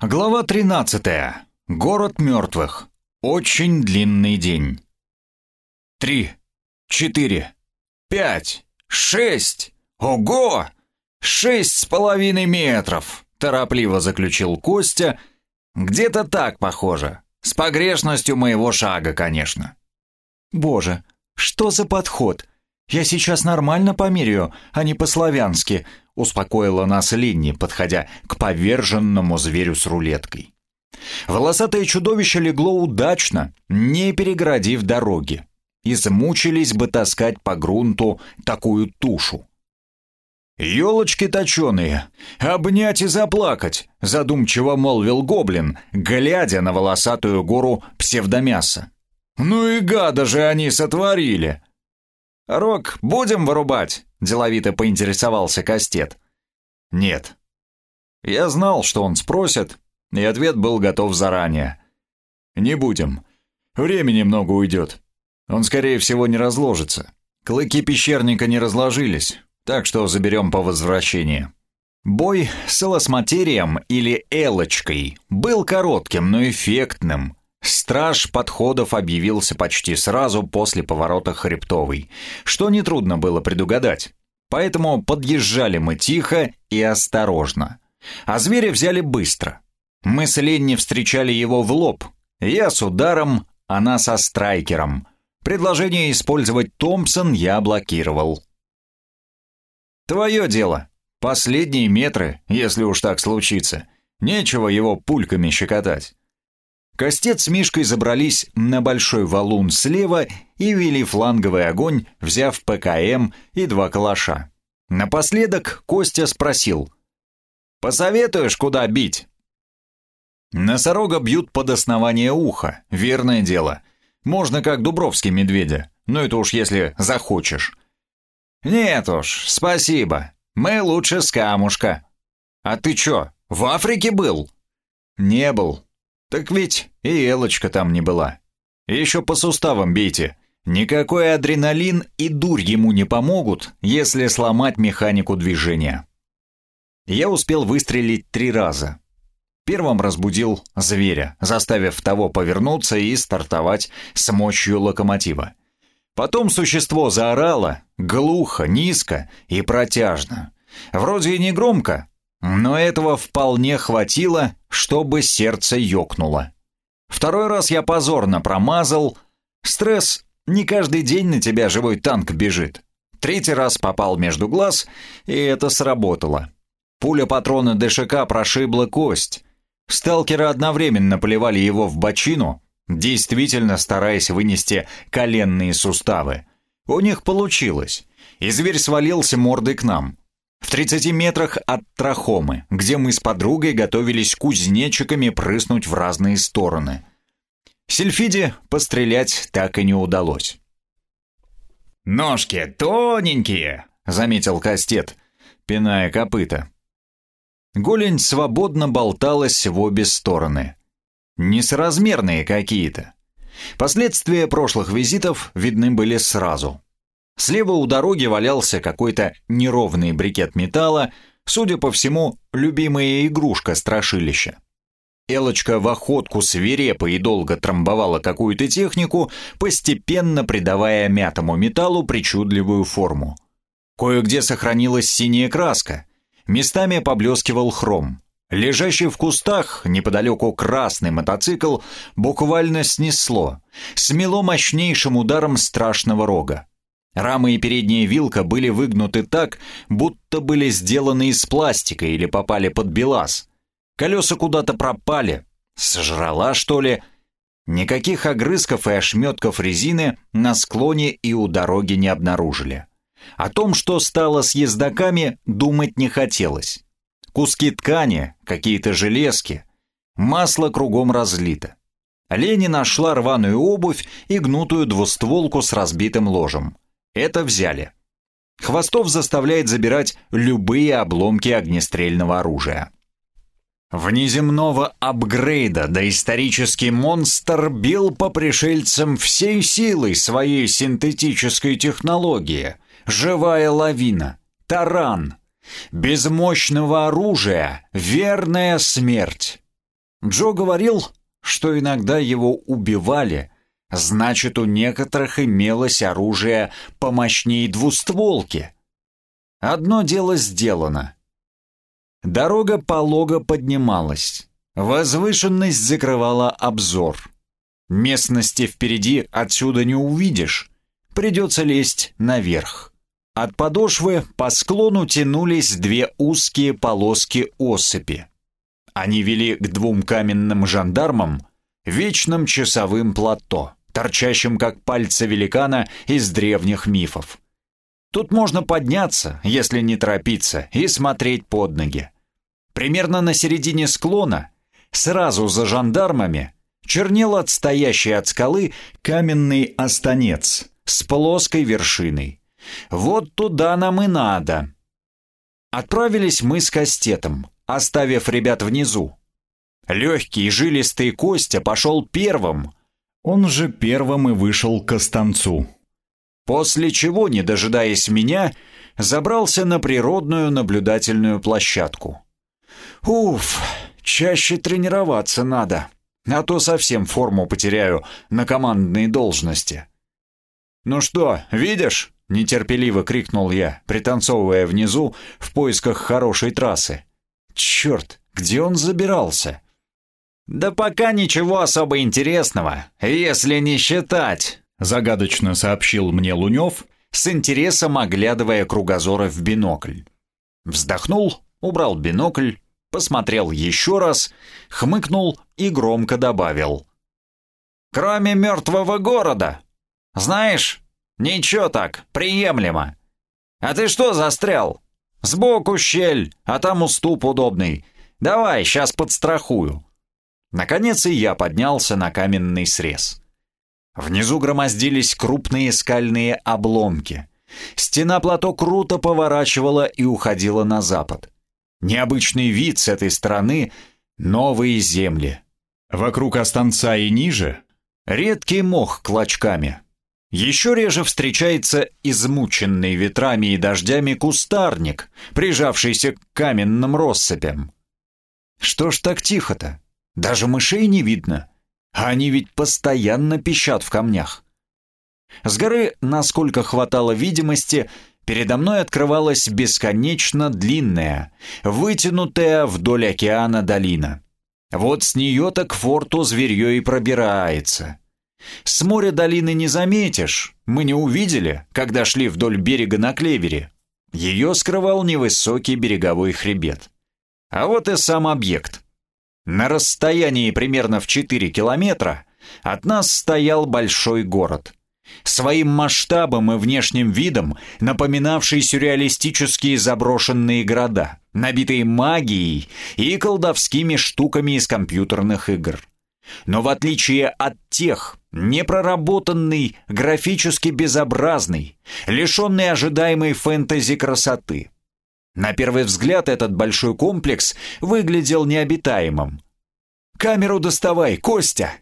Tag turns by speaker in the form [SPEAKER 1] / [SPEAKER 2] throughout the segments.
[SPEAKER 1] Глава 13. Город мертвых. Очень длинный день. Три, четыре, пять, шесть. Ого! Шесть с половиной метров, торопливо заключил Костя. Где-то так похоже. С погрешностью моего шага, конечно.
[SPEAKER 2] Боже, что за подход? Я сейчас нормально померяю, а не по-славянски, успокоила нас Линни, подходя к поверженному зверю с рулеткой. Волосатое чудовище легло удачно, не перегородив дороги. Измучились бы таскать по грунту такую тушу.
[SPEAKER 1] «Елочки точеные! Обнять и заплакать!» — задумчиво молвил гоблин, глядя на волосатую гору псевдомяса. «Ну и гада же они сотворили!» «Рок, будем вырубать?» — деловито поинтересовался Кастет. «Нет». Я знал, что он спросит, и ответ был готов заранее. «Не будем. Времени много уйдет. Он, скорее всего, не разложится. Клыки пещерника не разложились, так что заберем по возвращении». Бой с элосматерием или элочкой был коротким, но эффектным. Страж подходов объявился почти сразу после поворота Хребтовой, что нетрудно было предугадать. Поэтому подъезжали мы тихо и осторожно. А зверя взяли быстро. Мы с Ленни встречали его в лоб. Я с ударом, она со страйкером. Предложение использовать Томпсон я блокировал. «Твое дело. Последние метры, если уж так случится. Нечего его пульками щекотать». Костец с Мишкой забрались на большой валун слева и вели фланговый огонь, взяв ПКМ и два калаша. Напоследок Костя спросил. «Посоветуешь, куда бить?» Носорога бьют под основание уха, верное дело. Можно как Дубровский медведя, но это уж если захочешь. «Нет уж, спасибо. Мы лучше с камушка». «А ты чё, в Африке был?» «Не был, так ведь и Элочка там не была. Еще по суставам бейте. Никакой адреналин и дурь ему не помогут, если сломать механику движения. Я успел выстрелить три раза. Первым разбудил зверя, заставив того повернуться и стартовать с мощью локомотива. Потом существо заорало, глухо, низко и протяжно. Вроде и не громко, но этого вполне хватило, чтобы сердце ёкнуло. Второй раз я позорно промазал. Стресс, не каждый день на тебя живой танк бежит. Третий раз попал между глаз, и это сработало. Пуля патрона ДШК прошибла кость. Сталкеры одновременно поливали его в бочину, действительно стараясь вынести коленные суставы. У них получилось, и зверь свалился мордой к нам. В 30 метрах от трахомы, где мы с подругой готовились кузнечиками прыснуть в разные стороны. Сильфиде пострелять так и не удалось. «Ножки тоненькие», — заметил Кастет, пиная копыта. Голень свободно болталась в обе стороны. Несоразмерные какие-то. Последствия прошлых визитов видны были сразу. Слева у дороги валялся какой-то неровный брикет металла, судя по всему, любимая игрушка страшилища. Элочка в охотку свирепо и долго трамбовала какую-то технику, постепенно придавая мятому металлу причудливую форму. Кое-где сохранилась синяя краска, местами поблескивал хром. Лежащий в кустах неподалеку красный мотоцикл буквально снесло, смело мощнейшим ударом страшного рога. Рамы и передняя вилка были выгнуты так, будто были сделаны из пластика или попали под белаз. Колеса куда-то пропали. Сожрала, что ли? Никаких огрызков и ошметков резины на склоне и у дороги не обнаружили. О том, что стало с ездаками, думать не хотелось. Куски ткани, какие-то железки, масло кругом разлито. Лени нашла рваную обувь и гнутую двустволку с разбитым ложем. Это взяли. Хвостов заставляет забирать любые обломки огнестрельного оружия. Внеземного апгрейда доисторический монстр бил по пришельцам всей силой своей синтетической технологии. Живая лавина, таран. Без мощного оружия — верная смерть. Джо говорил, что иногда его убивали, значит, у некоторых имелось оружие помощнее двустволки. Одно дело сделано. Дорога полого поднималась. Возвышенность закрывала обзор. Местности впереди отсюда не увидишь. Придется лезть наверх. От подошвы по склону тянулись две узкие полоски осыпи. Они вели к двум каменным жандармам, вечным часовым плато, торчащим как пальцы великана из древних мифов. Тут можно подняться, если не торопиться, и смотреть под ноги. Примерно на середине склона, сразу за жандармами, чернел отстоящий от скалы каменный останец с плоской вершиной. Вот туда нам и надо. Отправились мы с кастетом, оставив ребят внизу. Легкий жилистый Костя пошел первым. Он же первым и вышел к останцу. После чего, не дожидаясь меня, забрался на природную наблюдательную площадку. Уф, чаще тренироваться надо, а то совсем форму потеряю на командной должности. «Ну что, видишь?» — нетерпеливо крикнул я, пританцовывая внизу в поисках хорошей трассы. «Черт, где он забирался?» «Да пока ничего особо интересного, если не считать», — загадочно сообщил мне Лунев, с интересом оглядывая кругозоры в бинокль. Вздохнул, убрал бинокль, посмотрел еще раз, хмыкнул и громко добавил. «Кроме мертвого города, знаешь, ничего так, приемлемо. А ты что застрял? Сбоку щель, а там уступ удобный. Давай, сейчас подстрахую». Наконец и я поднялся на каменный срез. Внизу громоздились крупные скальные обломки. Стена плато круто поворачивала и уходила на запад. Необычный вид с этой стороны — новые земли. Вокруг останца и ниже — редкий мох клочками, еще реже встречается измученный ветрами и дождями кустарник, прижавшийся к каменным россыпям. Что ж так тихо-то? Даже мышей не видно. А они ведь постоянно пищат в камнях. С горы, насколько хватало видимости, передо мной открывалась бесконечно длинная, вытянутая вдоль океана долина. Вот с нее-то к форту зверье и пробирается. С моря долины не заметишь, мы не увидели, когда шли вдоль берега на клевере. Ее скрывал невысокий береговой хребет. А вот и сам объект. На расстоянии примерно в 4 километра от нас стоял большой город. Своим масштабом и внешним видом напоминавший сюрреалистические заброшенные города, набитые магией и колдовскими штуками из компьютерных игр. Но в отличие от тех, непроработанный, графически безобразный, лишенный ожидаемой фэнтези красоты. На первый взгляд этот большой комплекс выглядел необитаемым. «Камеру доставай, Костя!»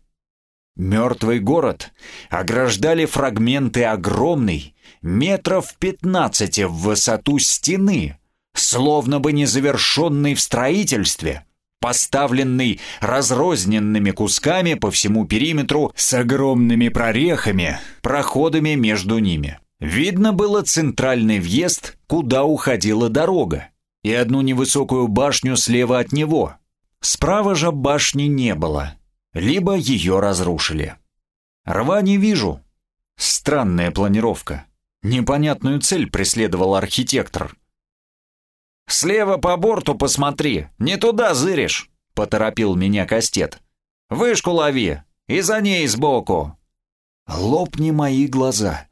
[SPEAKER 1] Мертвый город ограждали фрагменты огромной, метров пятнадцати в высоту стены, словно бы незавершенной в строительстве – поставленный разрозненными кусками по всему периметру с огромными прорехами, проходами между ними. Видно было центральный въезд, куда уходила дорога, и одну невысокую башню слева от него. Справа же башни не было, либо ее разрушили. Рва не вижу. Странная планировка. Непонятную цель преследовал архитектор. «Слева по борту посмотри, не туда зыришь», — поторопил меня Кастет. «Вышку лови, и за ней сбоку». Лопни мои глаза.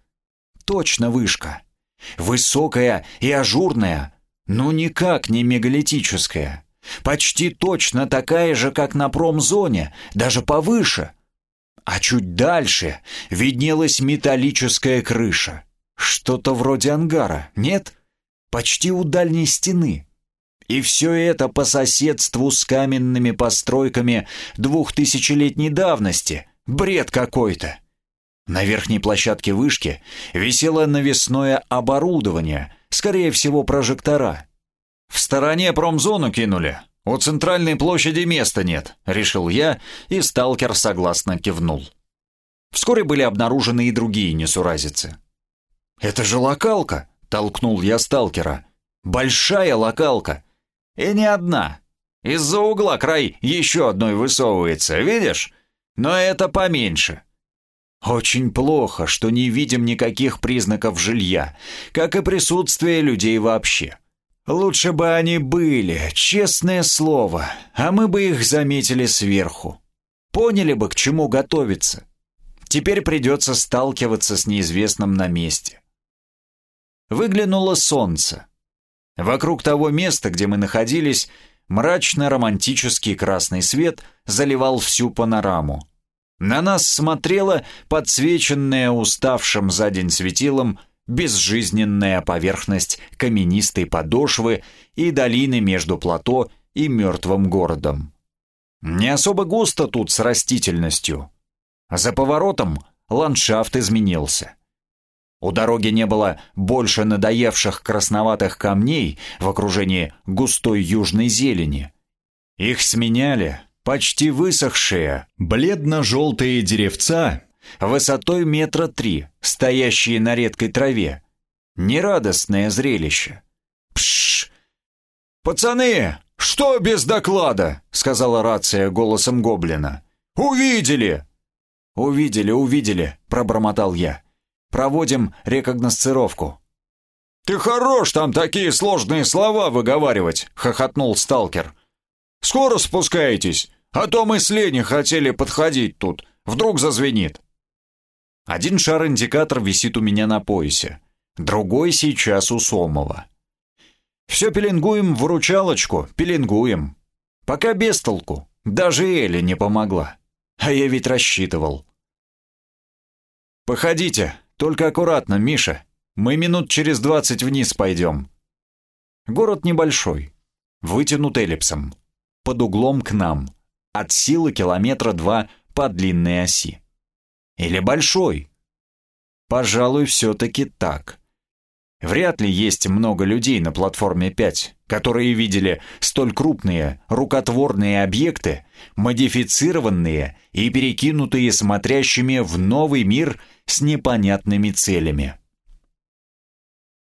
[SPEAKER 1] Точно вышка. Высокая и ажурная, но никак не мегалитическая. Почти точно такая же, как на промзоне, даже повыше. А чуть дальше виднелась металлическая крыша. Что-то вроде ангара, нет? почти у дальней стены. И все это по соседству с каменными постройками двухтысячелетней давности. Бред какой-то. На верхней площадке вышки висело навесное оборудование, скорее всего, прожектора. В стороне промзону кинули. У центральной площади места нет», — решил я, и сталкер согласно кивнул. Вскоре были обнаружены и другие несуразицы. «Это же локалка!» — толкнул я сталкера. «Большая локалка! И не одна. Из-за угла край еще одной высовывается, видишь? Но это поменьше». Очень плохо, что не видим никаких признаков жилья, как и присутствие людей вообще. Лучше бы они были, честное слово, а мы бы их заметили сверху. Поняли бы, к чему готовиться. Теперь придется сталкиваться с неизвестным на месте. Выглянуло солнце. Вокруг того места, где мы находились, мрачно-романтический красный свет заливал всю панораму. На нас смотрела подсвеченная уставшим за день светилом безжизненная поверхность каменистой подошвы и долины между плато и мертвым городом. Не особо густо тут с растительностью. За поворотом ландшафт изменился. У дороги не было больше надоевших красноватых камней в окружении густой южной зелени. Их сменяли почти высохшие, бледно-желтые деревца высотой метра три, стоящие на редкой траве. Нерадостное зрелище. «Пшш! Пацаны, что без доклада?» — сказала рация голосом гоблина. «Увидели!» «Увидели, увидели», — пробормотал я. Проводим рекогносцировку». «Ты хорош там такие сложные слова выговаривать», — хохотнул сталкер. «Скоро спускаетесь, а то мы с Леней хотели подходить тут. Вдруг зазвенит». Один шар-индикатор висит у меня на поясе, другой сейчас у Сомова. Все пеленгуем в выручалочку, пеленгуем. Пока без толку, даже Эля не помогла. А я ведь рассчитывал. «Походите, только аккуратно, Миша. Мы минут через двадцать вниз пойдем. Город небольшой, вытянут эллипсом, под углом к нам, от силы километра два по длинной оси. Или большой? Пожалуй, все-таки так. Вряд ли есть много людей на платформе 5, которые видели столь крупные рукотворные объекты, модифицированные и перекинутые смотрящими в новый мир с непонятными целями.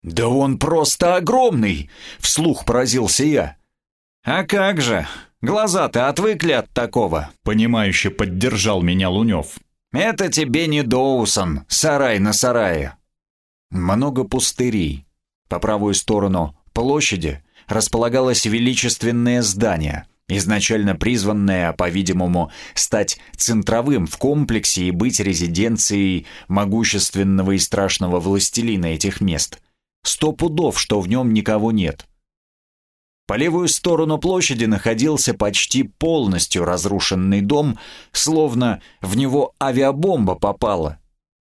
[SPEAKER 1] «Да он просто огромный!» — вслух поразился я. «А как же! Глаза-то отвыкли от такого!» — понимающе поддержал меня Лунев. «Это тебе не Доусон, сарай на сарае!» Много пустырей. По правую сторону площади располагалось величественное здание — изначально призванная, по-видимому, стать центровым в комплексе и быть резиденцией могущественного и страшного властелина этих мест. Сто пудов, что в нем никого нет. По левую сторону площади находился почти полностью разрушенный дом, словно в него авиабомба попала.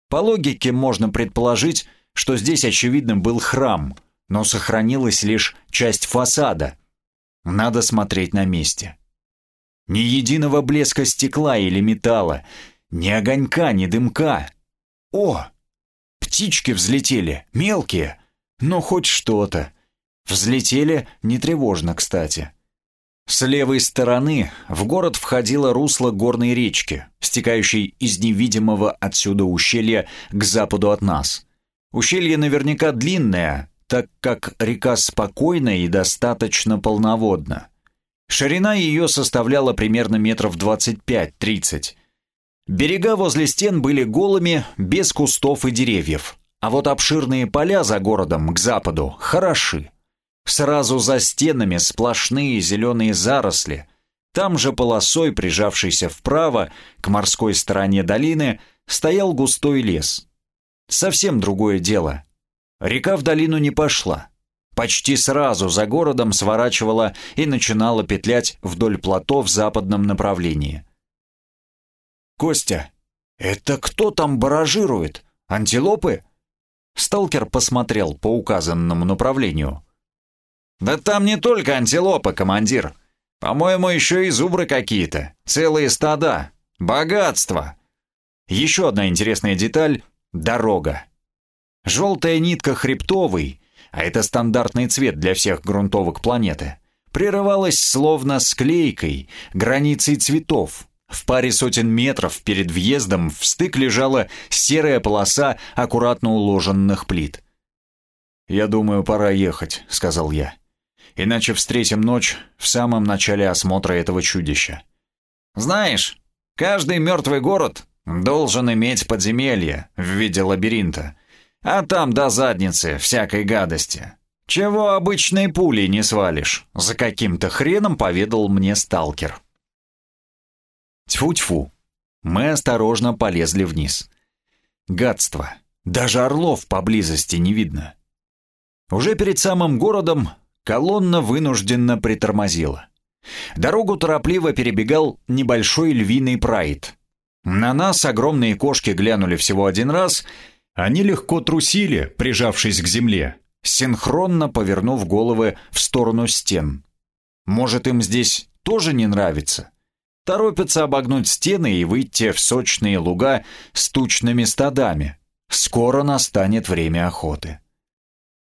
[SPEAKER 1] По логике можно предположить, что здесь, очевидно, был храм, но сохранилась лишь часть фасада — надо смотреть на месте. Ни единого блеска стекла или металла, ни огонька, ни дымка. О! Птички взлетели, мелкие, но хоть что-то. Взлетели не тревожно, кстати. С левой стороны в город входило русло горной речки, стекающей из невидимого отсюда ущелья к западу от нас. Ущелье наверняка длинное, так как река спокойна и достаточно полноводна. Ширина ее составляла примерно метров 25-30. Берега возле стен были голыми, без кустов и деревьев, а вот обширные поля за городом к западу хороши. Сразу за стенами сплошные зеленые заросли. Там же полосой, прижавшейся вправо, к морской стороне долины, стоял густой лес. Совсем другое дело. Река в долину не пошла. Почти сразу за городом сворачивала и начинала петлять вдоль плато в западном направлении. «Костя, это кто там баражирует? Антилопы?» Сталкер посмотрел по указанному направлению. «Да там не только антилопы, командир. По-моему, еще и зубры какие-то. Целые стада. Богатство!» Еще одна интересная деталь — дорога. Желтая нитка хребтовый, а это стандартный цвет для всех грунтовок планеты, прерывалась словно склейкой, границей цветов. В паре сотен метров перед въездом в стык лежала серая полоса аккуратно уложенных плит. «Я думаю, пора ехать», — сказал я. «Иначе встретим ночь в самом начале осмотра этого чудища». «Знаешь, каждый мертвый город должен иметь подземелье в виде лабиринта, а там до задницы всякой гадости. Чего обычной пулей не свалишь, за каким-то хреном поведал мне сталкер». Тьфу-тьфу. Мы осторожно полезли вниз. Гадство. Даже орлов поблизости не видно. Уже перед самым городом колонна вынужденно притормозила. Дорогу торопливо перебегал небольшой львиный прайд. На нас огромные кошки глянули всего один раз, они легко трусили, прижавшись к земле, синхронно повернув головы в сторону стен. Может, им здесь тоже не нравится? торопятся обогнуть стены и выйти в сочные луга с тучными стадами. Скоро настанет время охоты.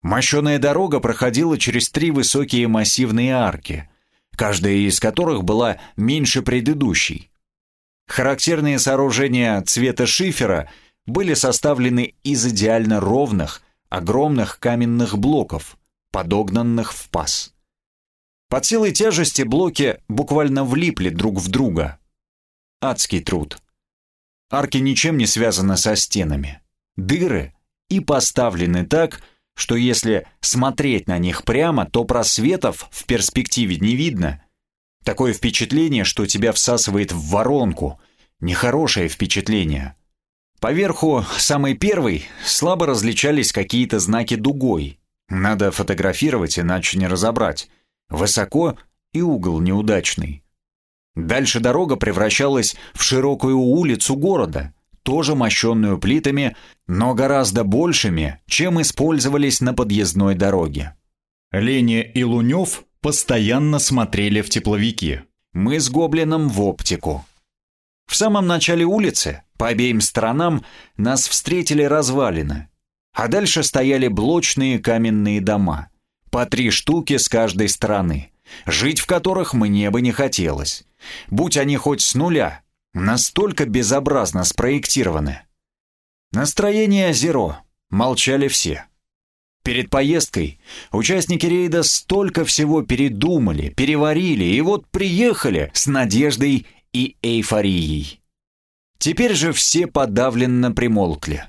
[SPEAKER 1] Мощеная дорога проходила через три высокие массивные арки, каждая из которых была меньше предыдущей. Характерные сооружения цвета шифера были составлены из идеально ровных, огромных каменных блоков, подогнанных в паз. Под силой тяжести блоки буквально влипли друг в друга. Адский труд. Арки ничем не связаны со стенами. Дыры и поставлены так, что если смотреть на них прямо, то просветов в перспективе не видно. Такое впечатление, что тебя всасывает в воронку. Нехорошее впечатление. Поверху самой первой слабо различались какие-то знаки дугой. Надо фотографировать, иначе не разобрать. Высоко и угол неудачный. Дальше дорога превращалась в широкую улицу города, тоже мощенную плитами, но гораздо большими, чем использовались на подъездной дороге. Леня и Лунев постоянно смотрели в тепловики. Мы с Гоблином в оптику. В самом начале улицы, по обеим сторонам, нас встретили развалины, а дальше стояли блочные каменные дома по три штуки с каждой стороны, жить в которых мне бы не хотелось. Будь они хоть с нуля, настолько безобразно спроектированы. Настроение зеро, молчали все. Перед поездкой участники рейда столько всего передумали, переварили и вот приехали с надеждой и эйфорией. Теперь же все подавленно примолкли.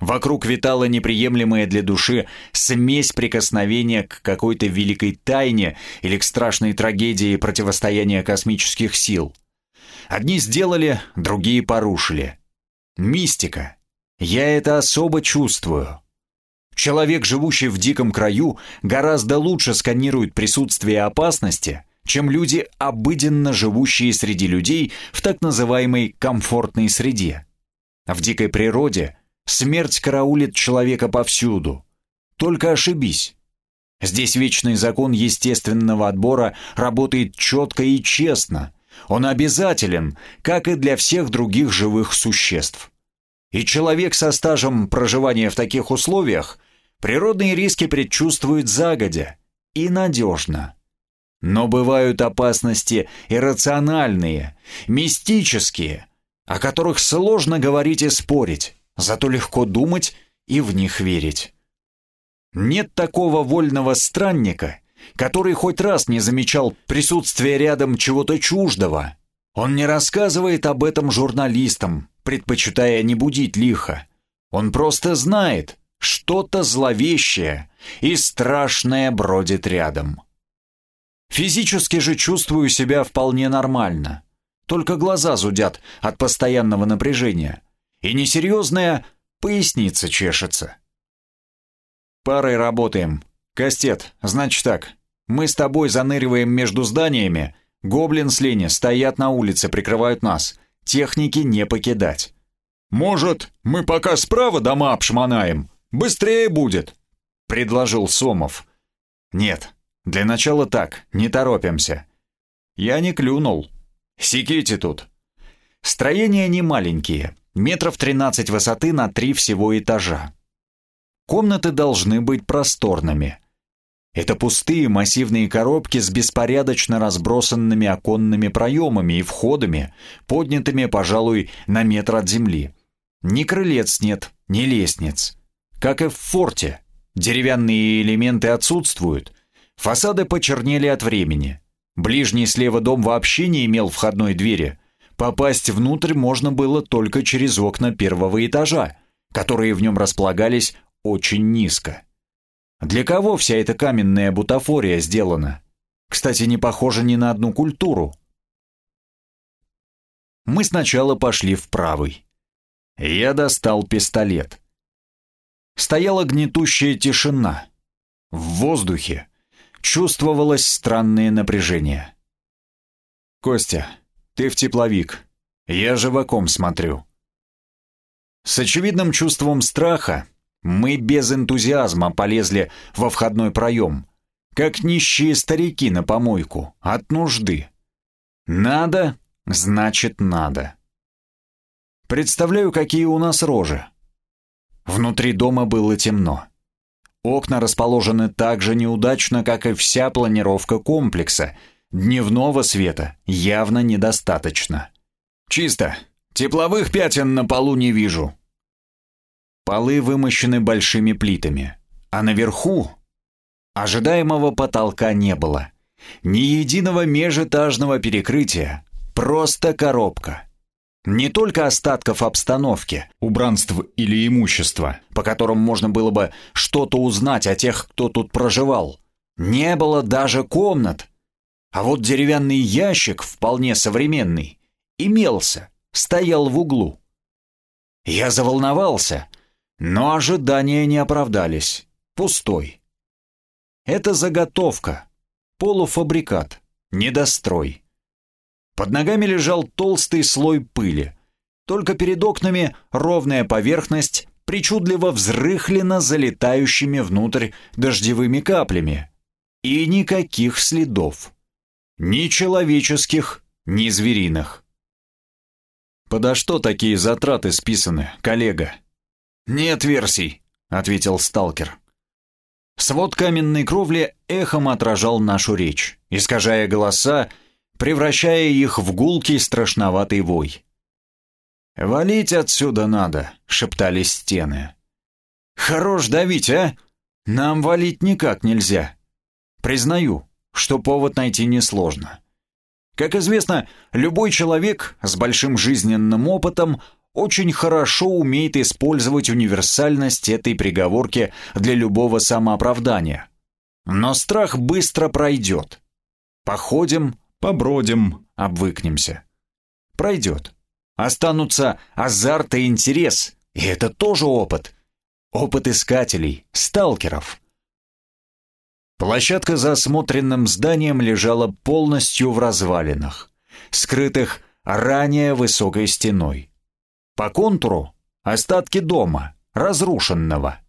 [SPEAKER 1] Вокруг витала неприемлемая для души смесь прикосновения к какой-то великой тайне или к страшной трагедии противостояния космических сил. Одни сделали, другие порушили. Мистика. Я это особо чувствую. Человек, живущий в диком краю, гораздо лучше сканирует присутствие опасности, чем люди, обыденно живущие среди людей в так называемой комфортной среде. В дикой природе – Смерть караулит человека повсюду. Только ошибись. Здесь вечный закон естественного отбора работает четко и честно. Он обязателен, как и для всех других живых существ. И человек со стажем проживания в таких условиях природные риски предчувствует загодя и надежно. Но бывают опасности иррациональные, мистические, о которых сложно говорить и спорить зато легко думать и в них верить. Нет такого вольного странника, который хоть раз не замечал присутствия рядом чего-то чуждого. Он не рассказывает об этом журналистам, предпочитая не будить лихо. Он просто знает, что-то зловещее и страшное бродит рядом. Физически же чувствую себя вполне нормально. Только глаза зудят от постоянного напряжения и несерьезная поясница чешется. Парой работаем. Кастет, значит так, мы с тобой заныриваем между зданиями, гоблин с Лени стоят на улице, прикрывают нас. Техники не покидать. Может, мы пока справа дома обшмонаем? Быстрее будет, предложил Сомов. Нет, для начала так, не торопимся. Я не клюнул. Секите тут. Строения не маленькие, метров 13 высоты на три всего этажа. Комнаты должны быть просторными. Это пустые массивные коробки с беспорядочно разбросанными оконными проемами и входами, поднятыми, пожалуй, на метр от земли. Ни крылец нет, ни лестниц. Как и в форте. Деревянные элементы отсутствуют. Фасады почернели от времени. Ближний слева дом вообще не имел входной двери. Попасть внутрь можно было только через окна первого этажа, которые в нем располагались очень низко. Для кого вся эта каменная бутафория сделана? Кстати, не похожа ни на одну культуру. Мы сначала пошли в правый. Я достал пистолет. Стояла гнетущая тишина. В воздухе чувствовалось странное напряжение. «Костя, ты в тепловик. Я живаком смотрю». С очевидным чувством страха мы без энтузиазма полезли во входной проем, как нищие старики на помойку, от нужды. Надо, значит надо. Представляю, какие у нас рожи. Внутри дома было темно. Окна расположены так же неудачно, как и вся планировка комплекса. Дневного света явно недостаточно. Чисто. Тепловых пятен на полу не вижу. Полы вымощены большими плитами, а наверху ожидаемого потолка не было. Ни единого межэтажного перекрытия, просто коробка. Не только остатков обстановки, убранств или имущества, по которым можно было бы что-то узнать о тех, кто тут проживал. Не было даже комнат. А вот деревянный ящик, вполне современный, имелся, стоял в углу. Я заволновался, но ожидания не оправдались. Пустой. Это заготовка, полуфабрикат, недострой. Под ногами лежал толстый слой пыли. Только перед окнами ровная поверхность причудливо взрыхлена залетающими внутрь дождевыми каплями. И никаких следов. Ни человеческих, ни звериных. «Подо что такие затраты списаны, коллега?» «Нет версий», — ответил сталкер. Свод каменной кровли эхом отражал нашу речь, искажая голоса, превращая их в гулкий страшноватый вой. «Валить отсюда надо», — шептали стены. «Хорош давить, а? Нам валить никак нельзя. Признаю, что повод найти несложно. Как известно, любой человек с большим жизненным опытом очень хорошо умеет использовать универсальность этой приговорки для любого самооправдания. Но страх быстро пройдет. Походим, побродим, обвыкнемся. Пройдет. Останутся азарт и интерес, и это тоже опыт. Опыт искателей, сталкеров. Площадка за осмотренным зданием лежала полностью в развалинах, скрытых ранее высокой стеной. По контуру остатки дома, разрушенного.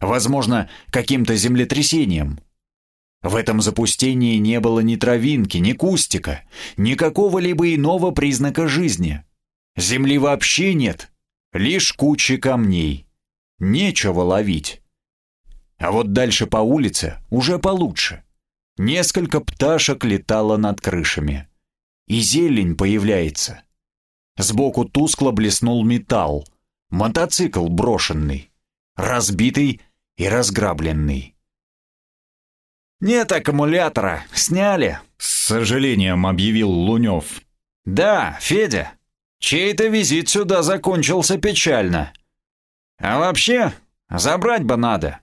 [SPEAKER 1] Возможно, каким-то землетрясением. В этом запустении не было ни травинки, ни кустика, ни какого-либо иного признака жизни. Земли вообще нет, лишь куча камней. Нечего ловить. А вот дальше по улице уже получше. Несколько пташек летало над крышами. И зелень появляется. Сбоку тускло блеснул металл. Мотоцикл брошенный, разбитый и разграбленный. «Нет аккумулятора, сняли», — с сожалением объявил Лунев. «Да, Федя, чей-то визит сюда закончился печально. А вообще, забрать бы надо».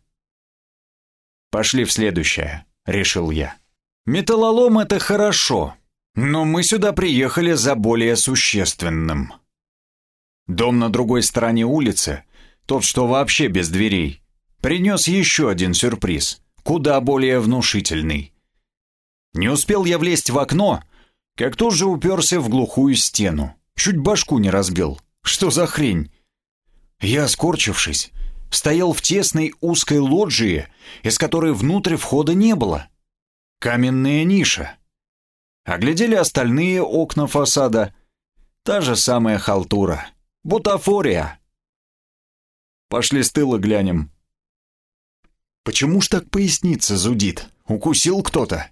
[SPEAKER 1] «Пошли в следующее», — решил я. «Металлолом — это хорошо, но мы сюда приехали за более существенным. Дом на другой стороне улицы, тот, что вообще без дверей, принес еще один сюрприз, куда более внушительный. Не успел я влезть в окно, как тут же уперся в глухую стену. Чуть башку не разбил. Что за хрень? Я, скорчившись, стоял в тесной узкой лоджии, из которой внутрь входа не было. Каменная ниша — Оглядели остальные окна фасада. Та же самая халтура. Бутафория. Пошли с тыла глянем. Почему ж так поясница зудит? укусил кто-то.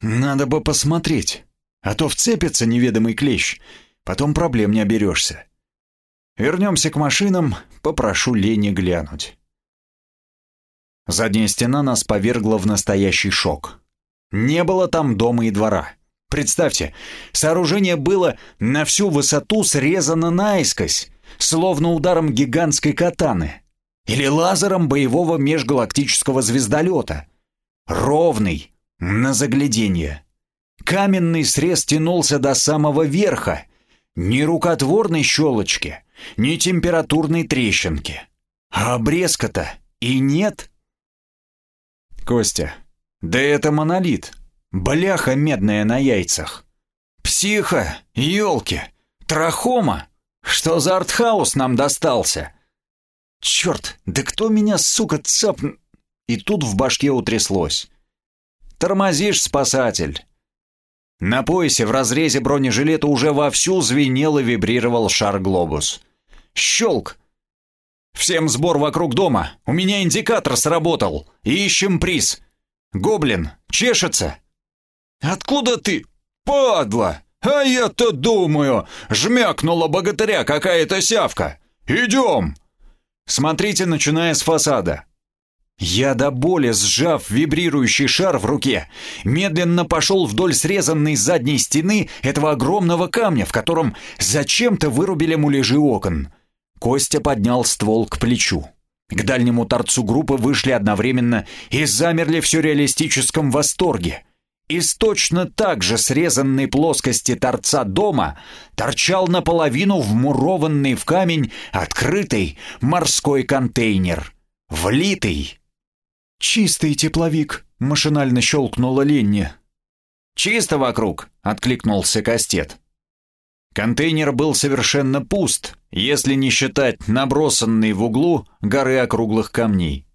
[SPEAKER 1] Надо бы посмотреть, а то вцепится неведомый клещ, потом проблем не оберешься. Вернемся к машинам, попрошу Лени глянуть. Задняя стена нас повергла в настоящий шок. Не было там дома и двора. Представьте, сооружение было на всю высоту срезано наискось, словно ударом гигантской катаны или лазером боевого межгалактического звездолета. Ровный, на загляденье. Каменный срез тянулся до самого верха, ни рукотворной щелочки, ни температурной трещинки. А обрезка-то и нет. Костя, да это монолит, бляха медная на яйцах. Психа, елки, трахома. Что за артхаус нам достался? Черт, да кто меня, сука, цап... И тут в башке утряслось. Тормозишь, спасатель. На поясе в разрезе бронежилета уже вовсю звенел и вибрировал шар-глобус. Щелк! Всем сбор вокруг дома. У меня индикатор сработал. Ищем приз. Гоблин, чешется. Откуда ты? Падла! А я-то думаю, жмякнула богатыря какая-то сявка. Идем! Смотрите, начиная с фасада. Я до боли, сжав вибрирующий шар в руке, медленно пошел вдоль срезанной задней стены этого огромного камня, в котором зачем-то вырубили муляжи окон. Костя поднял ствол к плечу. К дальнему торцу группы вышли одновременно и замерли в сюрреалистическом восторге. Из точно так же срезанной плоскости торца дома торчал наполовину вмурованный в камень открытый морской контейнер. Влитый, «Чистый тепловик», — машинально щелкнула Ленни.
[SPEAKER 3] «Чисто вокруг», — откликнулся Кастет. Контейнер был совершенно пуст, если не считать набросанной в углу горы округлых камней.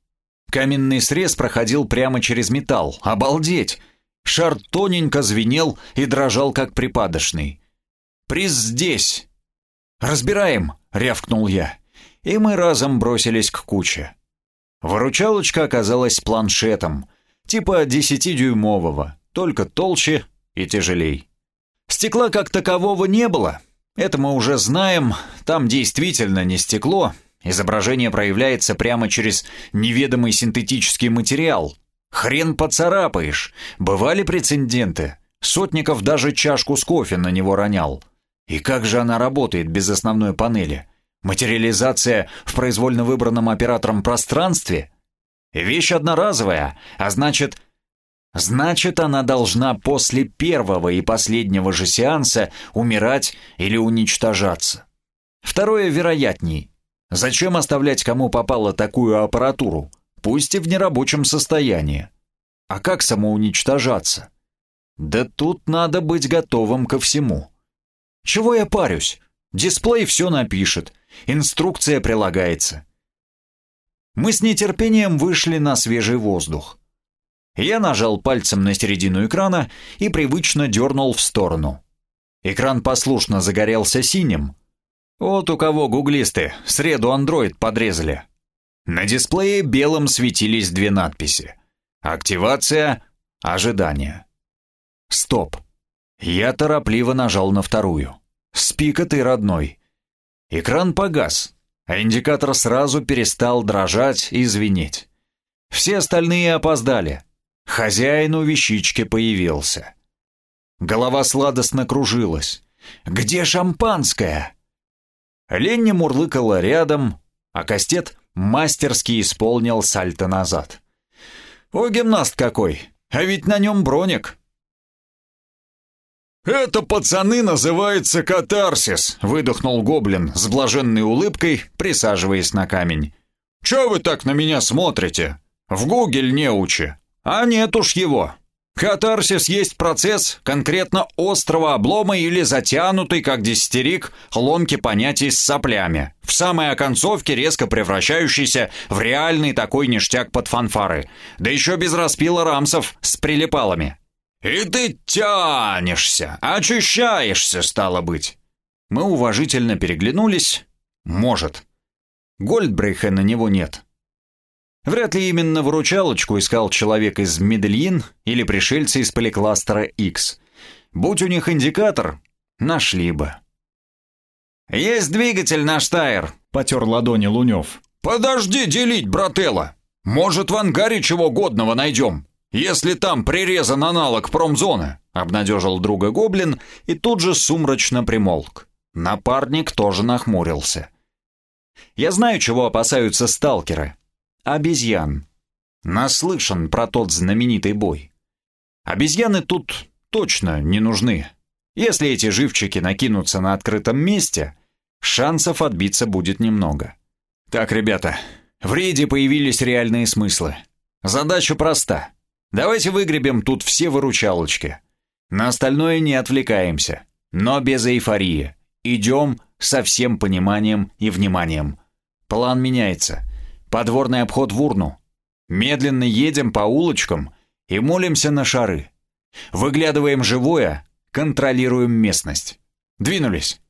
[SPEAKER 3] Каменный срез проходил прямо через металл. Обалдеть! Шар тоненько звенел и дрожал, как припадочный. «Приз здесь!» «Разбираем!» — рявкнул я. И мы разом бросились к куче. Выручалочка оказалась планшетом, типа 10-дюймового, только толще и тяжелей. Стекла как такового не было, это мы уже знаем, там действительно не стекло, изображение проявляется прямо через неведомый синтетический материал. Хрен поцарапаешь, бывали прецеденты, Сотников даже чашку с кофе на него ронял. И как же она работает без основной панели? Материализация в произвольно выбранном оператором пространстве – вещь одноразовая, а значит, значит она должна после первого и последнего же сеанса умирать или уничтожаться. Второе вероятней. Зачем оставлять кому попало такую аппаратуру, пусть и в нерабочем состоянии? А как самоуничтожаться? Да тут надо быть готовым ко всему. Чего я парюсь? Дисплей все напишет – Инструкция прилагается. Мы с нетерпением вышли на свежий воздух. Я нажал пальцем на середину экрана и привычно дернул в сторону. Экран послушно загорелся синим. Вот у кого гуглисты, среду Android подрезали. На дисплее белым светились две надписи. Активация, ожидание. Стоп. Я торопливо нажал на вторую. Спика ты, родной. Экран погас, а индикатор сразу перестал дрожать и звенеть. Все остальные опоздали. Хозяин у вещички появился. Голова сладостно кружилась. «Где шампанское?» Ленни мурлыкала рядом, а Кастет мастерски исполнил сальто назад. «О, гимнаст какой! А ведь на нем броник!»
[SPEAKER 1] «Это, пацаны, называется катарсис», — выдохнул гоблин с блаженной улыбкой, присаживаясь на камень. «Чё вы так на меня смотрите? В гугель не учи. А нет уж его. Катарсис есть процесс конкретно острого облома или затянутый, как дистерик, ломки понятий с соплями, в самой оконцовке резко превращающийся в реальный такой ништяк под фанфары, да еще без распила рамсов с прилипалами. «И ты тянешься, очищаешься, стало быть!» Мы уважительно переглянулись. «Может. Гольдбрейха на него нет». Вряд ли именно выручалочку искал человек из Медельин или пришельцы из поликластера X. Будь у них индикатор, нашли бы.
[SPEAKER 3] «Есть двигатель наш Тайр», — потер ладони Лунев. «Подожди делить, брателла. Может, в ангаре чего годного найдем, если там прирезан аналог промзоны», — обнадежил друга Гоблин и тут же сумрачно примолк. Напарник тоже нахмурился.
[SPEAKER 1] «Я знаю, чего опасаются сталкеры», обезьян. Наслышан про тот знаменитый бой. Обезьяны тут точно не нужны. Если эти живчики накинутся на открытом месте, шансов отбиться будет немного. Так, ребята, в рейде появились реальные смыслы. Задача проста. Давайте выгребем тут все выручалочки. На остальное не отвлекаемся, но без эйфории. Идем со всем пониманием и вниманием. План меняется. Подворный обход в урну. Медленно едем по улочкам и молимся на шары. Выглядываем живое, контролируем местность. Двинулись.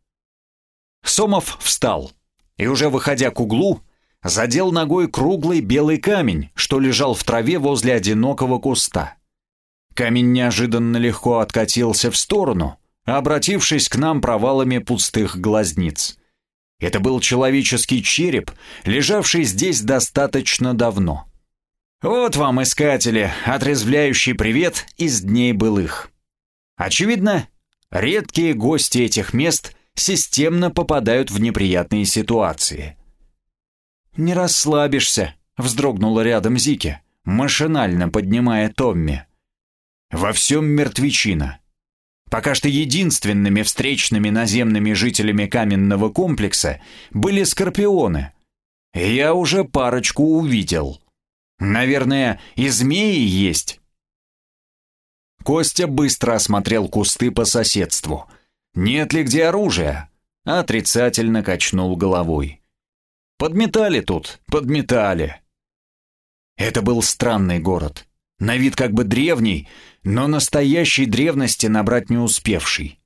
[SPEAKER 1] Сомов встал и, уже выходя к углу, задел ногой круглый белый камень, что лежал в траве возле одинокого куста. Камень неожиданно легко откатился в сторону, обратившись к нам провалами пустых глазниц. Это был человеческий череп, лежавший здесь достаточно давно. Вот вам, искатели, отрезвляющий привет из дней былых. Очевидно, редкие гости этих мест системно попадают в неприятные ситуации. «Не расслабишься», — вздрогнула рядом Зики, машинально поднимая Томми. «Во всем мертвечина. Пока что единственными встречными наземными жителями каменного комплекса были скорпионы. Я уже парочку увидел. Наверное, и змеи есть. Костя быстро осмотрел кусты по соседству. Нет ли где оружия? Отрицательно качнул головой. Подметали тут, подметали. Это был странный город. На вид как бы древний, но настоящей древности набрать не успевший.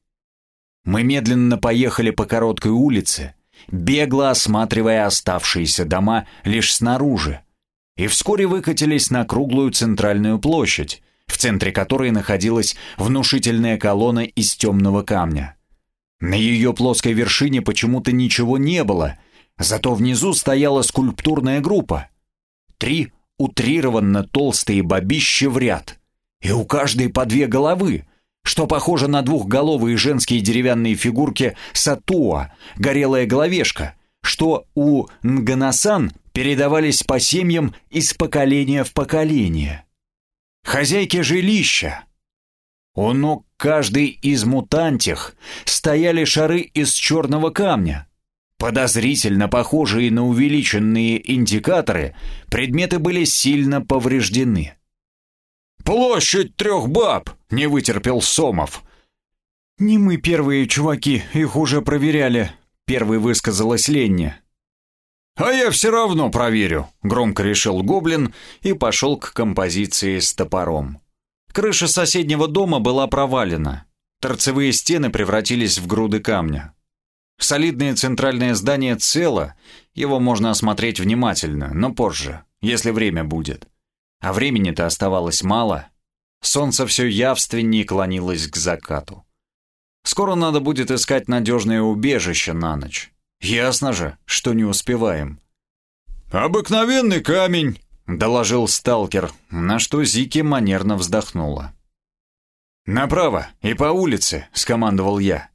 [SPEAKER 1] Мы медленно поехали по короткой улице, бегло осматривая оставшиеся дома лишь снаружи, и вскоре выкатились на круглую центральную площадь, в центре которой находилась внушительная колонна из темного камня. На ее плоской вершине почему-то ничего не было, зато внизу стояла скульптурная группа. Три утрированно толстые бабища в ряд — и у каждой по две головы, что похоже на двухголовые женские деревянные фигурки сатуа, горелая головешка, что у Нганасан передавались по семьям из поколения в поколение. Хозяйки жилища. У ног каждой из мутантих стояли шары из черного камня. Подозрительно похожие на увеличенные индикаторы, предметы были сильно повреждены. «Площадь трех баб!» — не вытерпел Сомов. «Не мы первые, чуваки, их уже проверяли», — первый высказалась Ленни.
[SPEAKER 3] «А я все равно проверю», — громко решил Гоблин и пошел к композиции с топором.
[SPEAKER 1] Крыша соседнего дома была провалена. Торцевые стены превратились в груды камня. Солидное центральное здание цело, его можно осмотреть внимательно, но позже, если время будет. А времени-то оставалось мало. Солнце все явственнее клонилось к закату. Скоро надо будет искать надежное убежище на ночь. Ясно же, что не успеваем.
[SPEAKER 3] «Обыкновенный камень», — доложил сталкер,
[SPEAKER 1] на что Зики манерно вздохнула. «Направо и по улице», — скомандовал я.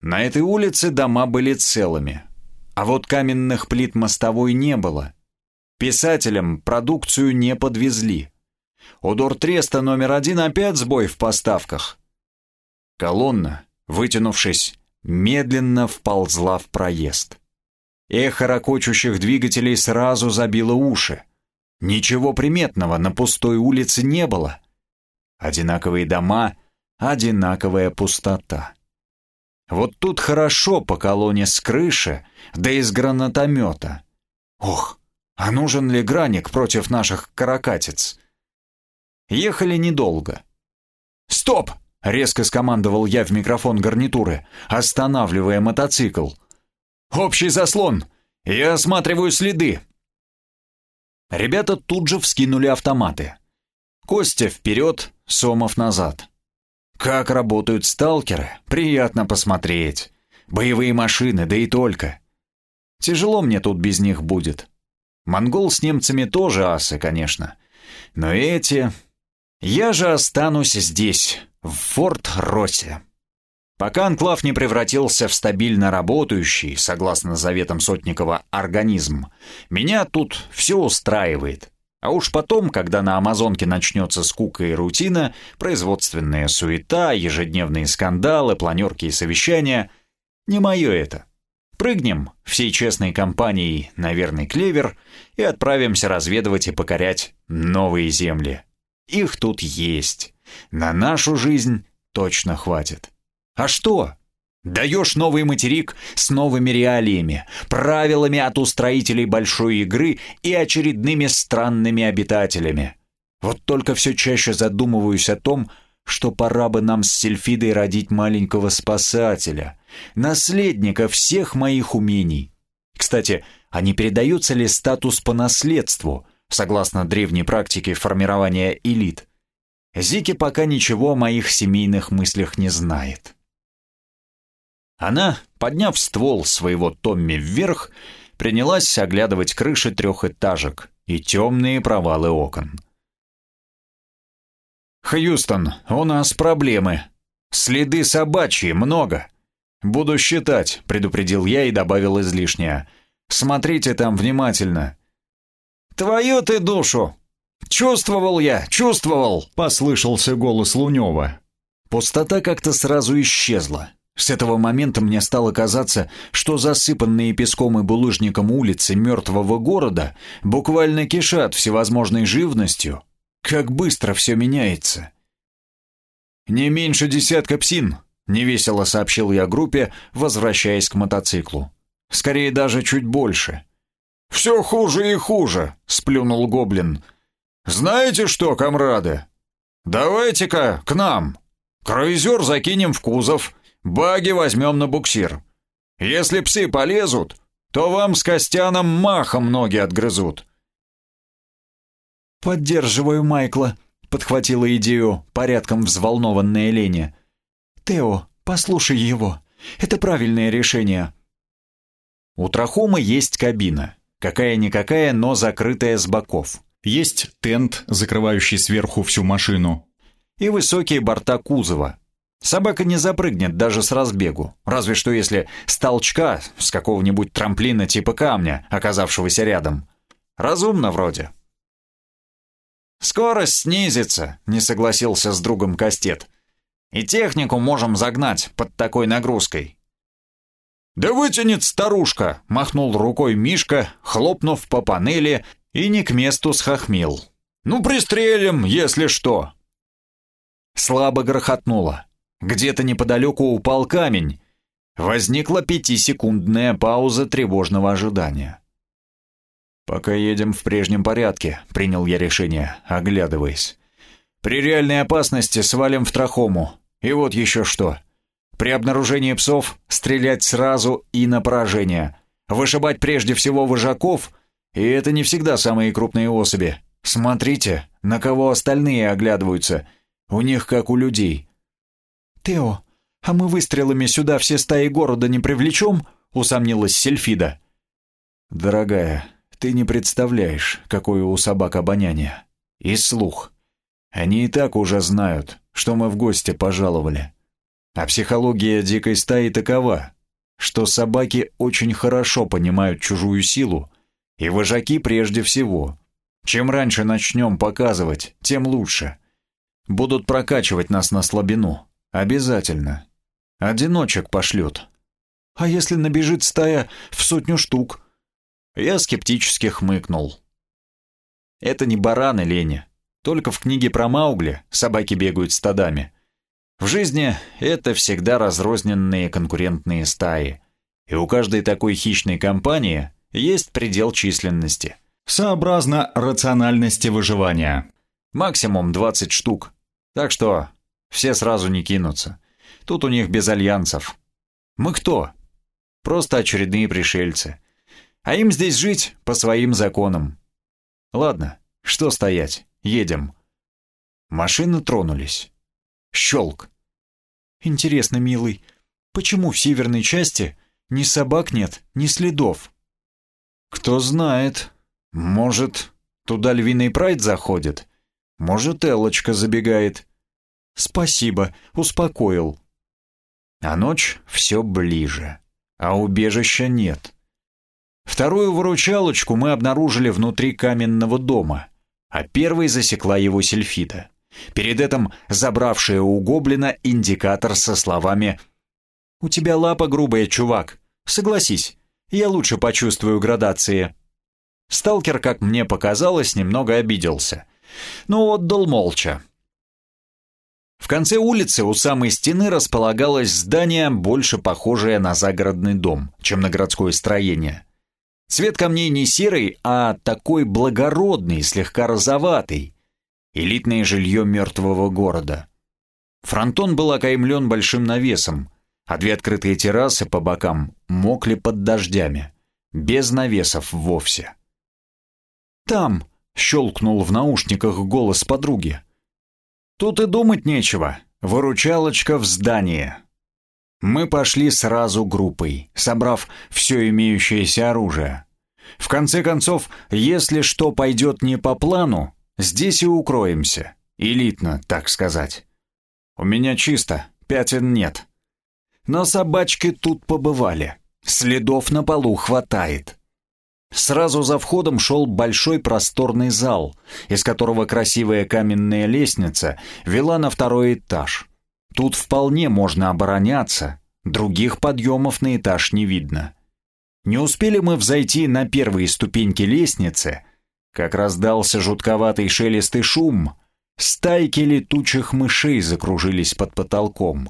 [SPEAKER 1] На этой улице дома были целыми, а вот каменных плит мостовой не было. Писателям продукцию не подвезли. У Дортреста номер один опять сбой в поставках. Колонна, вытянувшись, медленно вползла в проезд. Эхо ракочущих двигателей сразу забило уши. Ничего приметного на пустой улице не было. Одинаковые дома, одинаковая пустота. Вот тут хорошо по колонне с крыши, да из гранатомета. Ох, а нужен ли граник против наших каракатиц? Ехали недолго. «Стоп!» — резко скомандовал я в микрофон гарнитуры, останавливая мотоцикл. «Общий заслон! Я осматриваю следы!» Ребята тут же вскинули автоматы. Костя вперед, Сомов назад. Как работают сталкеры, приятно посмотреть. Боевые машины, да и только. Тяжело мне тут без них будет. Монгол с немцами тоже асы, конечно. Но эти... Я же останусь здесь, в Форт-Росе. Пока анклав не превратился в стабильно работающий, согласно заветам Сотникова, организм, меня тут все устраивает. А уж потом, когда на Амазонке начнется скука и рутина, производственная суета, ежедневные скандалы, планерки и совещания, не мое это. Прыгнем всей честной компанией на верный клевер и отправимся разведывать и покорять новые земли. Их тут есть. На нашу жизнь точно хватит. А что? Даешь новый материк с новыми реалиями, правилами от устроителей большой игры и очередными странными обитателями. Вот только все чаще задумываюсь о том, что пора бы нам с Сельфидой родить маленького спасателя, наследника всех моих умений. Кстати, а не передается ли статус по наследству, согласно древней практике формирования элит? Зики пока ничего о моих семейных мыслях не знает. Она, подняв ствол своего Томми вверх, принялась оглядывать крыши трехэтажек и темные провалы окон. «Хьюстон, у нас проблемы. Следы собачьи много. Буду считать», — предупредил я и добавил излишнее. «Смотрите там внимательно». «Твою ты душу! Чувствовал я, чувствовал!» — послышался голос Лунева. Пустота как-то сразу исчезла. С этого момента мне стало казаться, что засыпанные песком и булыжником улицы мертвого города буквально кишат всевозможной живностью. Как быстро все меняется. «Не меньше десятка псин», — невесело сообщил я группе, возвращаясь к мотоциклу. «Скорее даже чуть больше». «Все хуже и хуже», — сплюнул гоблин. «Знаете что, комрады? Давайте-ка к нам. Крейзер закинем в кузов» Баги возьмем на буксир. Если псы полезут, то вам с Костяном махом ноги отгрызут».
[SPEAKER 4] «Поддерживаю Майкла», — подхватила идею порядком взволнованная Леня. «Тео, послушай его. Это правильное решение».
[SPEAKER 1] У трахома есть кабина. Какая-никакая, но закрытая с боков. Есть тент, закрывающий сверху всю машину. И высокие борта кузова, Собака не запрыгнет даже с разбегу, разве что если с толчка, с какого-нибудь трамплина типа камня, оказавшегося рядом. Разумно вроде. «Скорость снизится», — не согласился с другом Кастет. «И технику можем загнать под такой нагрузкой». «Да вытянет старушка!» — махнул рукой Мишка, хлопнув по панели и не к месту схохмел. «Ну, пристрелим, если что!» Слабо грохотнуло. Где-то неподалеку упал камень. Возникла пятисекундная пауза тревожного ожидания. «Пока едем в прежнем порядке», — принял я решение, оглядываясь. «При реальной опасности свалим в трахому. И вот еще что. При обнаружении псов стрелять сразу и на поражение. Вышибать прежде всего вожаков, и это не всегда самые крупные особи. Смотрите, на кого остальные оглядываются. У них как у людей.
[SPEAKER 4] «Тео, а мы выстрелами сюда все стаи города не привлечем?» — усомнилась Сельфида.
[SPEAKER 1] «Дорогая, ты не представляешь, какое у собак обоняние. И слух. Они и так уже знают, что мы в гости пожаловали. А психология дикой стаи такова, что собаки очень хорошо понимают чужую силу, и вожаки прежде всего. Чем раньше начнем показывать, тем лучше. Будут прокачивать нас на слабину, «Обязательно. Одиночек пошлют.
[SPEAKER 4] А если набежит стая в сотню штук?»
[SPEAKER 1] Я скептически хмыкнул. «Это не бараны, Леня. Только в книге про Маугли собаки бегают стадами. В жизни это всегда разрозненные конкурентные стаи. И у каждой такой хищной компании есть предел численности. Сообразно рациональности выживания. Максимум 20 штук. Так что все сразу не кинутся. Тут у них без альянсов. Мы кто? Просто очередные пришельцы. А им здесь жить по своим законам. Ладно, что стоять, едем. Машины тронулись. Щелк.
[SPEAKER 5] Интересно, милый, почему в северной части ни собак нет, ни следов?
[SPEAKER 1] Кто знает. Может, туда львиный прайд заходит? Может, Элочка забегает?
[SPEAKER 5] Спасибо, успокоил.
[SPEAKER 1] А ночь все ближе, а убежища нет. Вторую выручалочку мы обнаружили внутри каменного дома, а первой засекла его сельфида. Перед этим забравшая у гоблина индикатор со словами «У тебя лапа грубая, чувак. Согласись, я лучше почувствую градации». Сталкер, как мне показалось, немного обиделся, но отдал молча. В конце улицы у самой стены располагалось здание, больше похожее на загородный дом, чем на городское строение. Цвет камней не серый, а такой благородный, слегка розоватый. Элитное жилье мертвого города. Фронтон был окаймлен большим навесом, а две открытые террасы по бокам мокли под дождями, без навесов вовсе. «Там!» — щелкнул в наушниках голос подруги. «Тут и думать нечего. Выручалочка в здании». Мы пошли сразу группой, собрав все имеющееся оружие. В конце концов, если что пойдет не по плану, здесь и укроемся. Элитно, так сказать. У меня чисто, пятен нет. Но собачки тут побывали. Следов на полу хватает. Сразу за входом шел большой просторный зал, из которого красивая каменная лестница вела на второй этаж. Тут вполне можно обороняться, других подъемов на этаж не видно. Не успели мы взойти на первые ступеньки лестницы, как раздался жутковатый шелест шум. Стайки летучих мышей закружились под потолком.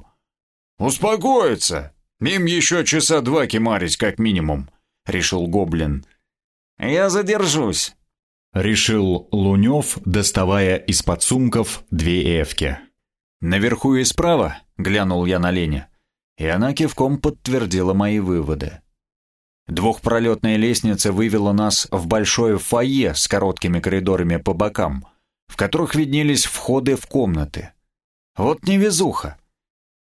[SPEAKER 6] «Успокоиться! Им еще часа два кемарить, как минимум», — решил гоблин.
[SPEAKER 1] «Я задержусь», — решил Лунев, доставая из-под сумков две эвки. «Наверху и справа», — глянул я на Лене, и она кивком подтвердила мои выводы. Двухпролетная лестница вывела нас в большое фойе с короткими коридорами по бокам, в которых виднелись входы в комнаты. Вот невезуха.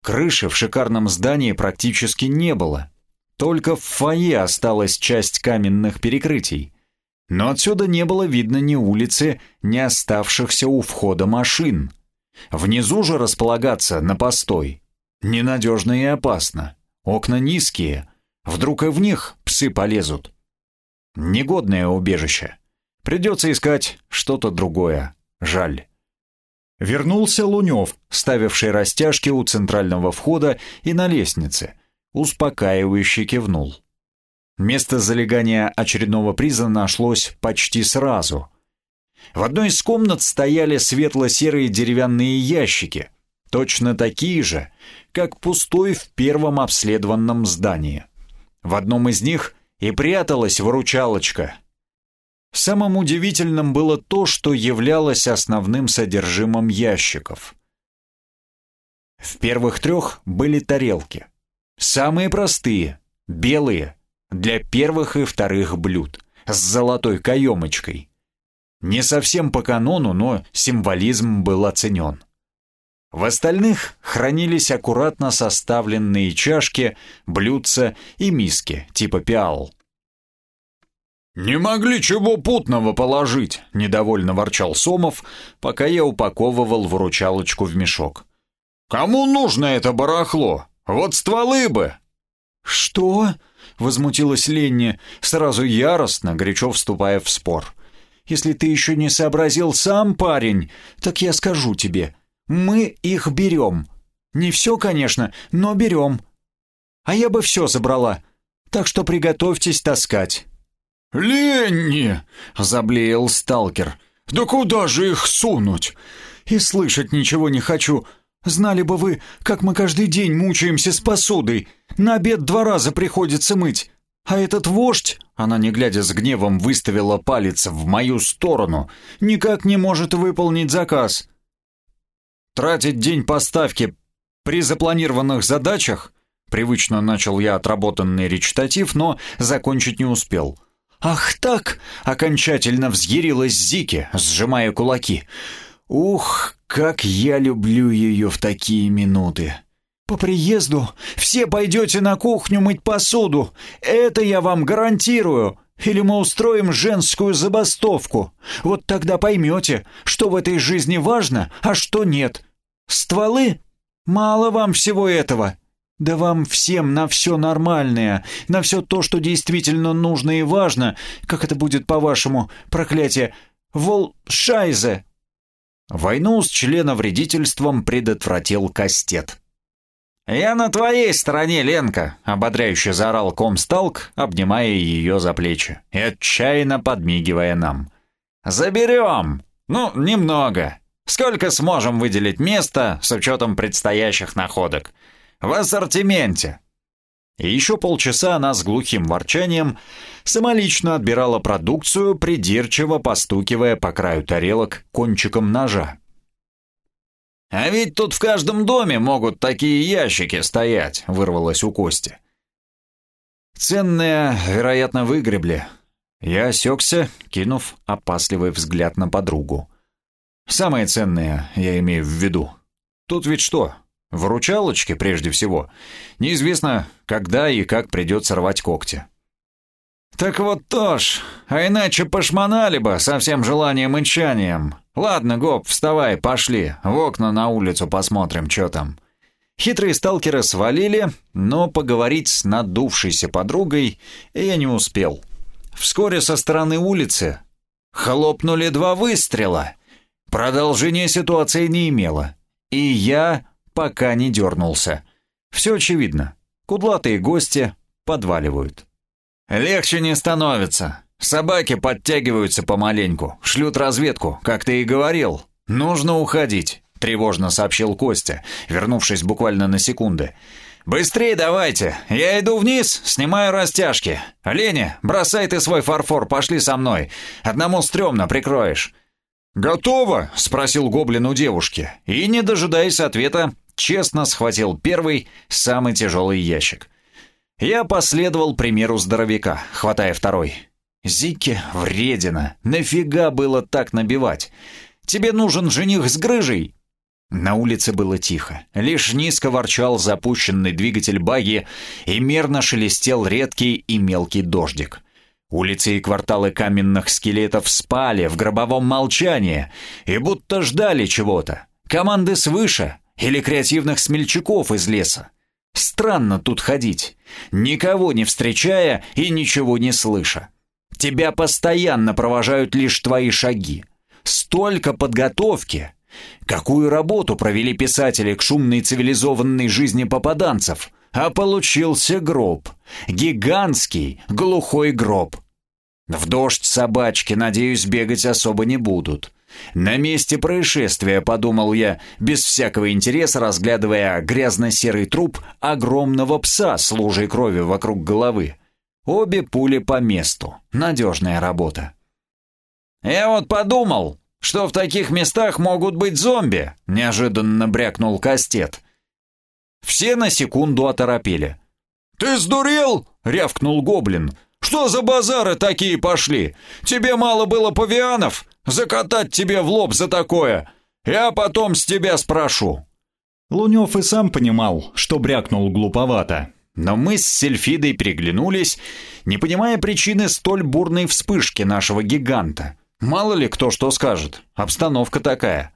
[SPEAKER 1] Крыши в шикарном здании практически не было, только в фойе осталась часть каменных перекрытий. Но отсюда не было видно ни улицы, ни оставшихся у входа машин. Внизу же располагаться на постой. Ненадежно и опасно. Окна низкие. Вдруг и в них псы полезут. Негодное убежище. Придется искать что-то другое. Жаль. Вернулся Лунев, ставивший растяжки у центрального входа и на лестнице — успокаивающе кивнул. Место залегания очередного приза нашлось почти сразу. В одной из комнат стояли светло-серые деревянные ящики, точно такие же, как пустой в первом обследованном здании. В одном из них и пряталась выручалочка. Самым удивительным было то, что являлось основным содержимым ящиков. В первых трех были тарелки — Самые простые, белые, для первых и вторых блюд, с золотой каемочкой. Не совсем по канону, но символизм был оценен. В остальных хранились аккуратно составленные чашки, блюдца и миски, типа пиал.
[SPEAKER 6] «Не могли чего путного положить», — недовольно ворчал Сомов, пока я упаковывал выручалочку в мешок. «Кому нужно это барахло? Вот стволы бы!»
[SPEAKER 5] «Что?» — возмутилась Ленни, сразу яростно, горячо вступая в спор. «Если ты еще не сообразил сам, парень, так я скажу тебе. Мы их берем. Не все, конечно, но берем. А я бы все забрала, так что приготовьтесь таскать».
[SPEAKER 6] «Ленни!» — заблеял сталкер. «Да куда же их сунуть?»
[SPEAKER 5] «И слышать ничего не хочу. Знали бы вы, как мы каждый день мучаемся с посудой. На обед два раза приходится мыть. А этот вождь, она не глядя с гневом выставила палец в мою сторону, никак не может выполнить заказ. Тратить день поставки при запланированных задачах? Привычно начал я отработанный речитатив, но закончить не успел.
[SPEAKER 7] «Ах так!» — окончательно взъярилась Зики, сжимая кулаки. «Ух, как я люблю ее в такие минуты!» «По приезду все пойдете на кухню мыть посуду, это я вам гарантирую!» Или мы устроим женскую забастовку. Вот тогда поймете, что в этой жизни важно, а что нет. Стволы? Мало вам всего этого. Да вам всем на все нормальное, на все то, что действительно нужно и важно, как это будет по-вашему, проклятие, волшайзе.
[SPEAKER 1] Войну с членовредительством предотвратил Кастет. «Я на твоей стороне, Ленка!» — ободряюще заорал комсталк, обнимая ее за плечи и отчаянно подмигивая нам. «Заберем! Ну, немного. Сколько сможем выделить места с учетом предстоящих находок? В ассортименте!» И еще полчаса она с глухим ворчанием самолично отбирала продукцию, придирчиво постукивая по краю тарелок кончиком ножа. «А ведь тут в каждом доме могут такие ящики стоять», — вырвалось у Кости. Ценные, вероятно, выгребли. Я осекся, кинув опасливый взгляд на подругу. Самые ценные, я имею в виду. Тут ведь что? Вручалочки, прежде всего. Неизвестно, когда и как придется рвать когти. «Так вот тоже, а иначе пошмонали бы со всем желанием и чанием. Ладно, Гоп, вставай, пошли, в окна на улицу посмотрим, что там». Хитрые сталкеры свалили, но поговорить с надувшейся подругой я не успел. Вскоре со стороны улицы хлопнули два выстрела. Продолжения ситуации не имело, и я пока не дернулся. Все очевидно. Кудлатые гости подваливают. «Легче не становится. Собаки подтягиваются помаленьку, шлют разведку, как ты и говорил. Нужно уходить», — тревожно сообщил Костя, вернувшись буквально на секунды. «Быстрее давайте! Я иду вниз, снимаю растяжки. Леня, бросай ты свой фарфор, пошли со мной. Одному стрёмно прикроешь».
[SPEAKER 8] «Готово?» — спросил гоблин у девушки,
[SPEAKER 1] и, не дожидаясь ответа, честно схватил первый, самый тяжелый ящик. Я последовал примеру здоровяка, хватая второй. Зике вредина, нафига было так набивать? Тебе нужен жених с грыжей? На улице было тихо. Лишь низко ворчал запущенный двигатель баги и мерно шелестел редкий и мелкий дождик. Улицы и кварталы каменных скелетов спали в гробовом молчании и будто ждали чего-то. Команды свыше или креативных смельчаков из леса. Странно тут ходить, никого не встречая и ничего не слыша. Тебя постоянно провожают лишь твои шаги. Столько подготовки. Какую работу провели писатели к шумной цивилизованной жизни попаданцев, а получился гроб. Гигантский, глухой гроб. В дождь собачки, надеюсь, бегать особо не будут. На месте происшествия, подумал я, без всякого интереса разглядывая грязно-серый труп огромного пса с лужей крови вокруг головы. Обе пули по месту. Надежная работа. «Я вот подумал, что в таких местах могут быть зомби», — неожиданно брякнул Кастет. Все на секунду оторопели.
[SPEAKER 8] «Ты сдурел?» — рявкнул Гоблин. «Что за базары такие пошли? Тебе мало было павианов? Закатать тебе в лоб за такое! Я потом с тебя спрошу!»
[SPEAKER 7] Лунев и сам понимал, что брякнул глуповато. Но мы с Сельфидой приглянулись, не понимая причины столь бурной вспышки нашего гиганта. Мало ли кто что скажет, обстановка такая.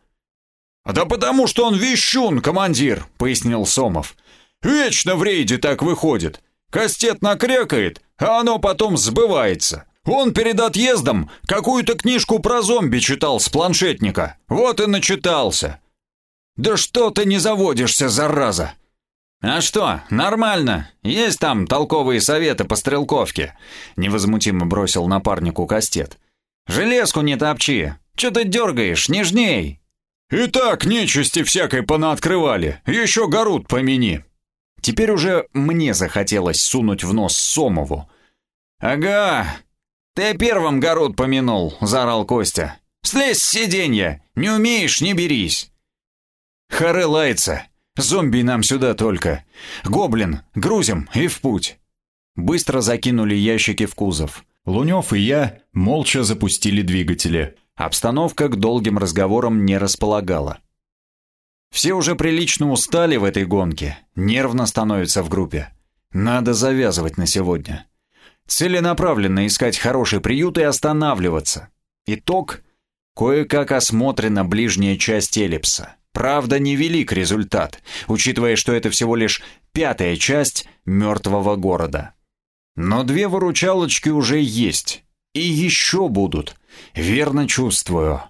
[SPEAKER 8] «Да потому что он вещун, командир», — пояснил Сомов. «Вечно в рейде так выходит. Кастет накрекает, а оно потом сбывается. Он перед отъездом какую-то книжку про зомби читал с планшетника. Вот и начитался. Да что ты не заводишься, зараза?
[SPEAKER 1] А что, нормально. Есть там толковые советы по стрелковке, невозмутимо бросил напарнику Кастет. Железку не топчи. Че ты дергаешь, нежней.
[SPEAKER 8] И так нечисти всякой понаоткрывали. Еще горут помяни.
[SPEAKER 7] Теперь уже мне захотелось сунуть в нос Сомову.
[SPEAKER 1] «Ага, «Ты первым город помянул», — заорал Костя. «Слезь с сиденья! Не умеешь, не берись!»
[SPEAKER 7] Харе лается. Зомби нам сюда только. Гоблин, грузим и в путь. Быстро закинули ящики в кузов.
[SPEAKER 1] Лунев и я молча запустили двигатели. Обстановка к долгим разговорам не располагала. Все уже прилично устали в этой гонке, нервно становятся в группе. Надо завязывать на сегодня. Целенаправленно искать хороший приют и останавливаться. Итог – кое-как осмотрена ближняя часть эллипса. Правда, невелик результат, учитывая, что это всего лишь пятая часть мертвого города. Но две выручалочки уже есть. И еще будут. Верно чувствую.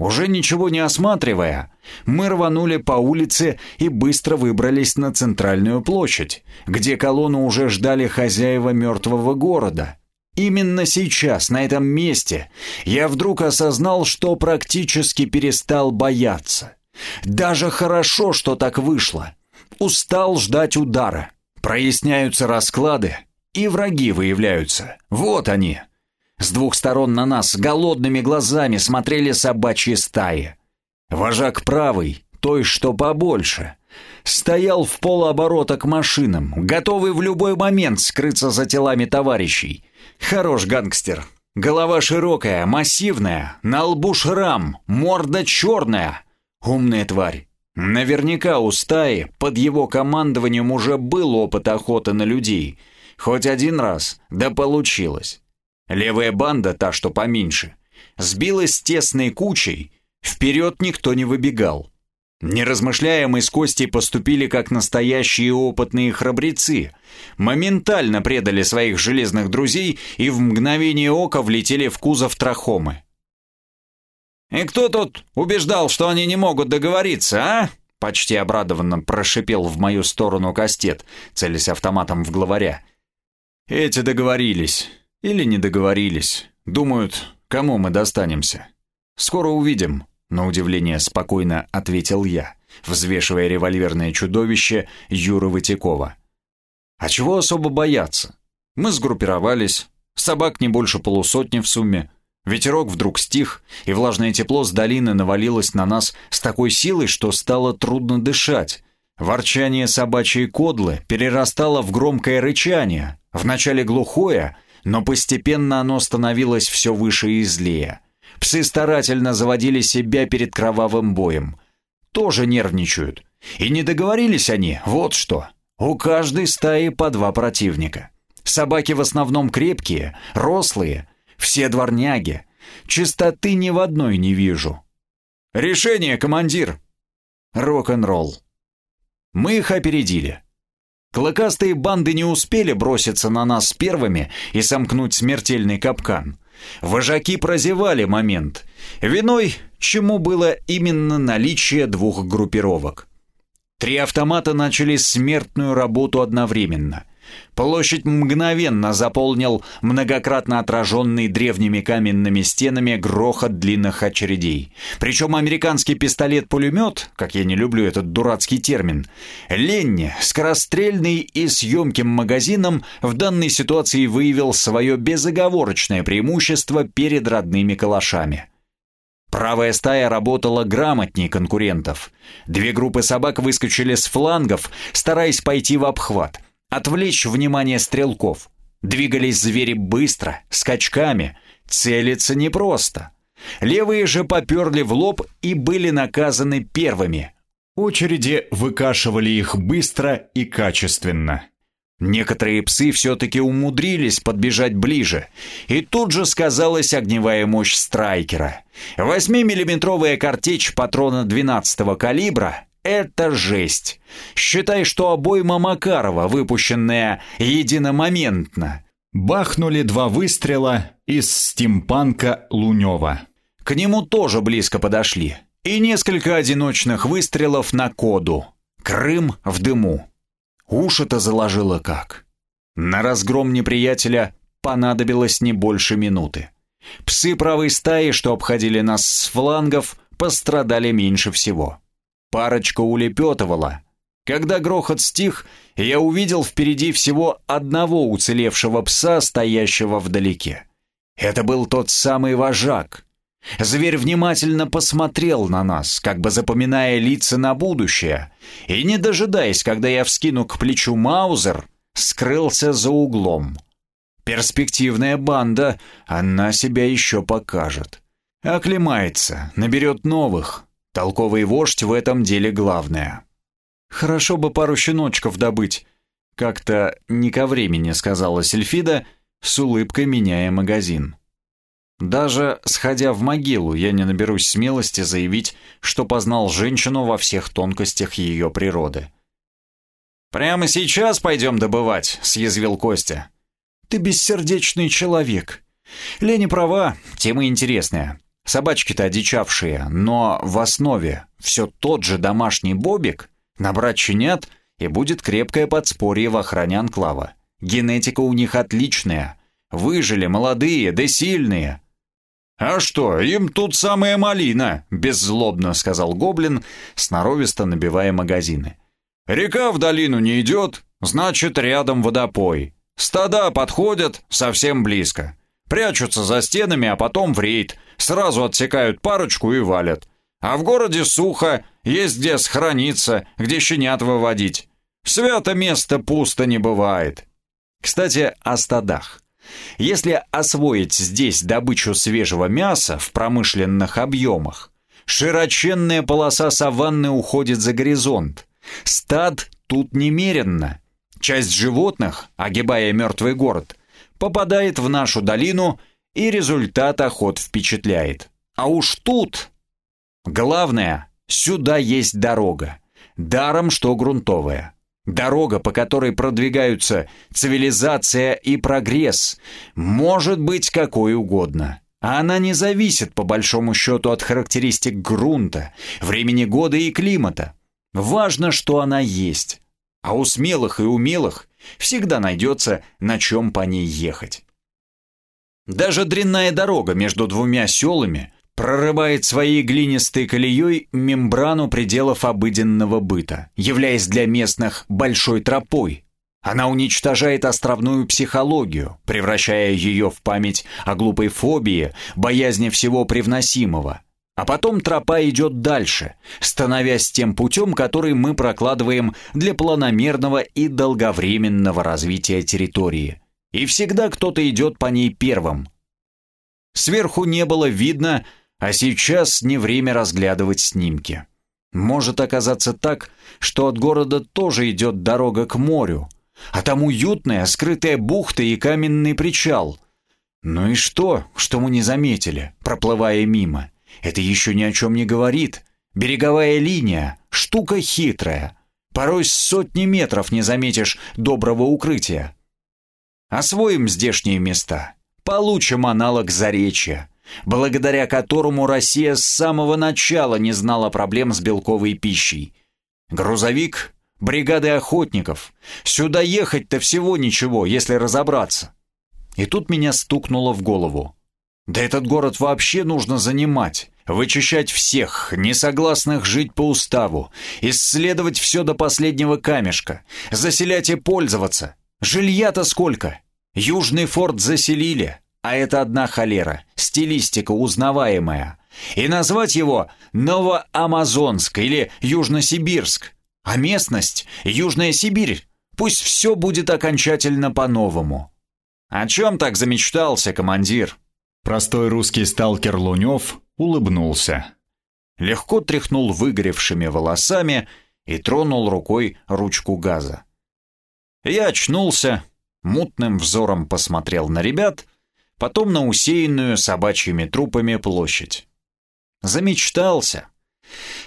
[SPEAKER 1] Уже ничего не осматривая, мы рванули по улице и быстро выбрались на центральную площадь, где колонну уже ждали хозяева мертвого города. Именно сейчас, на этом месте, я вдруг осознал, что практически перестал бояться. Даже хорошо, что так вышло. Устал ждать удара. Проясняются расклады, и враги выявляются. Вот они, с двух сторон на нас голодными глазами смотрели собачьи стаи. Вожак правый, той, что побольше, стоял в полуоборота к машинам, готовый в любой момент скрыться за телами товарищей. Хорош гангстер. Голова широкая, массивная, на лбу шрам, морда черная. Умная тварь. Наверняка у стаи под его командованием уже был опыт охоты на людей. Хоть один раз, да получилось. Левая банда, та, что поменьше, сбилась тесной кучей, вперед никто не выбегал. Не размышляя, мы с Костей поступили как настоящие опытные храбрецы. Моментально предали своих железных друзей и в мгновение ока влетели в кузов трахомы. «И кто тут убеждал, что они не могут договориться, а?» Почти обрадованно прошипел в мою сторону Кастет, целясь автоматом в главаря. «Эти договорились. Или не договорились. Думают, кому мы достанемся. Скоро увидим, на удивление спокойно ответил я, взвешивая револьверное чудовище Юры Ватякова. А чего особо бояться? Мы сгруппировались, собак не больше полусотни в сумме. Ветерок вдруг стих, и влажное тепло с долины навалилось на нас с такой силой, что стало трудно дышать. Ворчание собачьей кодлы перерастало в громкое рычание, вначале глухое, но постепенно оно становилось все выше и злее. Псы старательно заводили себя перед кровавым боем. Тоже нервничают. И не договорились они, вот что. У каждой стаи по два противника. Собаки в основном крепкие, рослые, все дворняги. Чистоты ни в одной не вижу. Решение, командир. Рок-н-ролл. Мы их опередили. Клыкастые банды не успели броситься на нас первыми и сомкнуть смертельный капкан. Вожаки прозевали момент. Виной чему было именно наличие двух группировок. Три автомата начали смертную работу одновременно. Площадь мгновенно заполнил многократно отраженный древними каменными стенами грохот длинных очередей. Причем американский пистолет-пулемет, как я не люблю этот дурацкий термин, Ленни, скорострельный и с емким магазином, в данной ситуации выявил свое безоговорочное преимущество перед родными калашами. Правая стая работала грамотнее конкурентов. Две группы собак выскочили с флангов, стараясь пойти в обхват – отвлечь внимание стрелков. Двигались звери быстро, скачками, целиться непросто. Левые же поперли в лоб и были наказаны первыми. Очереди выкашивали их быстро и качественно. Некоторые псы все-таки умудрились подбежать ближе, и тут же сказалась огневая мощь страйкера. 8-миллиметровая картечь патрона 12-го калибра это жесть. Считай, что обойма Макарова, выпущенная единомоментно. Бахнули два выстрела из стимпанка Лунева. К нему тоже близко подошли. И несколько одиночных выстрелов на коду. Крым в дыму. Уши-то заложило как. На разгром неприятеля понадобилось не больше минуты. Псы правой стаи, что обходили нас с флангов, пострадали меньше всего. Парочка улепетывала. Когда грохот стих, я увидел впереди всего одного уцелевшего пса, стоящего вдалеке. Это был тот самый вожак. Зверь внимательно посмотрел на нас, как бы запоминая лица на будущее, и, не дожидаясь, когда я вскину к плечу Маузер, скрылся за углом. Перспективная банда, она себя еще покажет. Оклемается, наберет новых. Толковый вождь в этом деле главное. Хорошо бы пару щеночков добыть. Как-то не ко времени, сказала Сельфида, с улыбкой меняя магазин. Даже сходя в могилу, я не наберусь смелости заявить, что познал женщину во всех тонкостях ее природы. «Прямо сейчас пойдем добывать», — съязвил Костя. «Ты бессердечный человек. Лени права, тема интересная. Собачки-то одичавшие, но в основе все тот же домашний бобик, набрать щенят, и будет крепкое подспорье в охране анклава. Генетика у них отличная. Выжили молодые, да сильные.
[SPEAKER 9] «А что, им тут самая малина», — беззлобно сказал гоблин, сноровисто набивая магазины. «Река в долину не идет, значит, рядом водопой. Стада подходят совсем близко. Прячутся за стенами, а потом в рейд. Сразу отсекают парочку и валят. А в городе сухо, есть где схорониться, где щенят выводить. Свято место пусто не бывает».
[SPEAKER 1] Кстати, о стадах. Если освоить здесь добычу свежего мяса в промышленных объемах, широченная полоса саванны уходит за горизонт. Стад тут немеренно. Часть животных, огибая мертвый город, попадает в нашу долину, и результат охот впечатляет. А уж тут... Главное, сюда есть дорога. Даром, что грунтовая. Дорога, по которой продвигаются цивилизация и прогресс, может быть какой угодно. А она не зависит, по большому счету, от характеристик грунта, времени года и климата. Важно, что она есть. А у смелых и умелых всегда найдется, на чем по ней ехать. Даже дрянная дорога между двумя селами прорывает своей глинистой колеей мембрану пределов обыденного быта, являясь для местных большой тропой. Она уничтожает островную психологию, превращая ее в память о глупой фобии, боязни всего привносимого. А потом тропа идет дальше, становясь тем путем, который мы прокладываем для планомерного и долговременного развития территории. И всегда кто-то идет по ней первым. Сверху не было видно, а сейчас не время разглядывать снимки. Может оказаться так, что от города тоже идет дорога к морю, а там уютная, скрытая бухта и каменный причал. Ну и что, что мы не заметили, проплывая мимо? Это еще ни о чем не говорит. Береговая линия — штука хитрая. Порой с сотни метров не заметишь доброго укрытия. Освоим здешние места, получим аналог заречья, благодаря которому Россия с самого начала не знала проблем с белковой пищей. Грузовик, бригады охотников. Сюда ехать-то всего ничего, если разобраться. И тут меня стукнуло в голову. Да этот город вообще нужно занимать, вычищать всех, несогласных жить по уставу, исследовать все до последнего камешка, заселять и пользоваться. Жилья-то сколько? Южный форт заселили, а это одна холера, стилистика узнаваемая. И назвать его Новоамазонск или Южносибирск. А местность — Южная Сибирь. Пусть все будет окончательно по-новому. О чем так замечтался, командир?
[SPEAKER 3] Простой русский сталкер Лунев улыбнулся.
[SPEAKER 1] Легко тряхнул выгоревшими волосами и тронул рукой ручку газа. Я очнулся, мутным взором посмотрел на ребят — потом на усеянную собачьими трупами площадь. Замечтался.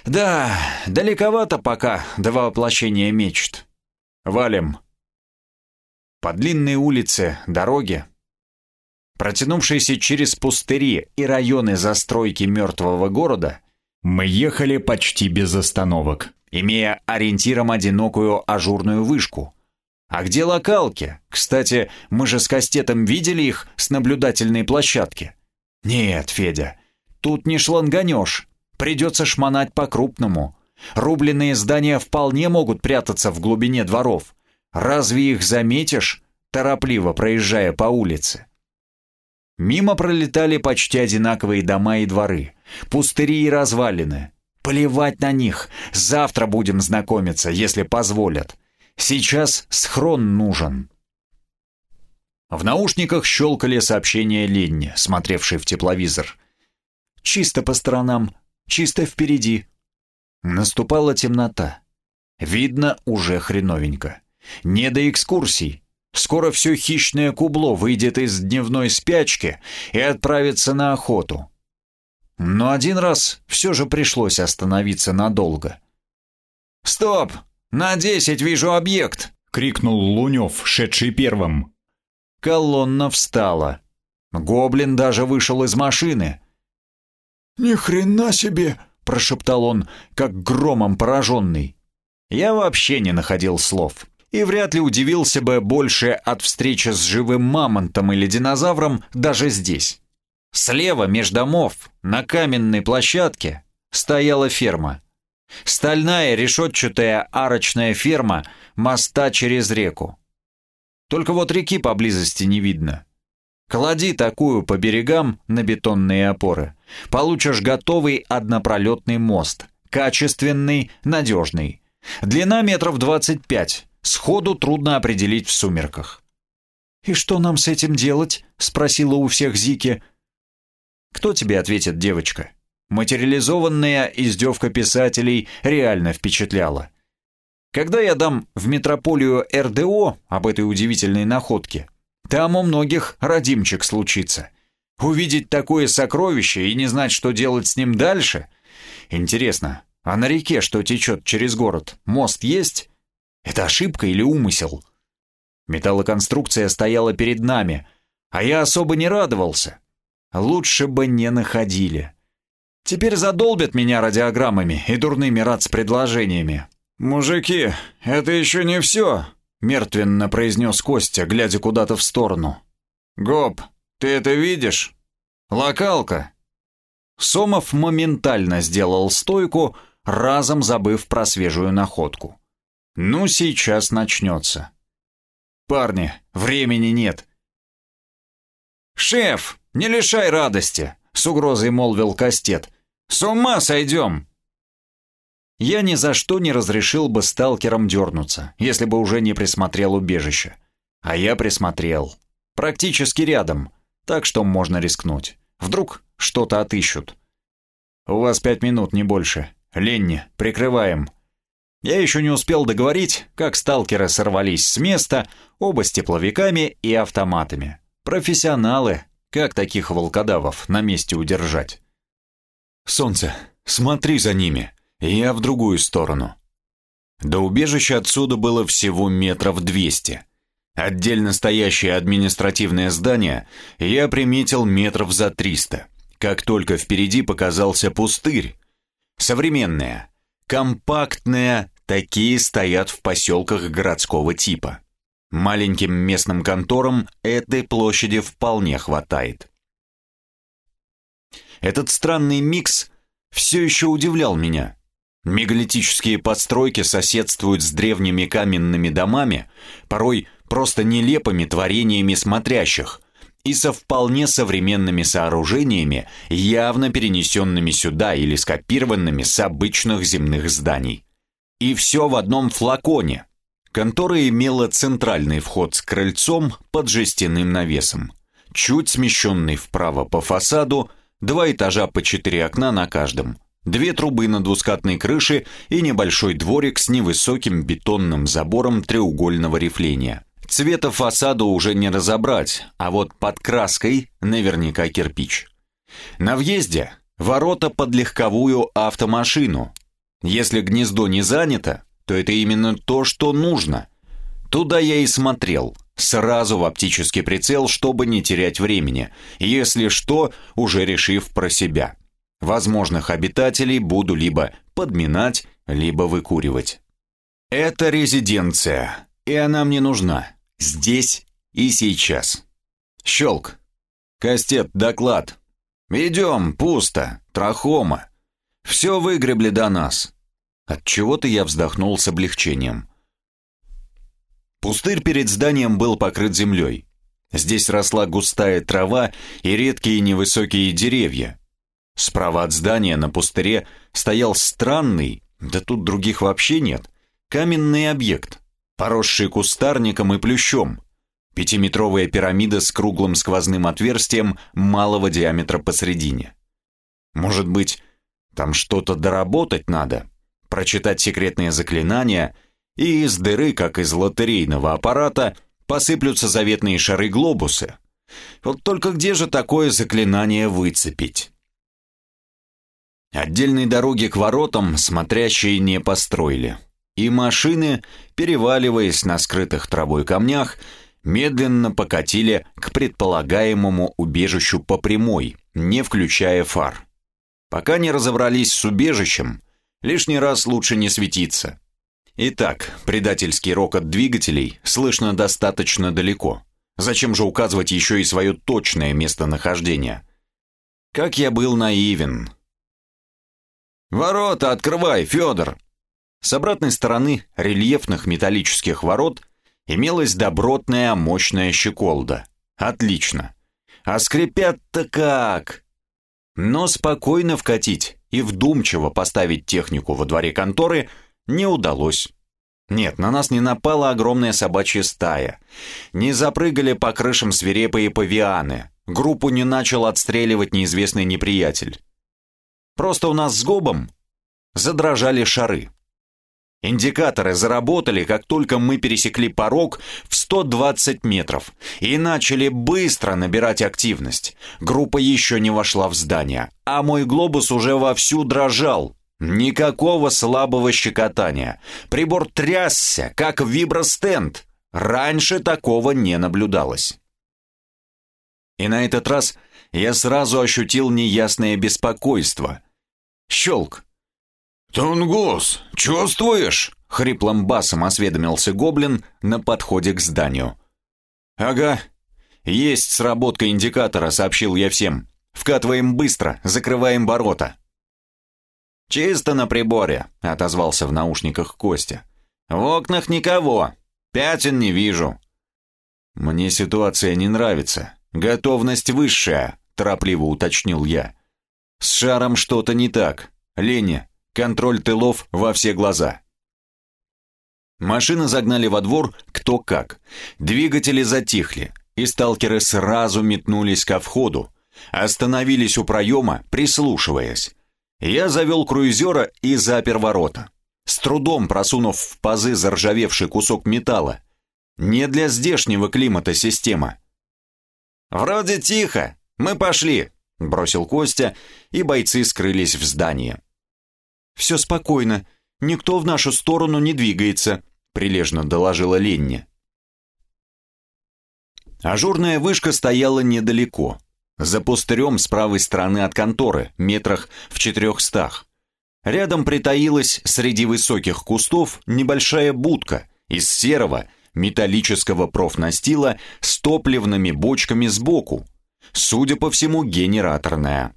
[SPEAKER 1] Да, далековато пока до воплощения мечт. Валим. По длинной улице, дороге, протянувшейся через пустыри и районы застройки мертвого города,
[SPEAKER 3] мы ехали почти без остановок,
[SPEAKER 1] имея ориентиром одинокую ажурную вышку, а где локалки? Кстати, мы же с Кастетом видели их с наблюдательной площадки. Нет, Федя, тут не шланганешь. Придется шмонать по-крупному. Рубленные здания вполне могут прятаться в глубине дворов. Разве их заметишь, торопливо проезжая по улице? Мимо пролетали почти одинаковые дома и дворы, пустыри и развалины. Плевать на них, завтра будем знакомиться, если позволят. Сейчас схрон нужен. В наушниках щелкали сообщения Ленни, смотревшей в тепловизор.
[SPEAKER 10] «Чисто по сторонам, чисто впереди».
[SPEAKER 1] Наступала темнота. Видно уже хреновенько. Не до экскурсий. Скоро все хищное кубло выйдет из дневной спячки и отправится на охоту. Но один раз все же пришлось остановиться надолго. «Стоп! На десять вижу объект!» — крикнул Лунев, шедший первым. Колонна встала. Гоблин даже вышел из машины.
[SPEAKER 11] «Ни хрена себе!» — прошептал он, как громом пораженный.
[SPEAKER 1] Я вообще не находил слов. И вряд ли удивился бы больше от встречи с живым мамонтом или динозавром даже здесь. Слева, меж домов, на каменной площадке, стояла ферма. Стальная решетчатая арочная ферма моста через реку. Только вот реки поблизости не видно. Клади такую по берегам на бетонные опоры. Получишь готовый однопролетный мост. Качественный, надежный. Длина метров 25. Сходу трудно определить в сумерках.
[SPEAKER 10] «И что нам с этим делать?» — спросила у всех Зики.
[SPEAKER 1] «Кто тебе ответит, девочка?» Материализованная издевка писателей реально впечатляла. Когда я дам в метрополию РДО об этой удивительной находке, там у многих родимчик случится. Увидеть такое сокровище и не знать, что делать с ним дальше? Интересно, а на реке, что течет через город, мост есть? Это ошибка или умысел? Металлоконструкция стояла перед нами, а я особо не радовался. Лучше бы не находили. Теперь задолбят меня радиограммами и дурными рацпредложениями. «Мужики, это еще не все», — мертвенно произнес Костя, глядя куда-то в сторону. «Гоп, ты это видишь? Локалка». Сомов моментально сделал стойку, разом забыв про свежую находку. «Ну, сейчас начнется». «Парни, времени нет». «Шеф, не лишай радости», — с угрозой молвил Кастет. «С ума сойдем!» Я ни за что не разрешил бы сталкерам дернуться, если бы уже не присмотрел убежище. А я присмотрел. Практически рядом, так что можно рискнуть. Вдруг что-то отыщут. У вас пять минут, не больше. Ленни, прикрываем. Я еще не успел договорить, как сталкеры сорвались с места, оба с тепловиками и автоматами. Профессионалы, как таких волкодавов на месте удержать? «Солнце, смотри за ними!» Я в другую сторону. До убежища отсюда было всего метров двести. Отдельно стоящее административное здание я приметил метров за триста. Как только впереди показался пустырь. Современная, компактная, такие стоят в поселках городского типа. Маленьким местным конторам этой площади вполне хватает. Этот странный микс все еще удивлял меня. Мегалитические постройки соседствуют с древними каменными домами, порой просто нелепыми творениями смотрящих, и со вполне современными сооружениями, явно перенесенными сюда или скопированными с обычных земных зданий. И все в одном флаконе. Контора имела центральный вход с крыльцом под жестяным навесом, чуть смещенный вправо по фасаду, два этажа по четыре окна на каждом – две трубы на двускатной крыше и небольшой дворик с невысоким бетонным забором треугольного рифления. Цвета фасада уже не разобрать, а вот под краской наверняка кирпич. На въезде ворота под легковую автомашину. Если гнездо не занято, то это именно то, что нужно. Туда я и смотрел, сразу в оптический прицел, чтобы не терять времени, если что, уже решив про себя возможных обитателей буду либо подминать, либо выкуривать. Это резиденция, и она мне нужна. Здесь и сейчас. Щелк. Кастет, доклад. Идем, пусто, трахома. Все выгребли до нас. От чего то я вздохнул с облегчением. Пустырь перед зданием был покрыт землей. Здесь росла густая трава и редкие невысокие деревья, Справа от здания на пустыре стоял странный, да тут других вообще нет, каменный объект, поросший кустарником и плющом. Пятиметровая пирамида с круглым сквозным отверстием малого диаметра посредине. Может быть, там что-то доработать надо? Прочитать секретные заклинания, и из дыры, как из лотерейного аппарата, посыплются заветные шары-глобусы. Вот только где же такое заклинание выцепить? Отдельной дороги к воротам смотрящие не построили, и машины, переваливаясь на скрытых травой камнях, медленно покатили к предполагаемому убежищу по прямой, не включая фар. Пока не разобрались с убежищем, лишний раз лучше не светиться. Итак, предательский рокот двигателей слышно достаточно далеко. Зачем же указывать еще и свое точное местонахождение? Как я был наивен. «Ворота открывай, Федор!» С обратной стороны рельефных металлических ворот имелась добротная мощная щеколда. Отлично. А скрипят-то как! Но спокойно вкатить и вдумчиво поставить технику во дворе конторы не удалось. Нет, на нас не напала огромная собачья стая. Не запрыгали по крышам свирепые павианы. Группу не начал отстреливать неизвестный неприятель. Просто у нас с Гобом задрожали шары. Индикаторы заработали, как только мы пересекли порог в 120 метров и начали быстро набирать активность. Группа еще не вошла в здание, а мой глобус уже вовсю дрожал. Никакого слабого щекотания. Прибор трясся, как вибростенд. Раньше такого не наблюдалось. И на этот раз я сразу ощутил неясное беспокойство. Щелк.
[SPEAKER 9] «Тунгус, чувствуешь?» — хриплым басом осведомился гоблин на подходе к зданию.
[SPEAKER 1] «Ага. Есть сработка индикатора», — сообщил я всем. «Вкатываем быстро, закрываем ворота».
[SPEAKER 3] «Чисто на приборе», — отозвался в наушниках Костя. «В окнах никого. Пятен не вижу».
[SPEAKER 1] «Мне ситуация не нравится. Готовность высшая», — торопливо уточнил я. «С шаром что-то не так. Леня, Контроль тылов во все глаза. Машины загнали во двор кто как. Двигатели затихли, и сталкеры сразу метнулись ко входу. Остановились у проема, прислушиваясь. Я завел круизера и запер ворота. С трудом просунув в пазы заржавевший кусок металла. Не для здешнего климата система.
[SPEAKER 3] «Вроде тихо, мы пошли», — бросил Костя, и бойцы скрылись в здании.
[SPEAKER 1] «Все спокойно, никто в нашу сторону не двигается», — прилежно доложила Ленни. Ажурная вышка стояла недалеко, за пустырем с правой стороны от конторы, метрах в четырехстах. Рядом притаилась среди высоких кустов небольшая будка из серого металлического профнастила с топливными бочками сбоку. Судя по всему, генераторная.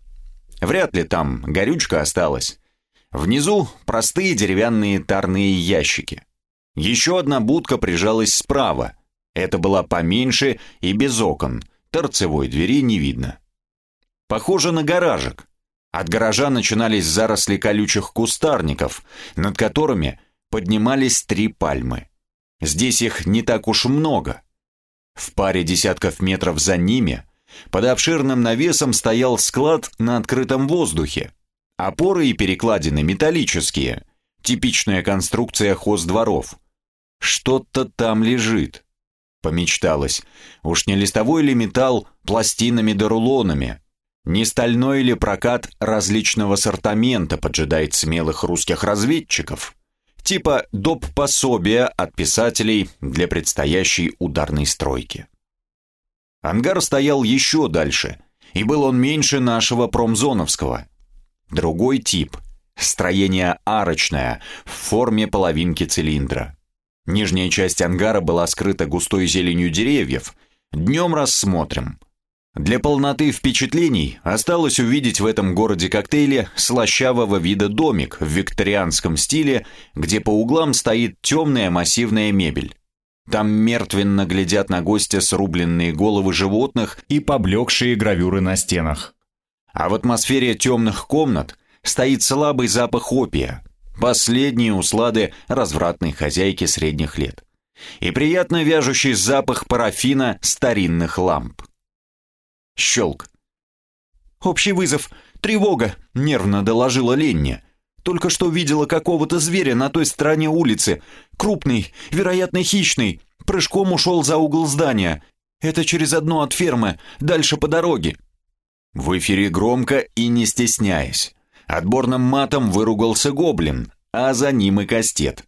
[SPEAKER 1] Вряд ли там горючка осталась. Внизу простые деревянные тарные ящики. Еще одна будка прижалась справа. Это была поменьше и без окон. Торцевой двери не видно. Похоже на гаражик. От гаража начинались заросли колючих кустарников, над которыми поднимались три пальмы. Здесь их не так уж много. В паре десятков метров за ними под обширным навесом стоял склад на открытом воздухе, Опоры и перекладины металлические. Типичная конструкция хоздворов. Что-то там лежит. Помечталось. Уж не листовой ли металл пластинами да рулонами? Не стальной ли прокат различного сортамента поджидает смелых русских разведчиков? Типа доп. пособия от писателей для предстоящей ударной стройки. Ангар стоял еще дальше, и был он меньше нашего промзоновского – Другой тип – строение арочное, в форме половинки цилиндра. Нижняя часть ангара была скрыта густой зеленью деревьев. Днем рассмотрим. Для полноты впечатлений осталось увидеть в этом городе-коктейле слащавого вида домик в викторианском стиле, где по углам стоит темная массивная мебель. Там мертвенно глядят на гостя срубленные головы животных и поблекшие гравюры на стенах. А в атмосфере темных комнат стоит слабый запах опия, последние услады развратной хозяйки средних лет. и приятно вяжущий запах парафина старинных ламп. Щелк. «Общий вызов! Тревога!» — нервно доложила Ленни. «Только что видела какого-то зверя на той стороне улицы. Крупный, вероятно, хищный. Прыжком ушел за угол здания. Это через одно от фермы, дальше по дороге». В эфире громко и не стесняясь. Отборным матом выругался гоблин, а за ним и кастет.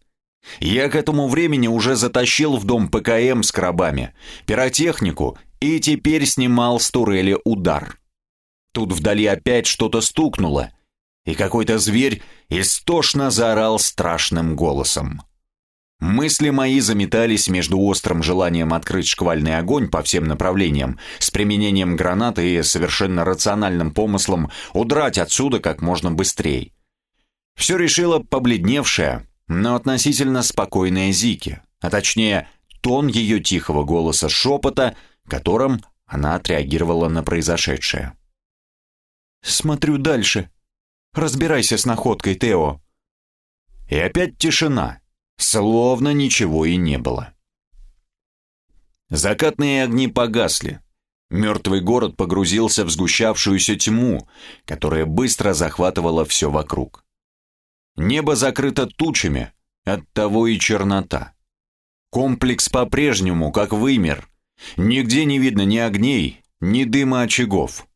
[SPEAKER 1] Я к этому времени уже затащил в дом ПКМ с крабами, пиротехнику и теперь снимал с турели удар. Тут вдали опять что-то стукнуло, и какой-то зверь истошно заорал страшным голосом. Мысли мои заметались между острым желанием открыть шквальный огонь по всем направлениям, с применением гранаты и совершенно рациональным помыслом удрать отсюда как можно быстрее. Все решила побледневшая, но относительно спокойная Зики, а точнее тон ее тихого голоса шепота, которым она отреагировала на произошедшее. «Смотрю дальше. Разбирайся с находкой, Тео». И опять тишина, словно ничего и не было. Закатные огни погасли. Мертвый город погрузился в сгущавшуюся тьму, которая быстро захватывала все вокруг. Небо закрыто тучами, оттого и чернота. Комплекс по-прежнему, как вымер. Нигде не видно ни огней, ни дыма очагов.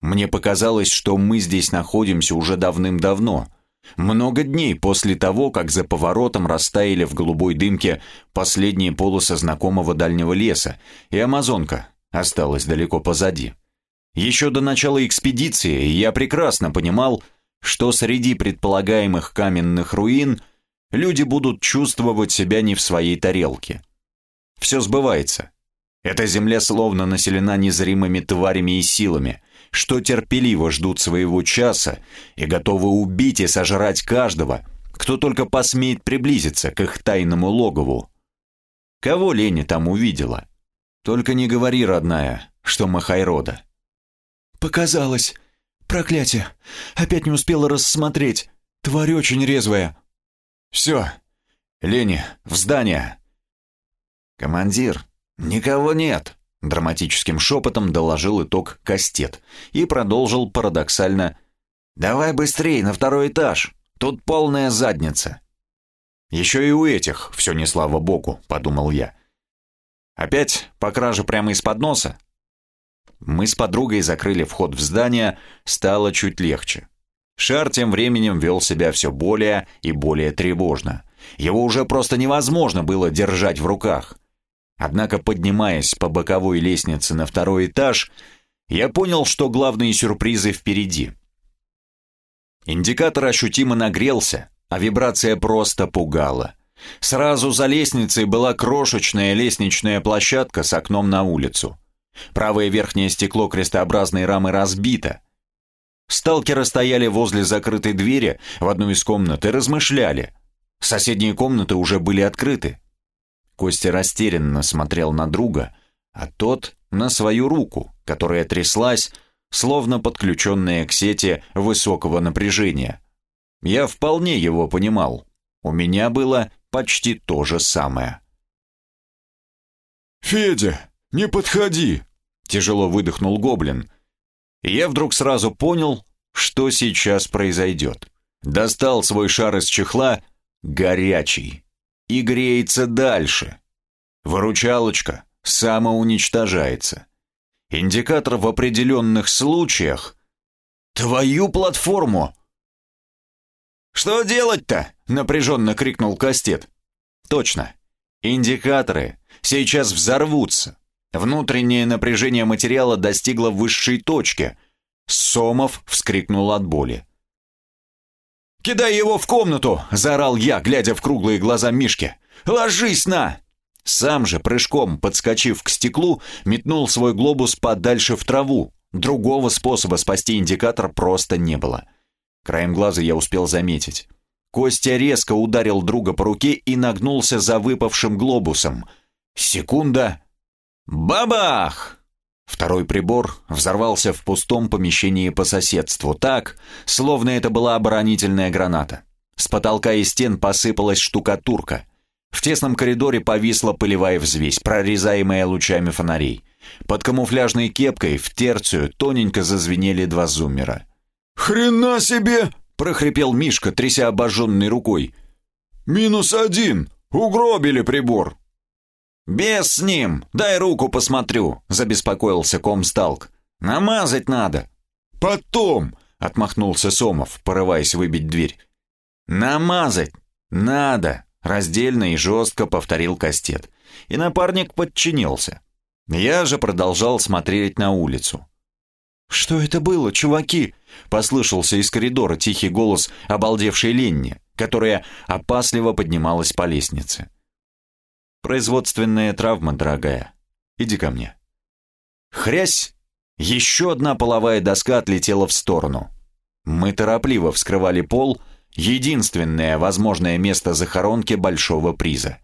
[SPEAKER 1] Мне показалось, что мы здесь находимся уже давным-давно. Много дней после того, как за поворотом растаяли в голубой дымке последние полосы знакомого дальнего леса, и Амазонка осталась далеко позади. Еще до начала экспедиции я прекрасно понимал, что среди предполагаемых каменных руин люди будут чувствовать себя не в своей тарелке. Все сбывается. Эта земля словно населена незримыми тварями и силами, что терпеливо ждут своего часа и готовы убить и сожрать каждого, кто только посмеет приблизиться к их тайному логову. Кого Леня там увидела? Только не говори, родная, что Махайрода. «Показалось. Проклятие. Опять не успела рассмотреть. Тварь очень резвая». «Все. Лени, в здание». «Командир, никого нет», — драматическим шепотом доложил итог Кастет и продолжил парадоксально. «Давай быстрей, на второй этаж. Тут полная задница». «Еще и у этих все не слава богу», — подумал я. «Опять по краже прямо из-под носа?» Мы с подругой закрыли вход в здание, стало чуть легче. Шар тем временем вел себя все более и более тревожно. Его уже просто невозможно было держать в руках. Однако, поднимаясь по боковой лестнице на второй этаж, я понял, что главные сюрпризы впереди. Индикатор ощутимо нагрелся, а вибрация просто пугала. Сразу за лестницей была крошечная лестничная площадка с окном на улицу. Правое верхнее стекло крестообразной рамы разбито. Сталкеры стояли возле закрытой двери в одну из комнат и размышляли. Соседние комнаты уже были открыты. Костя растерянно смотрел на друга, а тот на свою руку, которая тряслась, словно подключенная к сети высокого напряжения. Я вполне его понимал. У меня было почти то же самое.
[SPEAKER 9] «Федя, не подходи!» — тяжело выдохнул гоблин.
[SPEAKER 1] Я вдруг сразу понял, что сейчас произойдет. Достал свой шар из чехла, горячий, и греется дальше. Выручалочка самоуничтожается. Индикатор в определенных случаях... Твою платформу! «Что делать-то?» — напряженно крикнул Кастет. «Точно. Индикаторы сейчас взорвутся. Внутреннее напряжение материала достигло высшей точки. Сомов вскрикнул от боли. «Кидай его в комнату!» – заорал я, глядя в круглые глаза Мишки. «Ложись на!» Сам же, прыжком подскочив к стеклу, метнул свой глобус подальше в траву. Другого способа спасти индикатор просто не было. Краем глаза я успел заметить. Костя резко ударил друга по руке и нагнулся за выпавшим глобусом. Секунда, Бабах! Второй прибор взорвался в пустом помещении по соседству так, словно это была оборонительная граната. С потолка и стен посыпалась штукатурка. В тесном коридоре повисла пылевая взвесь, прорезаемая лучами фонарей. Под камуфляжной кепкой в терцию тоненько зазвенели два зуммера.
[SPEAKER 9] «Хрена себе!»
[SPEAKER 1] — прохрипел Мишка, тряся обожженной рукой.
[SPEAKER 9] «Минус один! Угробили прибор!»
[SPEAKER 1] «Без с ним! Дай руку посмотрю!» — забеспокоился комсталк. «Намазать надо!»
[SPEAKER 9] «Потом!»
[SPEAKER 1] — отмахнулся Сомов, порываясь выбить дверь. «Намазать! Надо!» — раздельно и жестко повторил Кастет. И напарник подчинился. Я же продолжал смотреть на улицу. «Что это было, чуваки?» — послышался из коридора тихий голос обалдевшей Ленни, которая опасливо поднималась по лестнице. «Производственная травма, дорогая. Иди ко мне». Хрясь! Еще одна половая доска отлетела в сторону. Мы торопливо вскрывали пол, единственное возможное место захоронки большого приза.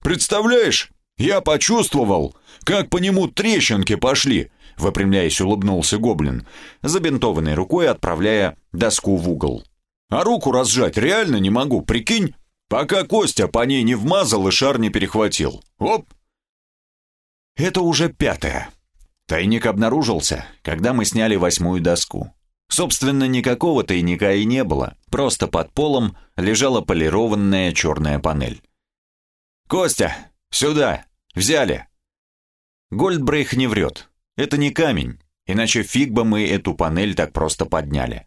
[SPEAKER 9] «Представляешь, я почувствовал, как по нему трещинки пошли», выпрямляясь, улыбнулся гоблин, забинтованной рукой отправляя доску в угол. «А руку разжать реально не могу, прикинь, пока Костя по ней не вмазал и шар не перехватил. Оп!»
[SPEAKER 1] Это уже пятое. Тайник обнаружился, когда мы сняли восьмую доску. Собственно, никакого тайника и не было, просто под полом лежала полированная черная панель. «Костя, сюда! Взяли!» Гольдбрейх не врет. Это не камень, иначе фиг бы мы эту панель так просто подняли.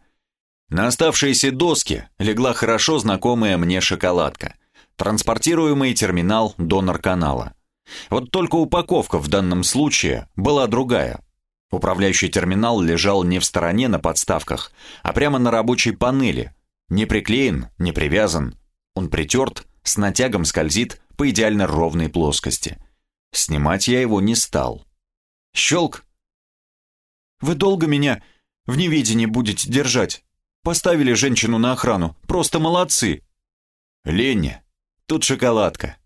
[SPEAKER 1] На оставшиеся доски легла хорошо знакомая мне шоколадка, транспортируемый терминал донор-канала. Вот только упаковка в данном случае была другая. Управляющий терминал лежал не в стороне на подставках, а прямо на рабочей панели. Не приклеен, не привязан. Он притерт, с натягом скользит по идеально ровной плоскости. Снимать я его не стал. Щелк. «Вы долго меня в неведении будете держать? Поставили женщину на охрану. Просто молодцы!» «Леня, тут шоколадка».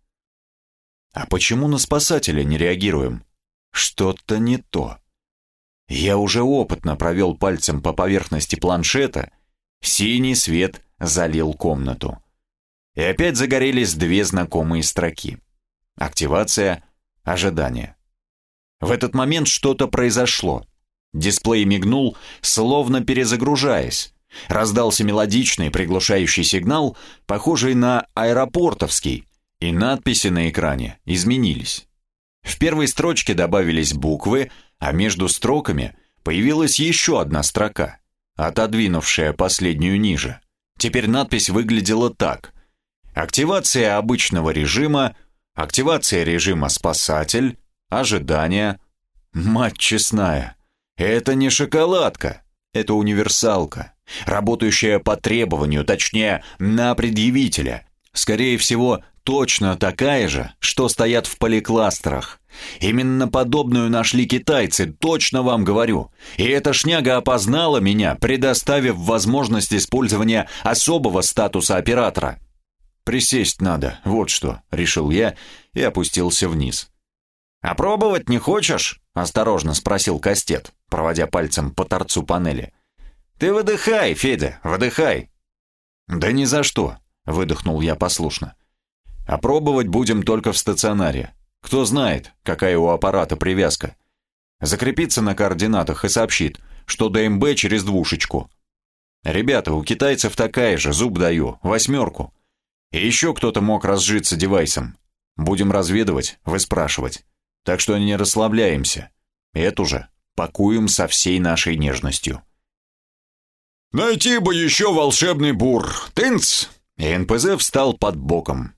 [SPEAKER 1] «А почему на спасателя не реагируем? Что-то не то». Я уже опытно провел пальцем по поверхности планшета, синий свет залил комнату. И опять загорелись две знакомые строки. Активация, ожидание. В этот момент что-то произошло. Дисплей мигнул, словно перезагружаясь. Раздался мелодичный приглушающий сигнал, похожий на аэропортовский, и надписи на экране изменились. В первой строчке добавились буквы, а между строками появилась еще одна строка, отодвинувшая последнюю ниже. Теперь надпись выглядела так. Активация обычного режима, активация режима «Спасатель», ожидание. Мать честная, это не шоколадка, это универсалка, работающая по требованию, точнее, на предъявителя. Скорее всего, точно такая же, что стоят в поликластерах. Именно подобную нашли китайцы, точно вам говорю. И эта шняга опознала меня, предоставив возможность использования особого статуса оператора. Присесть надо, вот что, решил я и опустился вниз. «Опробовать не хочешь?» — осторожно спросил Кастет, проводя пальцем по торцу панели. «Ты выдыхай, Федя, выдыхай!» «Да ни за что!» — выдохнул я послушно. «Опробовать будем только в стационаре. Кто знает, какая у аппарата привязка. Закрепится на координатах и сообщит, что ДМБ через двушечку. Ребята, у китайцев такая же, зуб даю, восьмерку. И еще кто-то мог разжиться девайсом. Будем разведывать, выспрашивать. Так что не расслабляемся. Эту же пакуем со всей нашей нежностью.
[SPEAKER 9] «Найти бы еще волшебный бур! Тынц!»
[SPEAKER 1] НПЗ встал под боком,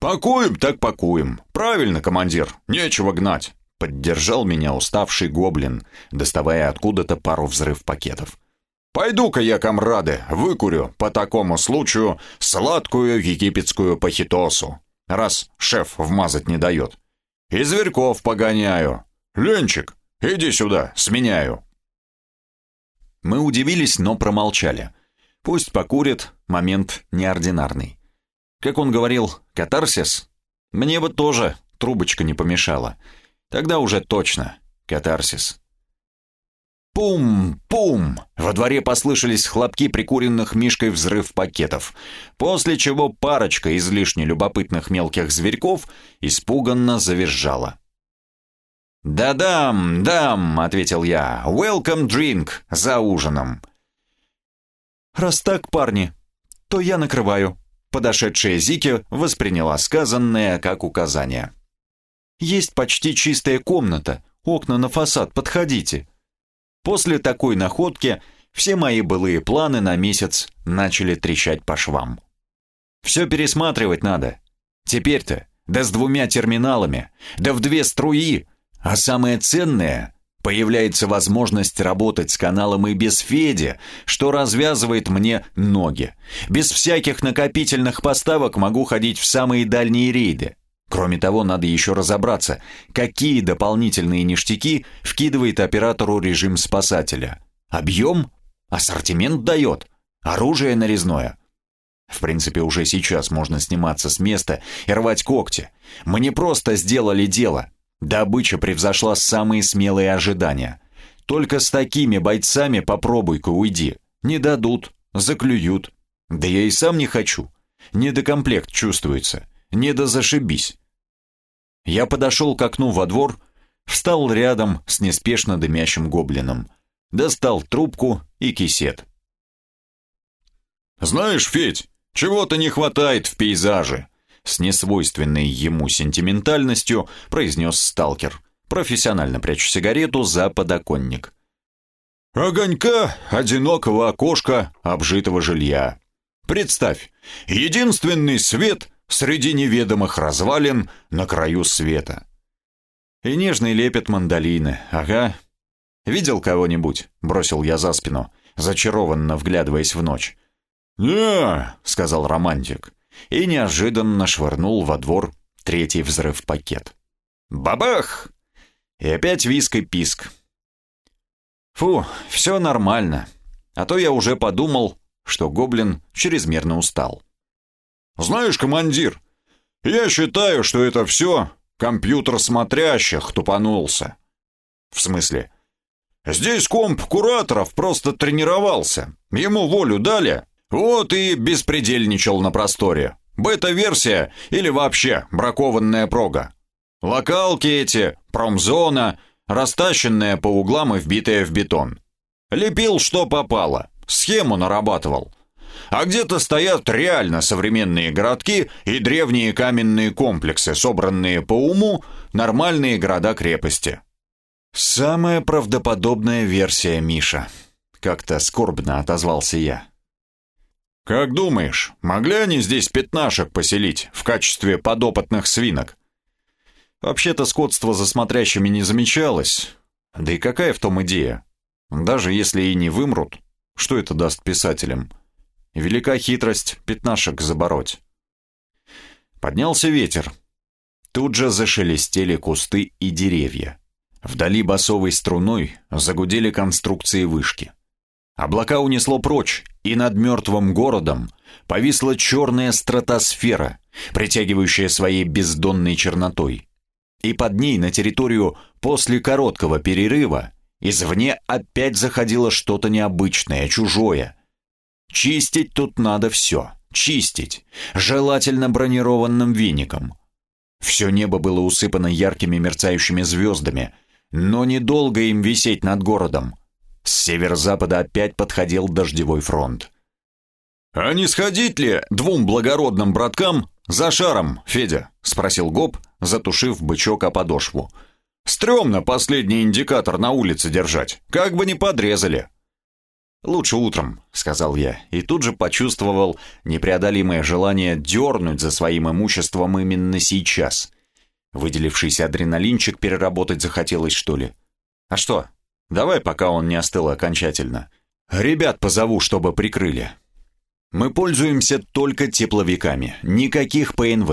[SPEAKER 9] «Пакуем так пакуем. Правильно, командир, нечего гнать», —
[SPEAKER 1] поддержал меня уставший гоблин, доставая откуда-то пару взрыв пакетов.
[SPEAKER 9] «Пойду-ка я, комрады, выкурю по такому случаю сладкую египетскую пахитосу, раз шеф вмазать не дает. И зверьков погоняю. Ленчик, иди сюда, сменяю».
[SPEAKER 1] Мы удивились, но промолчали. Пусть покурит, момент неординарный. Как он говорил, катарсис? Мне бы тоже трубочка не помешала. Тогда уже точно катарсис.
[SPEAKER 3] Пум-пум! Во дворе послышались хлопки прикуренных Мишкой взрыв пакетов, после чего парочка излишне любопытных мелких зверьков испуганно завизжала. «Да-дам, дам», — ответил я, — «welcome drink за ужином».
[SPEAKER 1] «Раз так, парни, то я накрываю», — подошедшая Зики восприняла сказанное как указание. «Есть почти чистая комната, окна на фасад, подходите». После такой находки все мои былые планы на месяц начали трещать по швам. Все пересматривать надо. Теперь-то, да с двумя терминалами, да в две струи, а самое ценное — появляется возможность работать с каналом и без Феди, что развязывает мне ноги. Без всяких накопительных поставок могу ходить в самые дальние рейды. Кроме того, надо еще разобраться, какие дополнительные ништяки вкидывает оператору режим спасателя. Объем? Ассортимент дает? Оружие нарезное? В принципе, уже сейчас можно сниматься с места и рвать когти. Мы не просто сделали дело. Добыча превзошла самые смелые ожидания. Только с такими бойцами попробуй-ка уйди. Не дадут, заклюют. Да я и сам не хочу. Недокомплект чувствуется не да зашибись. Я подошел к окну во двор, встал рядом с неспешно дымящим гоблином, достал трубку и кисет.
[SPEAKER 9] «Знаешь, Федь, чего-то не хватает в пейзаже», с несвойственной ему сентиментальностью произнес сталкер, профессионально пряча сигарету за подоконник. «Огонька, одинокого окошка, обжитого жилья. Представь, единственный свет среди неведомых развалин на краю света.
[SPEAKER 1] И нежный лепет мандолины, ага. Видел кого-нибудь? Бросил я за спину, зачарованно вглядываясь в ночь.
[SPEAKER 9] «Не», — сказал романтик,
[SPEAKER 1] и неожиданно швырнул во двор третий взрыв пакет. Бабах! И опять виск и писк. Фу, все нормально. А то я уже подумал, что гоблин чрезмерно устал.
[SPEAKER 9] «Знаешь, командир, я считаю, что это все компьютер смотрящих тупанулся».
[SPEAKER 1] «В смысле?»
[SPEAKER 9] «Здесь комп кураторов просто тренировался. Ему волю дали, вот и беспредельничал на просторе. Бета-версия или вообще бракованная прога. Локалки эти, промзона, растащенная по углам и вбитая в бетон. Лепил, что попало, схему нарабатывал. А где-то стоят реально современные городки и древние каменные комплексы, собранные по уму, нормальные города-крепости.
[SPEAKER 1] «Самая правдоподобная версия, Миша», — как-то скорбно отозвался я.
[SPEAKER 9] «Как думаешь, могли они здесь пятнашек поселить в качестве подопытных свинок?»
[SPEAKER 1] Вообще-то скотство за смотрящими не замечалось. Да и какая в том идея? Даже если и не вымрут, что это даст писателям? Велика хитрость пятнашек забороть. Поднялся ветер. Тут же зашелестели кусты и деревья. Вдали басовой струной загудели конструкции вышки. Облака унесло прочь, и над мертвым городом повисла черная стратосфера, притягивающая своей бездонной чернотой. И под ней на территорию после короткого перерыва извне опять заходило что-то необычное, чужое, Чистить тут надо все. Чистить. Желательно бронированным веником. Все небо было усыпано яркими мерцающими звездами, но недолго им висеть над городом. С северо-запада опять подходил дождевой фронт.
[SPEAKER 9] «А не сходить ли двум благородным браткам за шаром, Федя?» — спросил Гоб, затушив бычок о подошву. «Стремно последний индикатор на улице держать, как бы не подрезали».
[SPEAKER 1] «Лучше утром», — сказал я, и тут же почувствовал непреодолимое желание дернуть за своим имуществом именно сейчас. Выделившийся адреналинчик переработать захотелось, что ли? «А что? Давай, пока он не остыл окончательно. Ребят позову, чтобы прикрыли». Мы пользуемся только тепловиками, никаких ПНВ.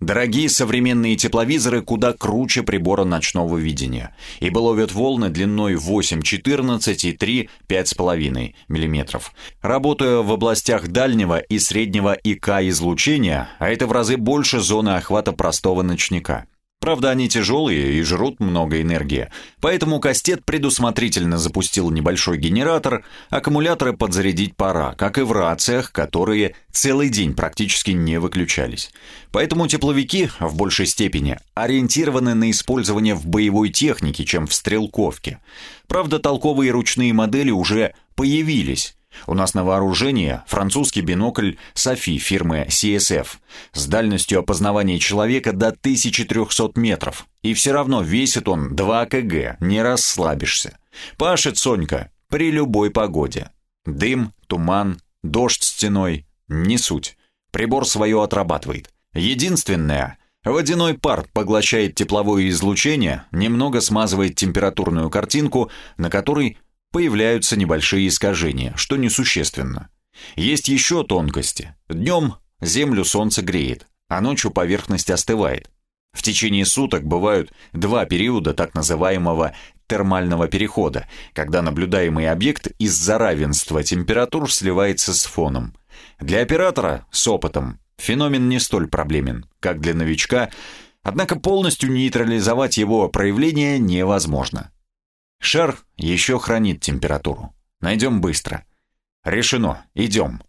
[SPEAKER 1] Дорогие современные тепловизоры куда круче прибора ночного видения, ибо ловят волны длиной 8,14 и 3,5,5 мм, работая в областях дальнего и среднего ИК излучения, а это в разы больше зоны охвата простого ночника. Правда, они тяжелые и жрут много энергии, поэтому Кастет предусмотрительно запустил небольшой генератор, аккумуляторы подзарядить пора, как и в рациях, которые целый день практически не выключались. Поэтому тепловики в большей степени ориентированы на использование в боевой технике, чем в стрелковке. Правда, толковые ручные модели уже появились, у нас на вооружении французский бинокль Софи фирмы CSF с дальностью опознавания человека до 1300 метров. И все равно весит он 2 кг, не расслабишься. Пашет Сонька при любой погоде. Дым, туман, дождь стеной – не суть. Прибор свое отрабатывает. Единственное – водяной пар поглощает тепловое излучение, немного смазывает температурную картинку, на которой появляются небольшие искажения, что несущественно. Есть еще тонкости. Днем Землю солнце греет, а ночью поверхность остывает. В течение суток бывают два периода так называемого термального перехода, когда наблюдаемый объект из-за равенства температур сливается с фоном. Для оператора с опытом феномен не столь проблемен, как для новичка, однако полностью нейтрализовать его проявление невозможно. Шар еще хранит температуру. Найдем быстро. Решено, идем.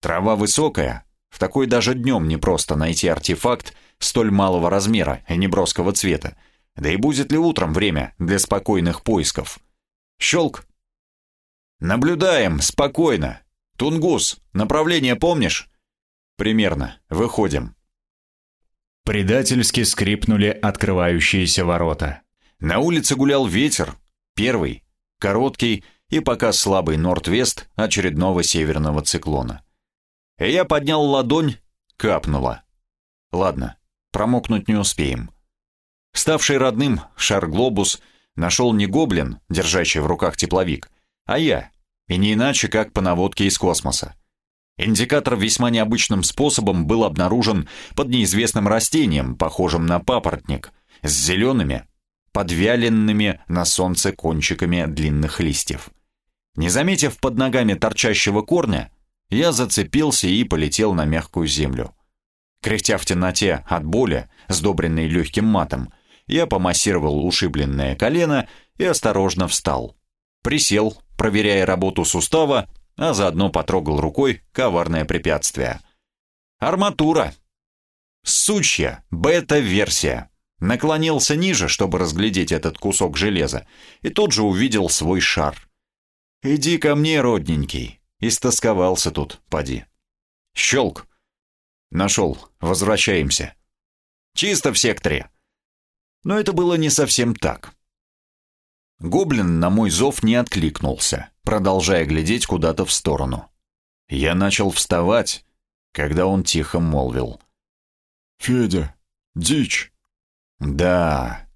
[SPEAKER 1] Трава высокая, в такой даже днем непросто найти артефакт столь малого размера и неброского цвета. Да и будет ли утром время для спокойных поисков? Щелк. Наблюдаем, спокойно. Тунгус, направление помнишь? Примерно. Выходим.
[SPEAKER 3] Предательски скрипнули открывающиеся ворота.
[SPEAKER 1] На улице гулял ветер, Первый – короткий и пока слабый норд-вест очередного северного циклона. И я поднял ладонь, капнуло. Ладно, промокнуть не успеем. Ставший родным шар-глобус нашел не гоблин, держащий в руках тепловик, а я, и не иначе, как по наводке из космоса. Индикатор весьма необычным способом был обнаружен под неизвестным растением, похожим на папоротник, с зелеными, подвяленными на солнце кончиками длинных листьев. Не заметив под ногами торчащего корня, я зацепился и полетел на мягкую землю. Кряхтя в темноте от боли, сдобренной легким матом, я помассировал ушибленное колено и осторожно встал. Присел, проверяя работу сустава, а заодно потрогал рукой коварное препятствие. Арматура. Сучья, бета-версия. Наклонился ниже, чтобы разглядеть этот кусок железа, и тут же увидел свой шар. «Иди ко мне, родненький!» Истосковался тут, поди. Щелк. Нашел. Возвращаемся. Чисто в секторе. Но это было не совсем так. Гоблин на мой зов не откликнулся, продолжая глядеть куда-то в сторону. Я начал вставать, когда он тихо молвил.
[SPEAKER 9] «Федя, дичь!»
[SPEAKER 1] Да,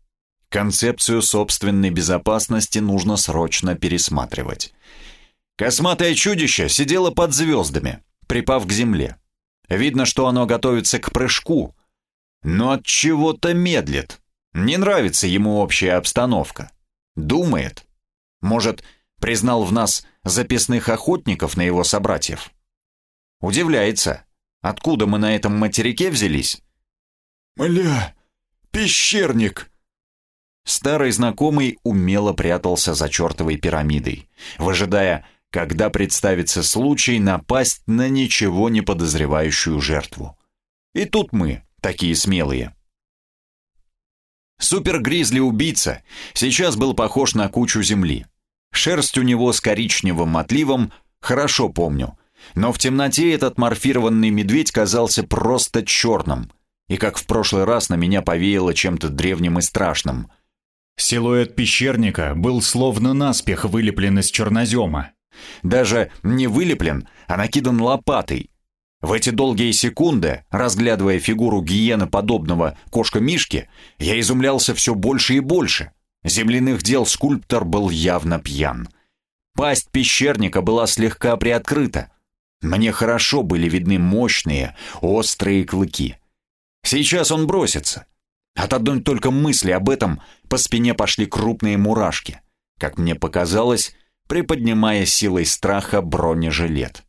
[SPEAKER 1] концепцию собственной безопасности нужно срочно пересматривать. Косматое чудище сидело под звездами, припав к земле. Видно, что оно готовится к прыжку, но от чего-то медлит. Не нравится ему общая обстановка. Думает. Может, признал в нас записных охотников на его собратьев. Удивляется, откуда мы на этом материке взялись.
[SPEAKER 9] «Мля, Пещерник!»
[SPEAKER 1] Старый знакомый умело прятался за чертовой пирамидой, выжидая, когда представится случай напасть на ничего не подозревающую жертву. И тут мы, такие смелые. Супер-гризли-убийца сейчас был похож на кучу земли. Шерсть у него с коричневым отливом, хорошо помню, но в темноте этот морфированный медведь казался просто черным — и как в прошлый раз на меня повеяло чем-то древним и страшным.
[SPEAKER 3] Силуэт пещерника был словно наспех вылеплен из чернозема.
[SPEAKER 1] Даже не вылеплен, а накидан лопатой. В эти долгие секунды, разглядывая фигуру гиены подобного кошка-мишки, я изумлялся все больше и больше. Земляных дел скульптор был явно пьян. Пасть пещерника была слегка приоткрыта. Мне хорошо были видны мощные, острые клыки — Сейчас он бросится. От одной только мысли об этом по спине пошли крупные мурашки, как мне показалось, приподнимая силой страха бронежилет.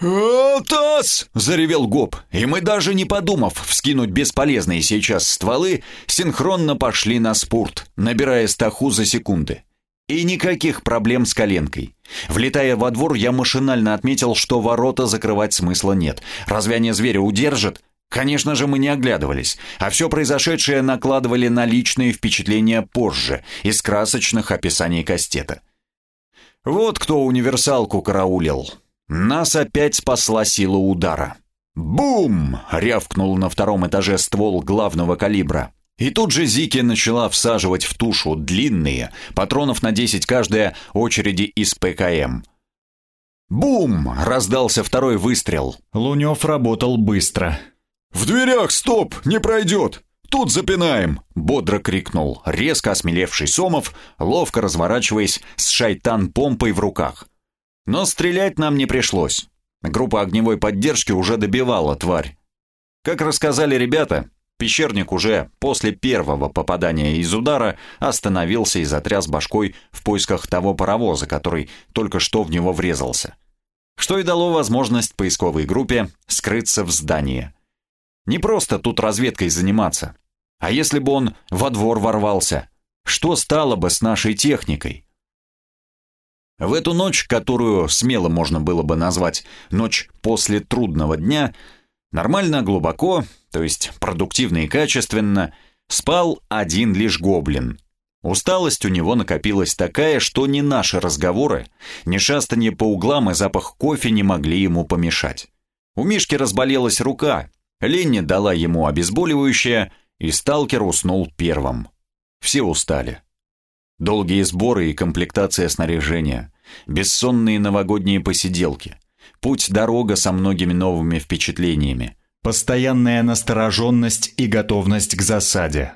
[SPEAKER 1] «Атас!» — заревел Гоб, и мы, даже не подумав вскинуть бесполезные сейчас стволы, синхронно пошли на спорт, набирая стаху за секунды. И никаких проблем с коленкой. Влетая во двор, я машинально отметил, что ворота закрывать смысла нет. Разве они зверя удержат? Конечно же, мы не оглядывались, а все произошедшее накладывали на личные впечатления позже, из красочных описаний кастета. Вот кто универсалку караулил. Нас опять спасла сила удара. «Бум!» — рявкнул на втором этаже ствол главного калибра. И тут же Зики начала всаживать в тушу длинные, патронов на 10 каждая, очереди из ПКМ. «Бум!» — раздался второй выстрел.
[SPEAKER 12] Лунев работал быстро.
[SPEAKER 13] «В дверях стоп! Не пройдет! Тут запинаем!»
[SPEAKER 1] — бодро крикнул резко осмелевший Сомов, ловко разворачиваясь с шайтан-помпой в руках. Но стрелять нам не пришлось. Группа огневой поддержки уже добивала тварь. Как рассказали ребята, пещерник уже после первого попадания из удара остановился и затряс башкой в поисках того паровоза, который только что в него врезался. Что и дало возможность поисковой группе скрыться в здании. Не просто тут разведкой заниматься. А если бы он во двор ворвался? Что стало бы с нашей техникой? В эту ночь, которую смело можно было бы назвать «ночь после трудного дня», нормально глубоко, то есть продуктивно и качественно, спал один лишь гоблин. Усталость у него накопилась такая, что ни наши разговоры, ни шастание по углам и запах кофе не могли ему помешать. У Мишки разболелась рука, Ленни дала ему обезболивающее, и сталкер уснул первым. Все устали. Долгие сборы и комплектация снаряжения, бессонные новогодние посиделки, путь-дорога со многими новыми впечатлениями,
[SPEAKER 12] постоянная настороженность и готовность к засаде.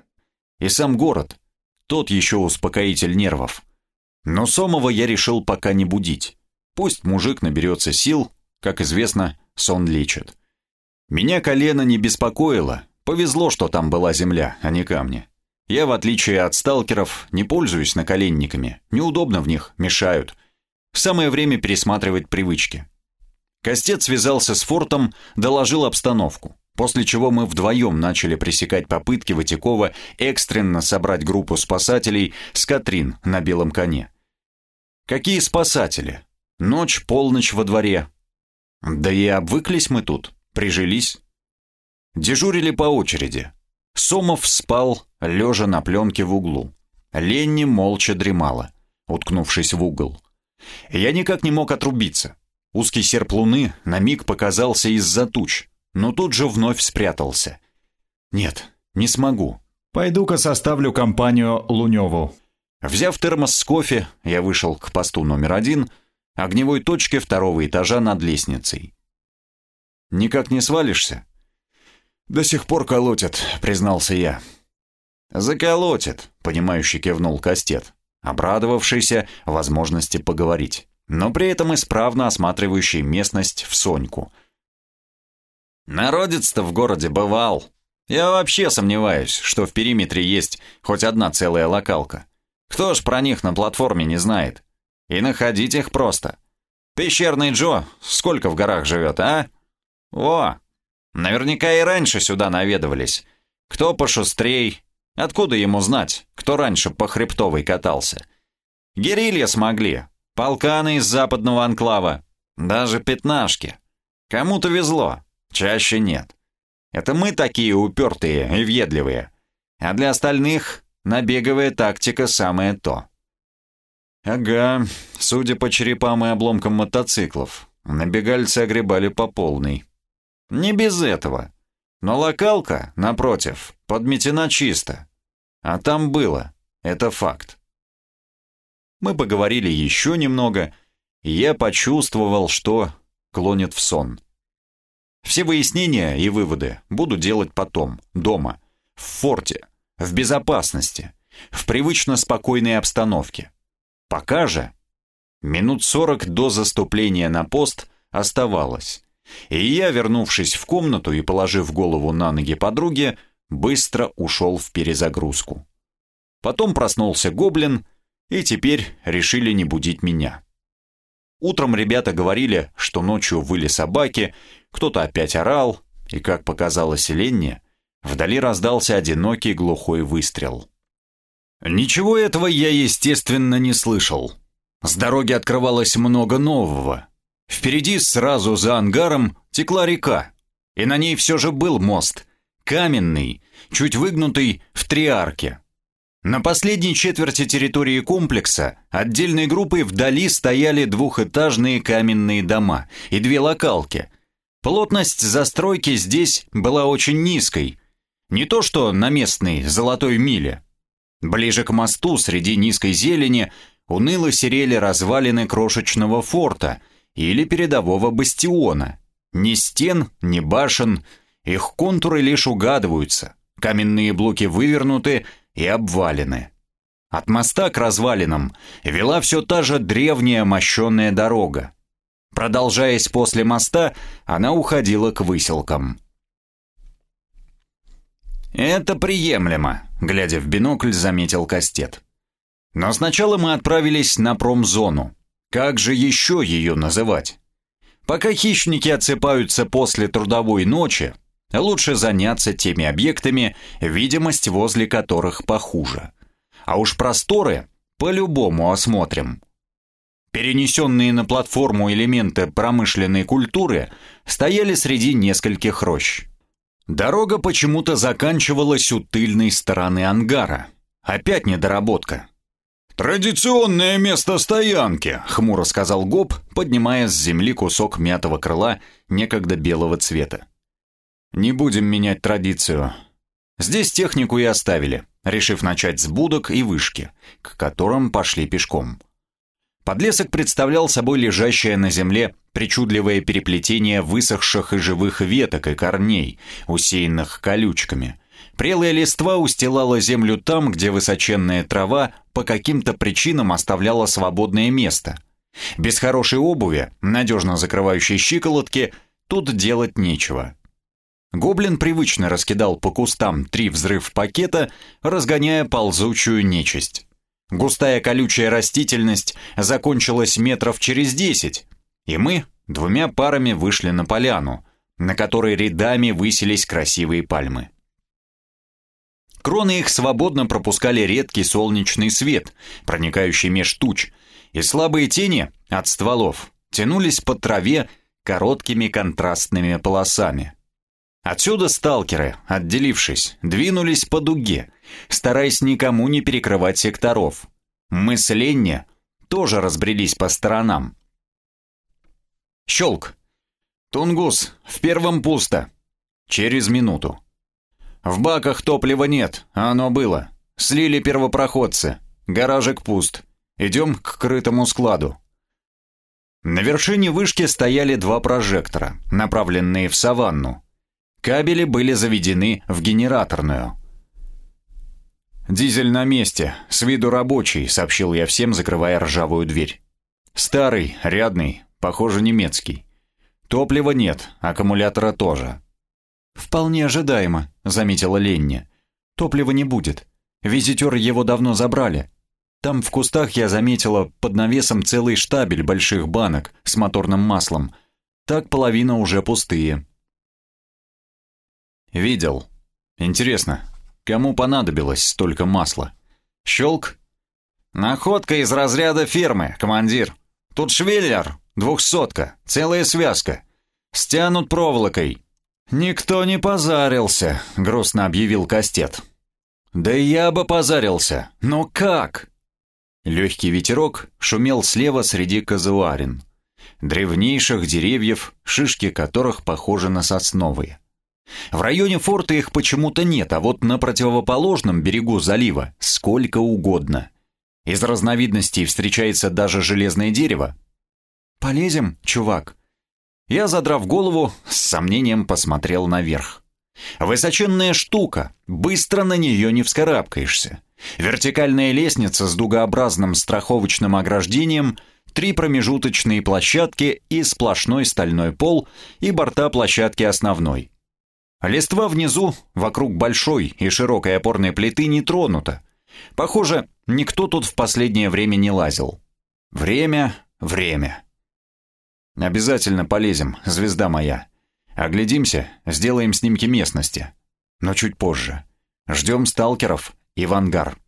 [SPEAKER 1] И сам город, тот еще успокоитель нервов. Но Сомова я решил пока не будить. Пусть мужик наберется сил, как известно, сон лечит. Меня колено не беспокоило, повезло, что там была земля, а не камни. Я, в отличие от сталкеров, не пользуюсь наколенниками, неудобно в них, мешают. Самое время пересматривать привычки. Костец связался с фортом, доложил обстановку, после чего мы вдвоем начали пресекать попытки Ватякова экстренно собрать группу спасателей с Катрин на белом коне. Какие спасатели? Ночь, полночь во дворе. Да и обвыклись мы тут. Прижились. Дежурили по очереди. Сомов спал, лежа на пленке в углу. Ленни молча дремала, уткнувшись в угол. Я никак не мог отрубиться. Узкий серп луны на миг показался из-за туч, но тут же вновь спрятался. Нет, не смогу.
[SPEAKER 12] Пойду-ка составлю компанию Луневу.
[SPEAKER 1] Взяв термос с кофе, я вышел к посту номер один, огневой точке второго этажа над лестницей. Никак не свалишься?» «До сих пор колотят», — признался я. «Заколотит», — понимающий кивнул Кастет, обрадовавшийся возможности поговорить, но при этом исправно осматривающий местность в Соньку. «Народец-то в городе бывал. Я вообще сомневаюсь, что в периметре есть хоть одна целая локалка. Кто ж про них на платформе не знает? И находить их просто. Пещерный Джо сколько в горах живет, а?» «О, наверняка и раньше сюда наведывались. Кто пошустрей? Откуда ему знать, кто раньше по Хребтовой катался? Герилья смогли, полканы из западного анклава, даже пятнашки. Кому-то везло, чаще нет. Это мы такие упертые и въедливые. А для остальных набеговая тактика самое то. Ага, судя по черепам и обломкам мотоциклов, набегальцы огребали по полной. Не без этого. Но локалка, напротив, подметена чисто. А там было. Это факт. Мы поговорили еще немного, и я почувствовал, что клонит в сон. Все выяснения и выводы буду делать потом, дома, в форте, в безопасности, в привычно спокойной обстановке. Пока же, минут сорок до заступления на пост оставалось. И я, вернувшись в комнату и положив голову на ноги подруги, быстро ушел в перезагрузку. Потом проснулся гоблин, и теперь решили не будить меня. Утром ребята говорили, что ночью выли собаки, кто-то опять орал, и, как показалось Ленне, вдали раздался одинокий глухой выстрел. Ничего этого я, естественно, не слышал. С дороги открывалось много нового. Впереди, сразу за ангаром, текла река, и на ней все же был мост, каменный, чуть выгнутый в три арки. На последней четверти территории комплекса отдельной группой вдали стояли двухэтажные каменные дома и две локалки. Плотность застройки здесь была очень низкой. Не то что на местной золотой миле. Ближе к мосту среди низкой зелени уныло серели развалины крошечного форта или передового бастиона. Ни стен, ни башен, их контуры лишь угадываются. Каменные блоки вывернуты, и обвалины. От моста к развалинам вела все та же древняя мощенная дорога. Продолжаясь после моста, она уходила к выселкам. «Это приемлемо», — глядя в бинокль, заметил Кастет. «Но сначала мы отправились на промзону. Как же еще ее называть? Пока хищники отсыпаются после трудовой ночи, Лучше заняться теми объектами, видимость возле которых похуже. А уж просторы по-любому осмотрим. Перенесенные на платформу элементы промышленной культуры стояли среди нескольких рощ. Дорога почему-то заканчивалась у тыльной стороны ангара. Опять недоработка.
[SPEAKER 9] «Традиционное место стоянки», —
[SPEAKER 1] хмуро сказал Гоб, поднимая с земли кусок мятого крыла некогда белого цвета. Не будем менять традицию. Здесь технику и оставили, решив начать с будок и вышки, к которым пошли пешком. Подлесок представлял собой лежащее на земле причудливое переплетение высохших и живых веток и корней, усеянных колючками. Прелая листва устилала землю там, где высоченная трава по каким-то причинам оставляла свободное место. Без хорошей обуви, надежно закрывающей щиколотки, тут делать нечего. Гоблин привычно раскидал по кустам три взрыв пакета, разгоняя ползучую нечисть. Густая колючая растительность закончилась метров через десять, и мы двумя парами вышли на поляну, на которой рядами высились красивые пальмы. Кроны их свободно пропускали редкий солнечный свет, проникающий меж туч, и слабые тени от стволов тянулись по траве короткими контрастными полосами. Отсюда сталкеры, отделившись, двинулись по дуге, стараясь никому не перекрывать секторов. Мы с Ленни тоже разбрелись по сторонам. Щелк. Тунгус, в первом пусто. Через минуту. В баках топлива нет, а оно было. Слили первопроходцы. Гаражик пуст. Идем к крытому складу. На вершине вышки стояли два прожектора, направленные в саванну. Кабели были заведены в генераторную. «Дизель на месте, с виду рабочий», — сообщил я всем, закрывая ржавую дверь. «Старый, рядный, похоже, немецкий. Топлива нет, аккумулятора тоже». «Вполне ожидаемо», — заметила Ленни. «Топлива не будет. Визитер его давно забрали. Там в кустах я заметила под навесом целый штабель больших банок с моторным маслом. Так половина уже пустые». «Видел. Интересно, кому понадобилось столько масла?» «Щелк?» «Находка из разряда фирмы, командир. Тут швеллер, двухсотка, целая связка. Стянут проволокой». «Никто не позарился», — грустно объявил Кастет. «Да я бы позарился. Но как?» Легкий ветерок шумел слева среди казуарин. Древнейших деревьев, шишки которых похожи на сосновые. В районе форта их почему-то нет, а вот на противоположном берегу залива сколько угодно. Из разновидностей встречается даже железное дерево. «Полезем, чувак?» Я, задрав голову, с сомнением посмотрел наверх. Высоченная штука, быстро на нее не вскарабкаешься. Вертикальная лестница с дугообразным страховочным ограждением, три промежуточные площадки и сплошной стальной пол и борта площадки основной. Листва внизу, вокруг большой и широкой опорной плиты, не тронута. Похоже, никто тут в последнее время не лазил. Время, время. Обязательно полезем, звезда моя. Оглядимся, сделаем снимки местности. Но чуть позже. Ждем сталкеров и в ангар.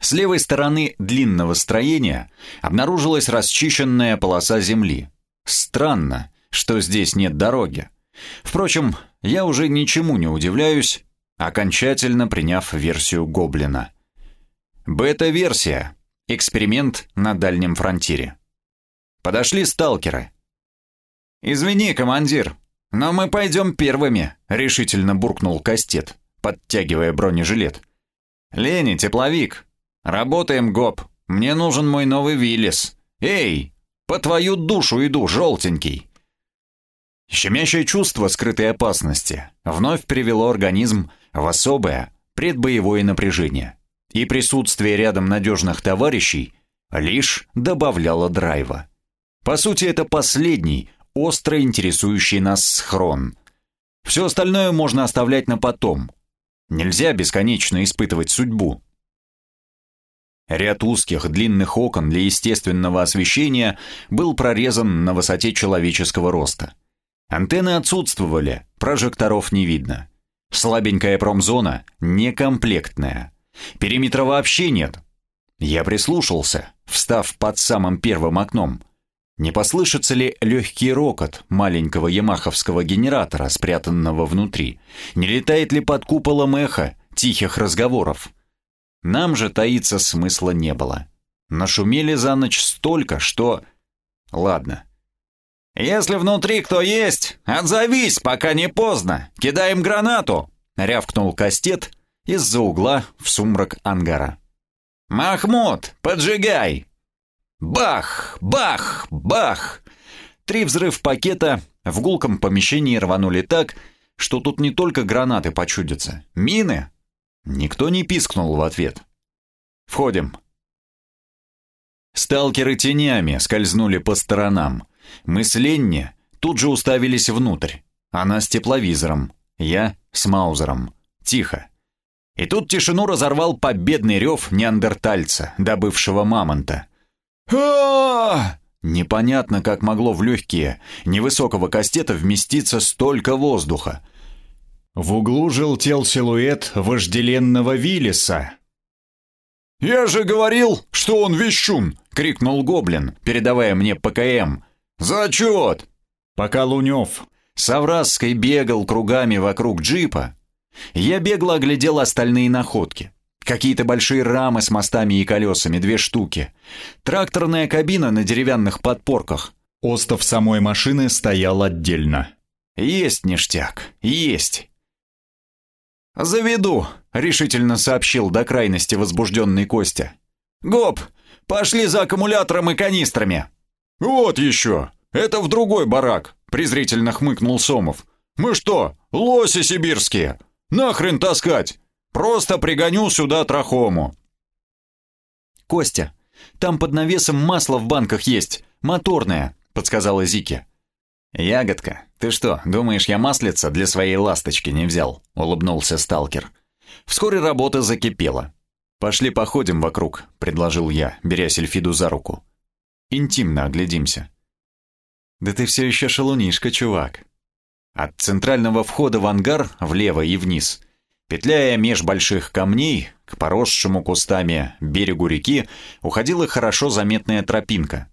[SPEAKER 1] С левой стороны длинного строения обнаружилась расчищенная полоса земли. Странно, что здесь нет дороги. Впрочем, я уже ничему не удивляюсь, окончательно приняв версию Гоблина. Бета-версия. Эксперимент на дальнем фронтире. Подошли сталкеры. «Извини, командир, но мы пойдем первыми», — решительно буркнул Кастет, подтягивая бронежилет. «Лени, тепловик, работаем, гоп, мне нужен мой новый Виллис. Эй, по твою душу иду, желтенький!» Щемящее чувство скрытой опасности вновь привело организм в особое предбоевое напряжение, и присутствие рядом надежных товарищей лишь добавляло драйва. По сути, это последний, остро интересующий нас схрон. Все остальное можно оставлять на потом. Нельзя бесконечно испытывать судьбу. Ряд узких длинных окон для естественного освещения был прорезан на высоте человеческого роста. Антенны отсутствовали, прожекторов не видно. Слабенькая промзона некомплектная. Периметра вообще нет. Я прислушался, встав под самым первым окном. Не послышится ли легкий рокот маленького ямаховского генератора, спрятанного внутри? Не летает ли под куполом эхо тихих разговоров? Нам же таиться смысла не было. Нашумели за ночь столько, что... Ладно. «Если внутри кто есть, отзовись, пока не поздно. Кидаем гранату!» — рявкнул Кастет из-за угла в сумрак ангара. «Махмуд, поджигай!» Бах! Бах! Бах! Три взрыв пакета в гулком помещении рванули так, что тут не только гранаты почудятся. Мины! Никто не пискнул в ответ. Входим. Сталкеры тенями скользнули по сторонам. Мы с Ленни тут же уставились внутрь. Она с тепловизором, я с маузером. Тихо. И тут тишину разорвал победный рев неандертальца, добывшего мамонта а Непонятно, как могло в легкие невысокого кастета вместиться столько воздуха. В углу желтел силуэт вожделенного Виллиса.
[SPEAKER 14] «Я же говорил, что он вещун!»
[SPEAKER 1] — крикнул гоблин, передавая мне ПКМ.
[SPEAKER 14] «Зачет!»
[SPEAKER 1] Пока Лунев с Авраской бегал кругами вокруг джипа, я бегло оглядел остальные находки. Какие-то большие рамы с мостами и колесами, две штуки. Тракторная кабина на деревянных подпорках. Остов самой машины стоял отдельно. Есть ништяк, есть. «Заведу», — решительно сообщил до крайности возбужденный Костя. «Гоп, пошли за аккумулятором и канистрами».
[SPEAKER 14] «Вот еще! Это в другой барак», — презрительно хмыкнул Сомов. «Мы что, лоси сибирские? Нахрен таскать? Просто пригоню сюда трахому».
[SPEAKER 1] «Костя, там под навесом масло в банках есть, моторное», — подсказала Зике. «Ягодка, ты что, думаешь, я маслица для своей ласточки не взял?» — улыбнулся сталкер. Вскоре работа закипела. «Пошли походим вокруг», — предложил я, беря Сельфиду за руку. «Интимно оглядимся». «Да ты все еще шалунишка, чувак». От центрального входа в ангар влево и вниз Петляя меж больших камней, к поросшему кустами берегу реки уходила хорошо заметная тропинка.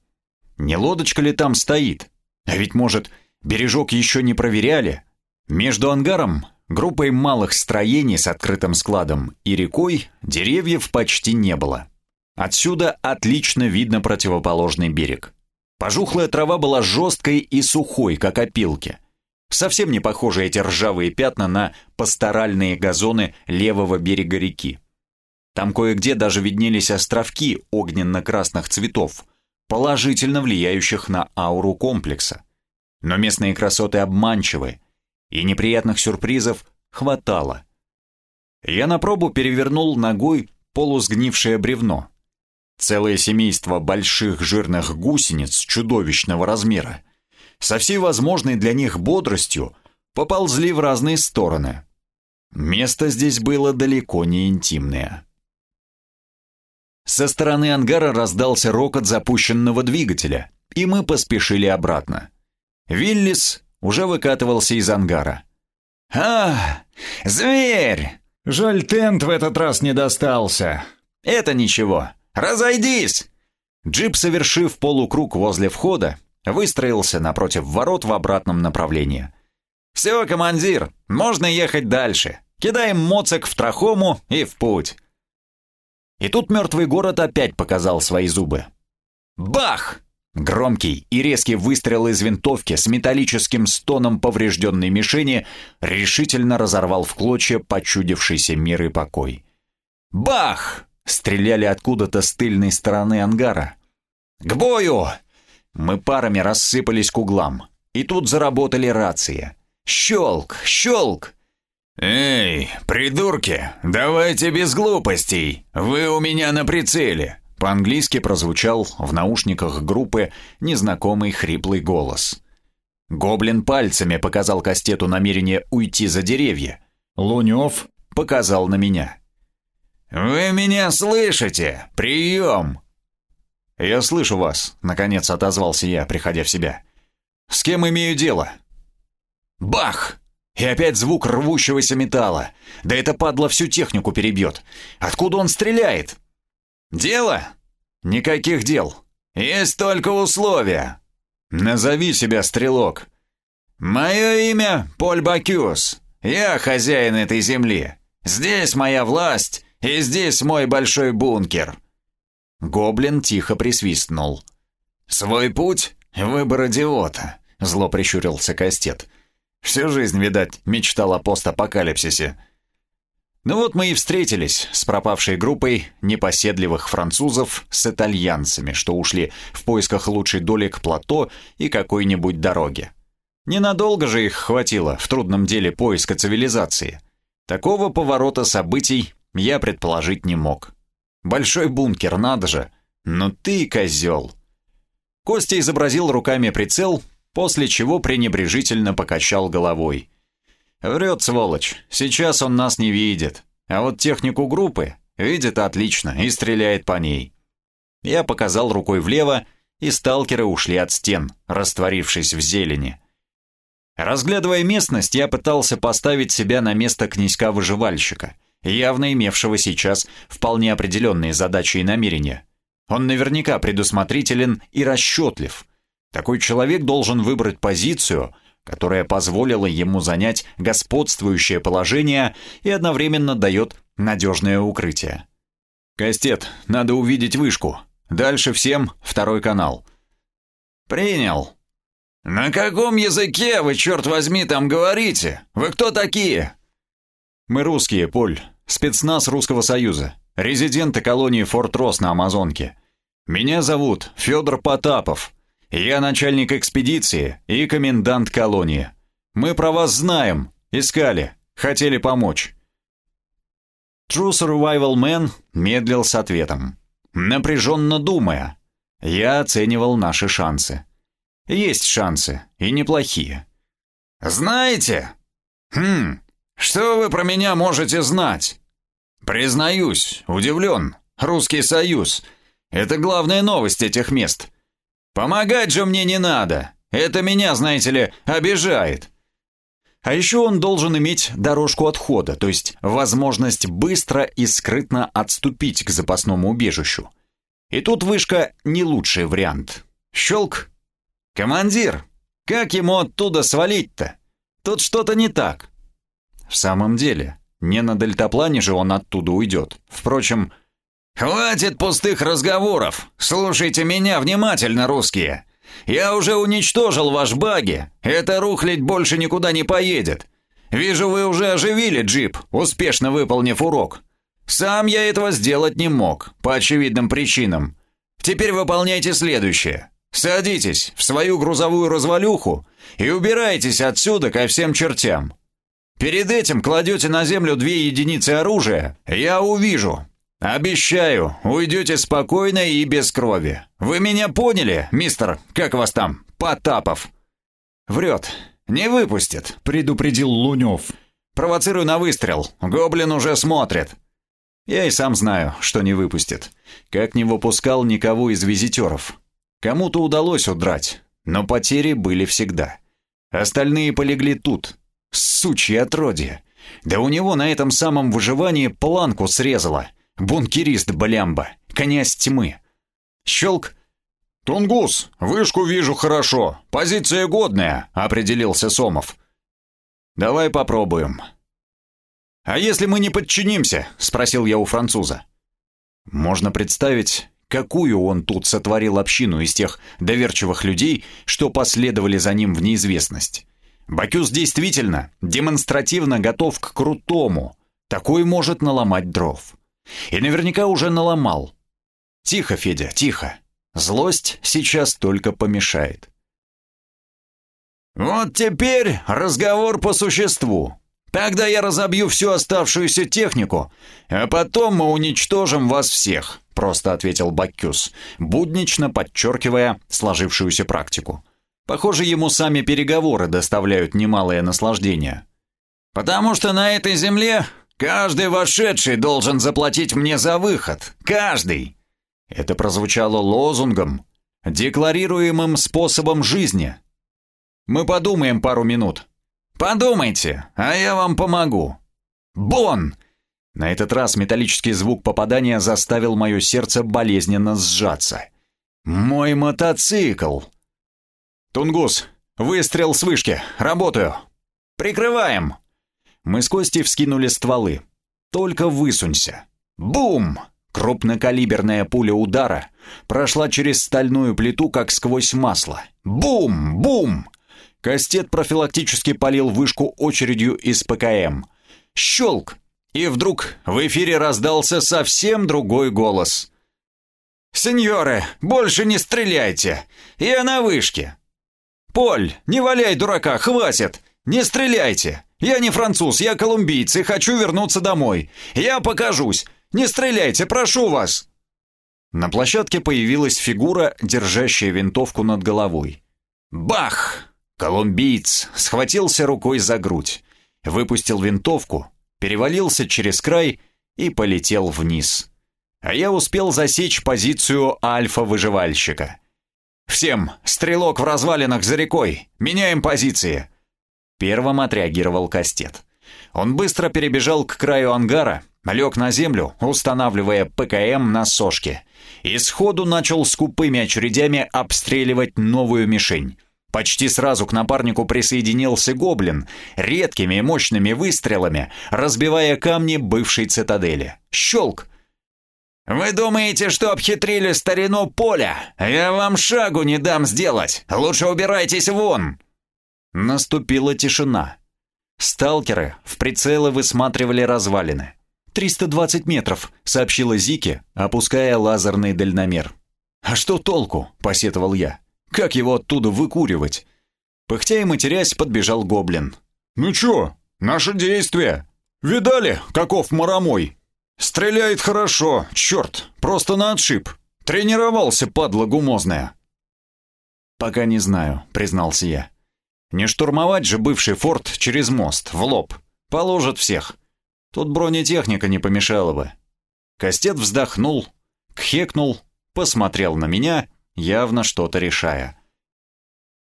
[SPEAKER 1] Не лодочка ли там стоит? А ведь, может, бережок еще не проверяли? Между ангаром, группой малых строений с открытым складом и рекой деревьев почти не было. Отсюда отлично видно противоположный берег. Пожухлая трава была жесткой и сухой, как опилки – Совсем не похожи эти ржавые пятна на пасторальные газоны левого берега реки. Там кое-где даже виднелись островки огненно-красных цветов, положительно влияющих на ауру комплекса. Но местные красоты обманчивы, и неприятных сюрпризов хватало. Я на пробу перевернул ногой полусгнившее бревно. Целое семейство больших жирных гусениц чудовищного размера со всей возможной для них бодростью поползли в разные стороны. Место здесь было далеко не интимное. Со стороны ангара раздался рокот запущенного двигателя, и мы поспешили обратно. Виллис уже выкатывался из ангара.
[SPEAKER 3] «А, зверь! Жаль, тент в этот раз не достался.
[SPEAKER 1] Это ничего. Разойдись!» Джип, совершив полукруг возле входа, выстроился напротив ворот в обратном направлении. «Все, командир, можно ехать дальше. Кидаем моцик в трахому и в путь». И тут мертвый город опять показал свои зубы. Бах! Громкий и резкий выстрел из винтовки с металлическим стоном поврежденной мишени решительно разорвал в клочья почудившийся мир и покой. Бах! Стреляли откуда-то с тыльной стороны ангара. «К бою!» Мы парами рассыпались к углам. И тут заработали рации. Щелк! Щелк!
[SPEAKER 9] «Эй, придурки, давайте без глупостей! Вы у меня на прицеле!»
[SPEAKER 1] По-английски прозвучал в наушниках группы незнакомый хриплый голос. Гоблин пальцами показал Кастету намерение уйти за деревья. Лунев показал на меня.
[SPEAKER 9] «Вы меня слышите? Прием!»
[SPEAKER 1] «Я слышу вас», — наконец отозвался я, приходя в себя. «С кем имею дело?» Бах! И опять звук рвущегося металла. Да это падла всю технику перебьет. Откуда он стреляет?
[SPEAKER 9] Дело?
[SPEAKER 1] Никаких дел.
[SPEAKER 9] Есть только условия.
[SPEAKER 1] Назови себя, стрелок.
[SPEAKER 9] Мое имя Поль Бакюс. Я хозяин этой земли. Здесь моя власть, и здесь мой большой бункер.
[SPEAKER 1] Гоблин тихо присвистнул.
[SPEAKER 9] «Свой путь — выбор идиота», — зло прищурился Кастет. «Всю жизнь, видать, мечтал о постапокалипсисе.
[SPEAKER 1] Ну вот мы и встретились с пропавшей группой непоседливых французов с итальянцами, что ушли в поисках лучшей доли к плато и какой-нибудь дороге. Ненадолго же их хватило в трудном деле поиска цивилизации. Такого поворота событий я предположить не мог. Большой бункер, надо же. Ну ты козел. Костя изобразил руками прицел, после чего пренебрежительно покачал головой. Врет, сволочь. Сейчас он нас не видит. А вот технику группы видит отлично и стреляет по ней. Я показал рукой влево, и сталкеры ушли от стен, растворившись в зелени. Разглядывая местность, я пытался поставить себя на место князька-выживальщика, явно имевшего сейчас вполне определенные задачи и намерения. Он наверняка предусмотрителен и расчетлив. Такой человек должен выбрать позицию, которая позволила ему занять господствующее положение и одновременно дает надежное укрытие. «Кастет, надо увидеть вышку. Дальше всем второй канал».
[SPEAKER 9] «Принял». «На каком языке вы, черт возьми, там говорите? Вы кто такие?»
[SPEAKER 1] «Мы русские, Поль. Спецназ Русского Союза. Резиденты колонии Форт Рос на Амазонке. Меня зовут Федор Потапов. Я начальник экспедиции и комендант колонии. Мы про вас знаем, искали, хотели помочь». True Survival Man медлил с ответом, напряженно думая. Я оценивал наши шансы. Есть шансы, и неплохие.
[SPEAKER 9] «Знаете? Хм, что вы про меня можете знать?» «Признаюсь, удивлен. Русский Союз. Это главная новость этих мест. Помогать же мне не надо. Это меня, знаете ли, обижает.
[SPEAKER 1] А еще он должен иметь дорожку отхода, то есть возможность быстро и скрытно отступить к запасному убежищу. И тут вышка не лучший вариант. Щелк. «Командир, как ему оттуда свалить-то? Тут что-то не так». В самом деле, не на дельтаплане же он оттуда уйдет. Впрочем,
[SPEAKER 9] «Хватит пустых разговоров! Слушайте меня внимательно, русские! Я уже уничтожил ваш баги! Эта рухлядь больше никуда не поедет! Вижу, вы уже оживили джип, успешно выполнив урок. Сам я этого сделать не мог, по очевидным причинам. Теперь выполняйте следующее. Садитесь в свою грузовую развалюху и убирайтесь отсюда ко всем чертям. Перед этим кладете на землю две единицы оружия, я увижу, «Обещаю, уйдете спокойно и без крови. Вы меня поняли, мистер, как вас там, Потапов?»
[SPEAKER 1] «Врет. Не выпустит», — предупредил Лунев. «Провоцирую на выстрел. Гоблин уже смотрит». Я и сам знаю, что не выпустит. Как не выпускал никого из визитеров. Кому-то удалось удрать, но потери были всегда. Остальные полегли тут. Сучье отродье. Да у него на этом самом выживании планку срезало. Бункерист Блямба, князь тьмы. Щелк.
[SPEAKER 15] «Тунгус, вышку вижу хорошо. Позиция годная», — определился Сомов.
[SPEAKER 1] «Давай попробуем».
[SPEAKER 15] «А если мы не подчинимся?» — спросил я у француза.
[SPEAKER 1] Можно представить, какую он тут сотворил общину из тех доверчивых людей, что последовали за ним в неизвестность. Бакюс действительно демонстративно готов к крутому. Такой может наломать дров. И наверняка уже наломал. Тихо, Федя, тихо. Злость сейчас только помешает.
[SPEAKER 15] «Вот теперь разговор по существу. Тогда я разобью всю оставшуюся технику, а потом мы уничтожим вас всех», — просто ответил Баккюс, буднично подчеркивая сложившуюся практику. Похоже, ему сами переговоры доставляют немалое наслаждение. «Потому что на этой земле каждый вошедший должен заплатить мне за выход. Каждый!»
[SPEAKER 1] Это прозвучало лозунгом, декларируемым способом жизни. «Мы подумаем пару минут»,
[SPEAKER 15] Подумайте, а я вам помогу. Бон!
[SPEAKER 1] На этот раз металлический звук попадания заставил мое сердце болезненно сжаться. Мой мотоцикл! Тунгус, выстрел с вышки, работаю. Прикрываем! Мы с Костей вскинули стволы. Только высунься. Бум! Крупнокалиберная пуля удара прошла через стальную плиту, как сквозь масло. Бум! Бум! Кастет профилактически полил вышку очередью из ПКМ. Щелк! И вдруг в эфире раздался совсем другой голос.
[SPEAKER 15] «Сеньоры, больше не стреляйте! Я на вышке!» «Поль, не валяй дурака, хватит! Не стреляйте! Я не француз, я колумбийец и хочу вернуться домой! Я покажусь! Не стреляйте, прошу вас!»
[SPEAKER 1] На площадке появилась фигура, держащая винтовку над головой. Бах! Колумбиец схватился рукой за грудь, выпустил винтовку, перевалился через край и полетел вниз. А я успел засечь позицию альфа-выживальщика. «Всем, стрелок в развалинах за рекой! Меняем позиции!» Первым отреагировал Кастет. Он быстро перебежал к краю ангара, лег на землю, устанавливая ПКМ на сошке, и сходу начал скупыми очередями обстреливать новую мишень. Почти сразу к напарнику присоединился гоблин, редкими и мощными выстрелами, разбивая камни бывшей цитадели. Щелк!
[SPEAKER 15] «Вы думаете, что обхитрили старину поля? Я вам шагу не дам сделать! Лучше убирайтесь вон!»
[SPEAKER 1] Наступила тишина. Сталкеры в прицелы высматривали развалины. «320 метров», — сообщила Зики, опуская лазерный дальномер. «А что толку?» — посетовал я. Как его оттуда выкуривать? Пыхтя и матерясь, подбежал гоблин.
[SPEAKER 15] «Ну чё, наше действие? Видали, каков маромой? Стреляет хорошо, чёрт, просто на отшиб. Тренировался, падла гумозная».
[SPEAKER 1] «Пока не знаю», — признался я. «Не штурмовать же бывший форт через мост, в лоб. Положат всех. Тут бронетехника не помешала бы». Костет вздохнул, кхекнул, посмотрел на меня — явно что-то решая.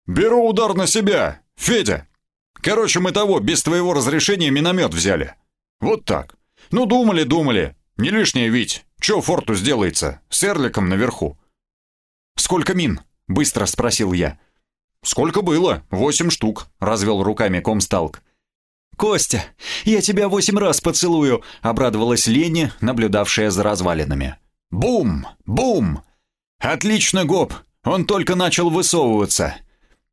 [SPEAKER 15] «Беру удар на себя! Федя! Короче, мы того, без твоего разрешения миномет взяли. Вот так. Ну, думали, думали. Не лишнее ведь. Чё форту сделается? С Эрликом наверху».
[SPEAKER 1] «Сколько мин?» — быстро спросил я.
[SPEAKER 15] «Сколько было? Восемь штук», — развел руками комсталк.
[SPEAKER 1] «Костя, я тебя восемь раз поцелую», — обрадовалась Лени, наблюдавшая за развалинами. «Бум! Бум! «Отлично, Гоп! Он только начал высовываться!»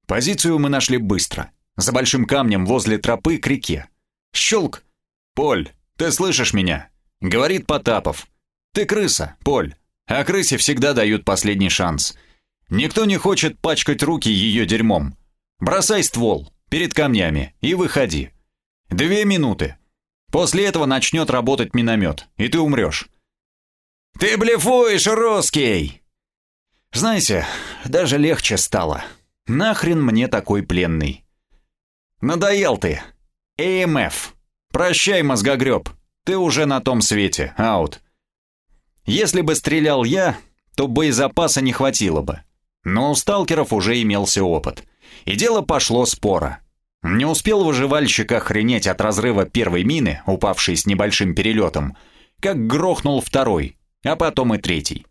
[SPEAKER 1] Позицию мы нашли быстро. За большим камнем возле тропы к реке. Щелк! «Поль, ты слышишь меня?» Говорит Потапов. «Ты крыса, Поль, а крысе всегда дают последний шанс. Никто не хочет пачкать руки ее дерьмом. Бросай ствол перед камнями и выходи. Две минуты. После этого начнет работать миномет, и ты умрешь».
[SPEAKER 15] «Ты блефуешь, русский!»
[SPEAKER 1] Знаете, даже легче стало. Нахрен мне такой пленный? Надоел ты. ЭМФ. Прощай, мозгогреб. Ты уже на том свете. Аут. Если бы стрелял я, то боезапаса не хватило бы. Но у сталкеров уже имелся опыт. И дело пошло споро. Не успел выживальщик охренеть от разрыва первой мины, упавшей с небольшим перелетом, как грохнул второй, а потом и третий.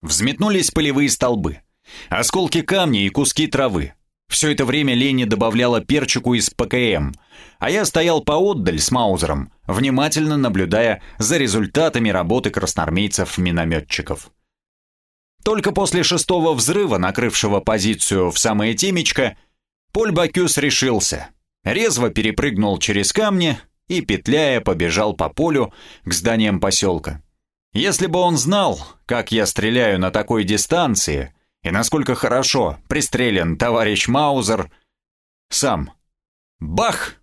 [SPEAKER 1] Взметнулись полевые столбы, осколки камня и куски травы. Все это время Лени добавляла перчику из ПКМ, а я стоял поотдаль с Маузером, внимательно наблюдая за результатами работы красноармейцев-минометчиков. Только после шестого взрыва, накрывшего позицию в самое темечко, Поль Бакюс решился. Резво перепрыгнул через камни и, петляя, побежал по полю к зданиям поселка. Если бы он знал, как я стреляю на такой дистанции и насколько хорошо пристрелен товарищ Маузер, сам. Бах!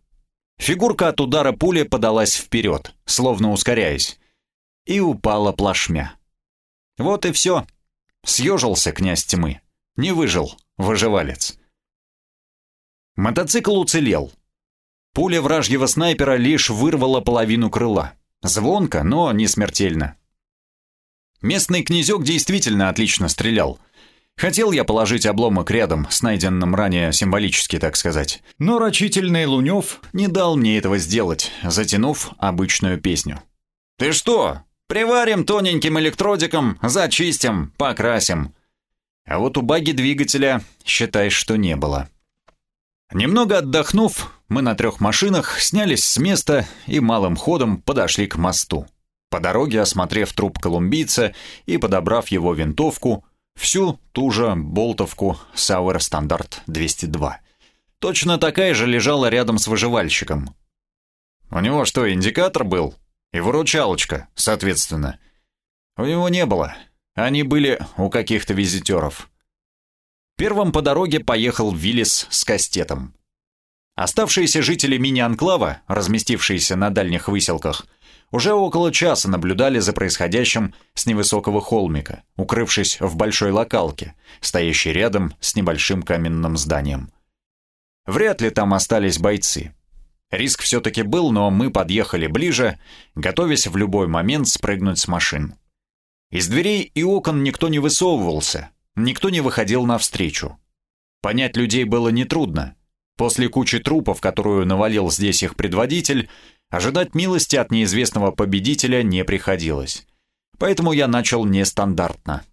[SPEAKER 1] Фигурка от удара пули подалась вперед, словно ускоряясь, и упала плашмя. Вот и все. Съежился князь тьмы. Не выжил, выживалец. Мотоцикл уцелел. Пуля вражьего снайпера лишь вырвала половину крыла. Звонко, но не смертельно. Местный князек действительно отлично стрелял. Хотел я положить обломок рядом с найденным ранее символически, так сказать. Но рачительный Лунев не дал мне этого сделать, затянув обычную песню. «Ты что? Приварим тоненьким электродиком, зачистим, покрасим». А вот у баги двигателя, считай, что не было. Немного отдохнув, мы на трех машинах снялись с места и малым ходом подошли к мосту. По дороге, осмотрев труп колумбийца и подобрав его винтовку, всю ту же болтовку Sauer Стандарт 202. Точно такая же лежала рядом с выживальщиком. У него что, индикатор был? И выручалочка, соответственно. У него не было. Они были у каких-то визитеров. Первым по дороге поехал Виллис с кастетом. Оставшиеся жители мини-анклава, разместившиеся на дальних выселках, уже около часа наблюдали за происходящим с невысокого холмика, укрывшись в большой локалке, стоящей рядом с небольшим каменным зданием. Вряд ли там остались бойцы. Риск все-таки был, но мы подъехали ближе, готовясь в любой момент спрыгнуть с машин. Из дверей и окон никто не высовывался, Никто не выходил навстречу. Понять людей было нетрудно. После кучи трупов, которую навалил здесь их предводитель, ожидать милости от неизвестного победителя не приходилось. Поэтому я начал нестандартно.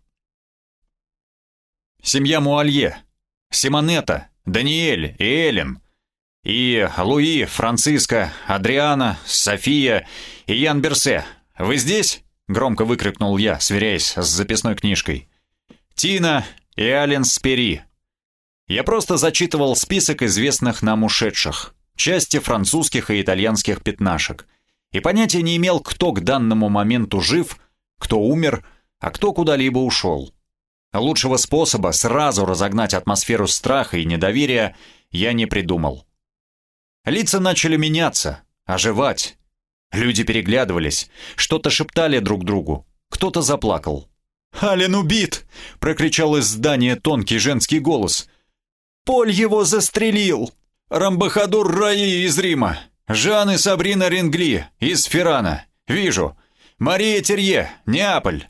[SPEAKER 1] Семья Муалье, Симонета, Даниэль и Эллен, и Луи, Франциска, Адриана, София и Ян Берсе. Вы здесь? Громко выкрикнул я, сверяясь с записной книжкой. Тина и Ален Спери. Я просто зачитывал список известных нам ушедших, части французских и итальянских пятнашек, и понятия не имел, кто к данному моменту жив, кто умер, а кто куда-либо ушел. Лучшего способа сразу разогнать атмосферу страха и недоверия я не придумал. Лица начали меняться, оживать. Люди переглядывались, что-то шептали друг другу, кто-то заплакал. «Ален убит!» — прокричал из здания тонкий женский голос. «Поль его застрелил! Рамбахадур Раи из Рима! Жан и Сабрина Ренгли из Феррана! Вижу! Мария Терье, Неаполь!»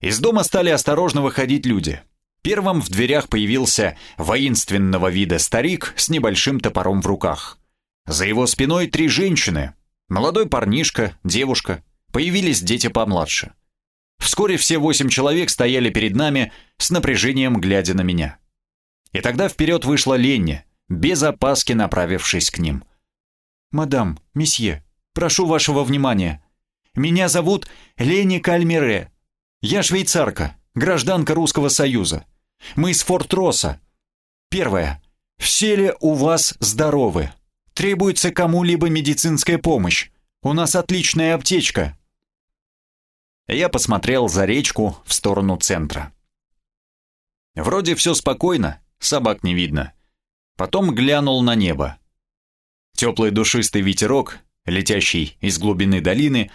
[SPEAKER 1] Из дома стали осторожно выходить люди. Первым в дверях появился воинственного вида старик с небольшим топором в руках. За его спиной три женщины. Молодой парнишка, девушка. Появились дети помладше. Вскоре все восемь человек стояли перед нами с напряжением глядя на меня. И тогда вперед вышла Ленни, без опаски направившись к ним. «Мадам, месье, прошу вашего внимания. Меня зовут Лени Кальмире. Я швейцарка, гражданка Русского Союза. Мы из Форт-Росса. Первое. Все ли у вас здоровы? Требуется кому-либо медицинская помощь? У нас отличная аптечка, я посмотрел за речку в сторону центра. Вроде все спокойно, собак не видно. Потом глянул на небо. Теплый душистый ветерок, летящий из глубины долины,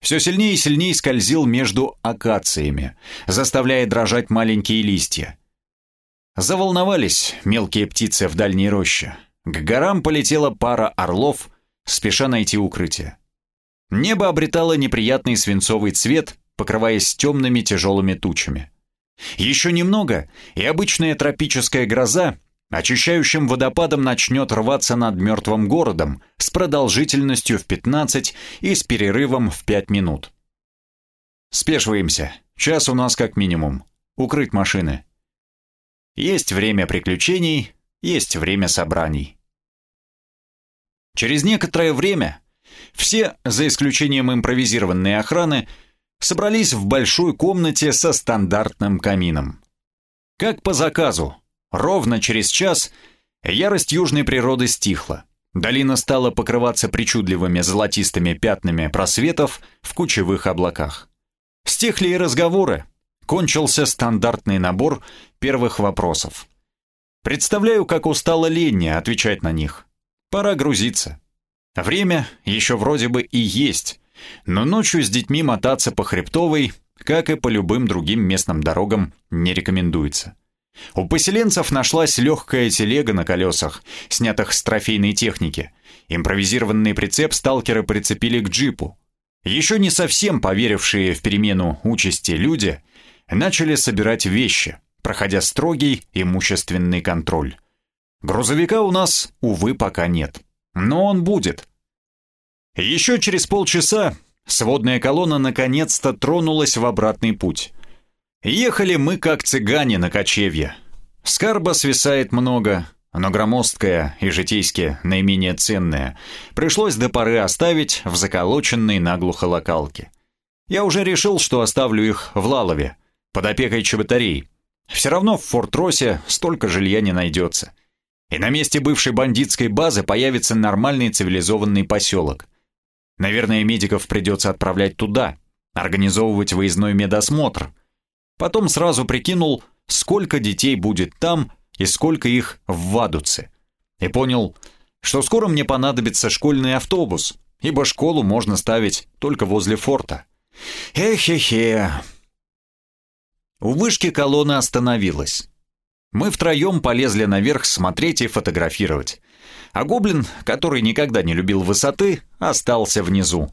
[SPEAKER 1] все сильнее и сильнее скользил между акациями, заставляя дрожать маленькие листья. Заволновались мелкие птицы в дальней роще. К горам полетела пара орлов, спеша найти укрытие. Небо обретало неприятный свинцовый цвет, покрываясь темными тяжелыми тучами. Еще немного, и обычная тропическая гроза очищающим водопадом начнет рваться над мертвым городом с продолжительностью в 15 и с перерывом в 5 минут. Спешиваемся. Час у нас как минимум. Укрыть машины. Есть время приключений, есть время собраний. Через некоторое время все, за исключением импровизированной охраны, собрались в большой комнате со стандартным камином. Как по заказу, ровно через час ярость южной природы стихла. Долина стала покрываться причудливыми золотистыми пятнами просветов в кучевых облаках. Стихли и разговоры. Кончился стандартный набор первых вопросов. Представляю, как устала Ленни отвечать на них. Пора грузиться. Время еще вроде бы и есть, но ночью с детьми мотаться по Хребтовой, как и по любым другим местным дорогам, не рекомендуется. У поселенцев нашлась легкая телега на колесах, снятых с трофейной техники. Импровизированный прицеп сталкеры прицепили к джипу. Еще не совсем поверившие в перемену участи люди начали собирать вещи, проходя строгий имущественный контроль. Грузовика у нас, увы, пока нет. Но он будет. Еще через полчаса сводная колонна наконец-то тронулась в обратный путь. Ехали мы как цыгане на кочевье. Скарба свисает много, но громоздкая и житейски наименее ценная пришлось до поры оставить в заколоченной наглухо локалке. Я уже решил, что оставлю их в Лалове, под опекой чеботарей. Все равно в Форт-Росе столько жилья не найдется. И на месте бывшей бандитской базы появится нормальный цивилизованный поселок. Наверное, медиков придется отправлять туда, организовывать выездной медосмотр. Потом сразу прикинул, сколько детей будет там и сколько их в Вадуце. И понял, что скоро мне понадобится школьный автобус, ибо школу можно ставить только возле форта. Эхе-хе. У вышки колонна остановилась. Мы втроем полезли наверх смотреть и фотографировать. А гоблин, который никогда не любил высоты, остался внизу.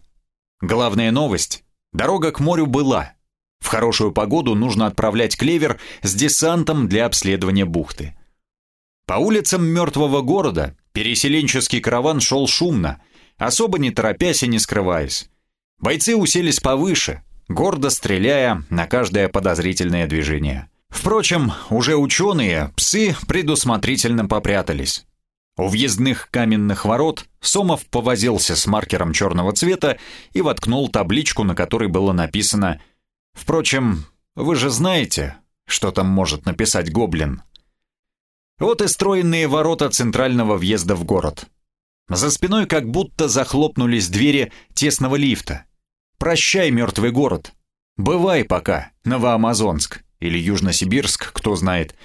[SPEAKER 1] Главная новость – дорога к морю была. В хорошую погоду нужно отправлять клевер с десантом для обследования бухты. По улицам мертвого города переселенческий караван шел шумно, особо не торопясь и не скрываясь. Бойцы уселись повыше, гордо стреляя на каждое подозрительное движение. Впрочем, уже ученые, псы предусмотрительно попрятались. У въездных каменных ворот Сомов повозился с маркером черного цвета и воткнул табличку, на которой было написано «Впрочем, вы же знаете, что там может написать гоблин». Вот и стройные ворота центрального въезда в город. За спиной как будто захлопнулись двери тесного лифта. «Прощай, мертвый город. Бывай пока, Новоамазонск». Или Южносибирск, кто знает.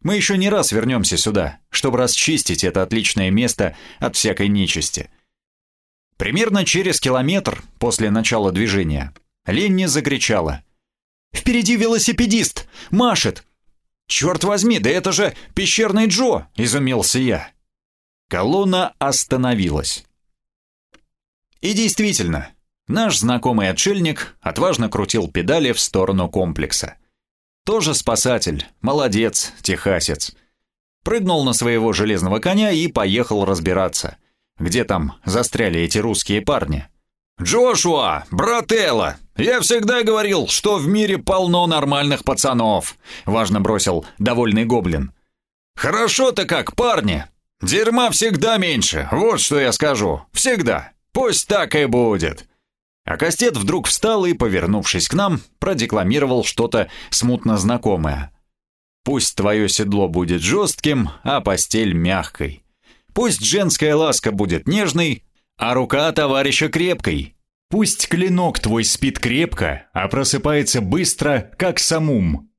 [SPEAKER 1] Мы еще не раз вернемся сюда, чтобы расчистить это отличное место от всякой нечисти. Примерно через километр после начала движения Ленни закричала. «Впереди велосипедист! Машет!» «Черт возьми, да это же пещерный Джо!» – изумился я. Колонна остановилась. И действительно, наш знакомый отшельник отважно крутил педали в сторону комплекса – тоже спасатель, молодец, техасец. Прыгнул на своего железного коня и поехал разбираться. Где там застряли эти русские парни? «Джошуа, брателла, я всегда говорил, что в мире полно нормальных пацанов», важно бросил довольный гоблин. «Хорошо-то как, парни. Дерьма всегда меньше, вот что я скажу. Всегда. Пусть так и будет. А Кастет вдруг встал и, повернувшись к нам, продекламировал что-то смутно знакомое. «Пусть твое седло будет жестким, а постель мягкой. Пусть женская ласка будет нежной, а рука товарища крепкой. Пусть клинок твой спит крепко, а просыпается быстро, как самум.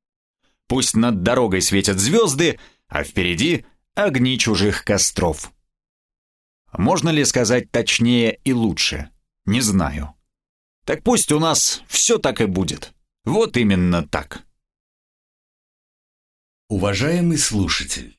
[SPEAKER 1] Пусть над дорогой светят звезды, а впереди огни чужих костров». Можно ли сказать точнее и лучше? Не знаю. Так пусть у нас все так и будет. Вот именно так.
[SPEAKER 16] Уважаемый слушатель,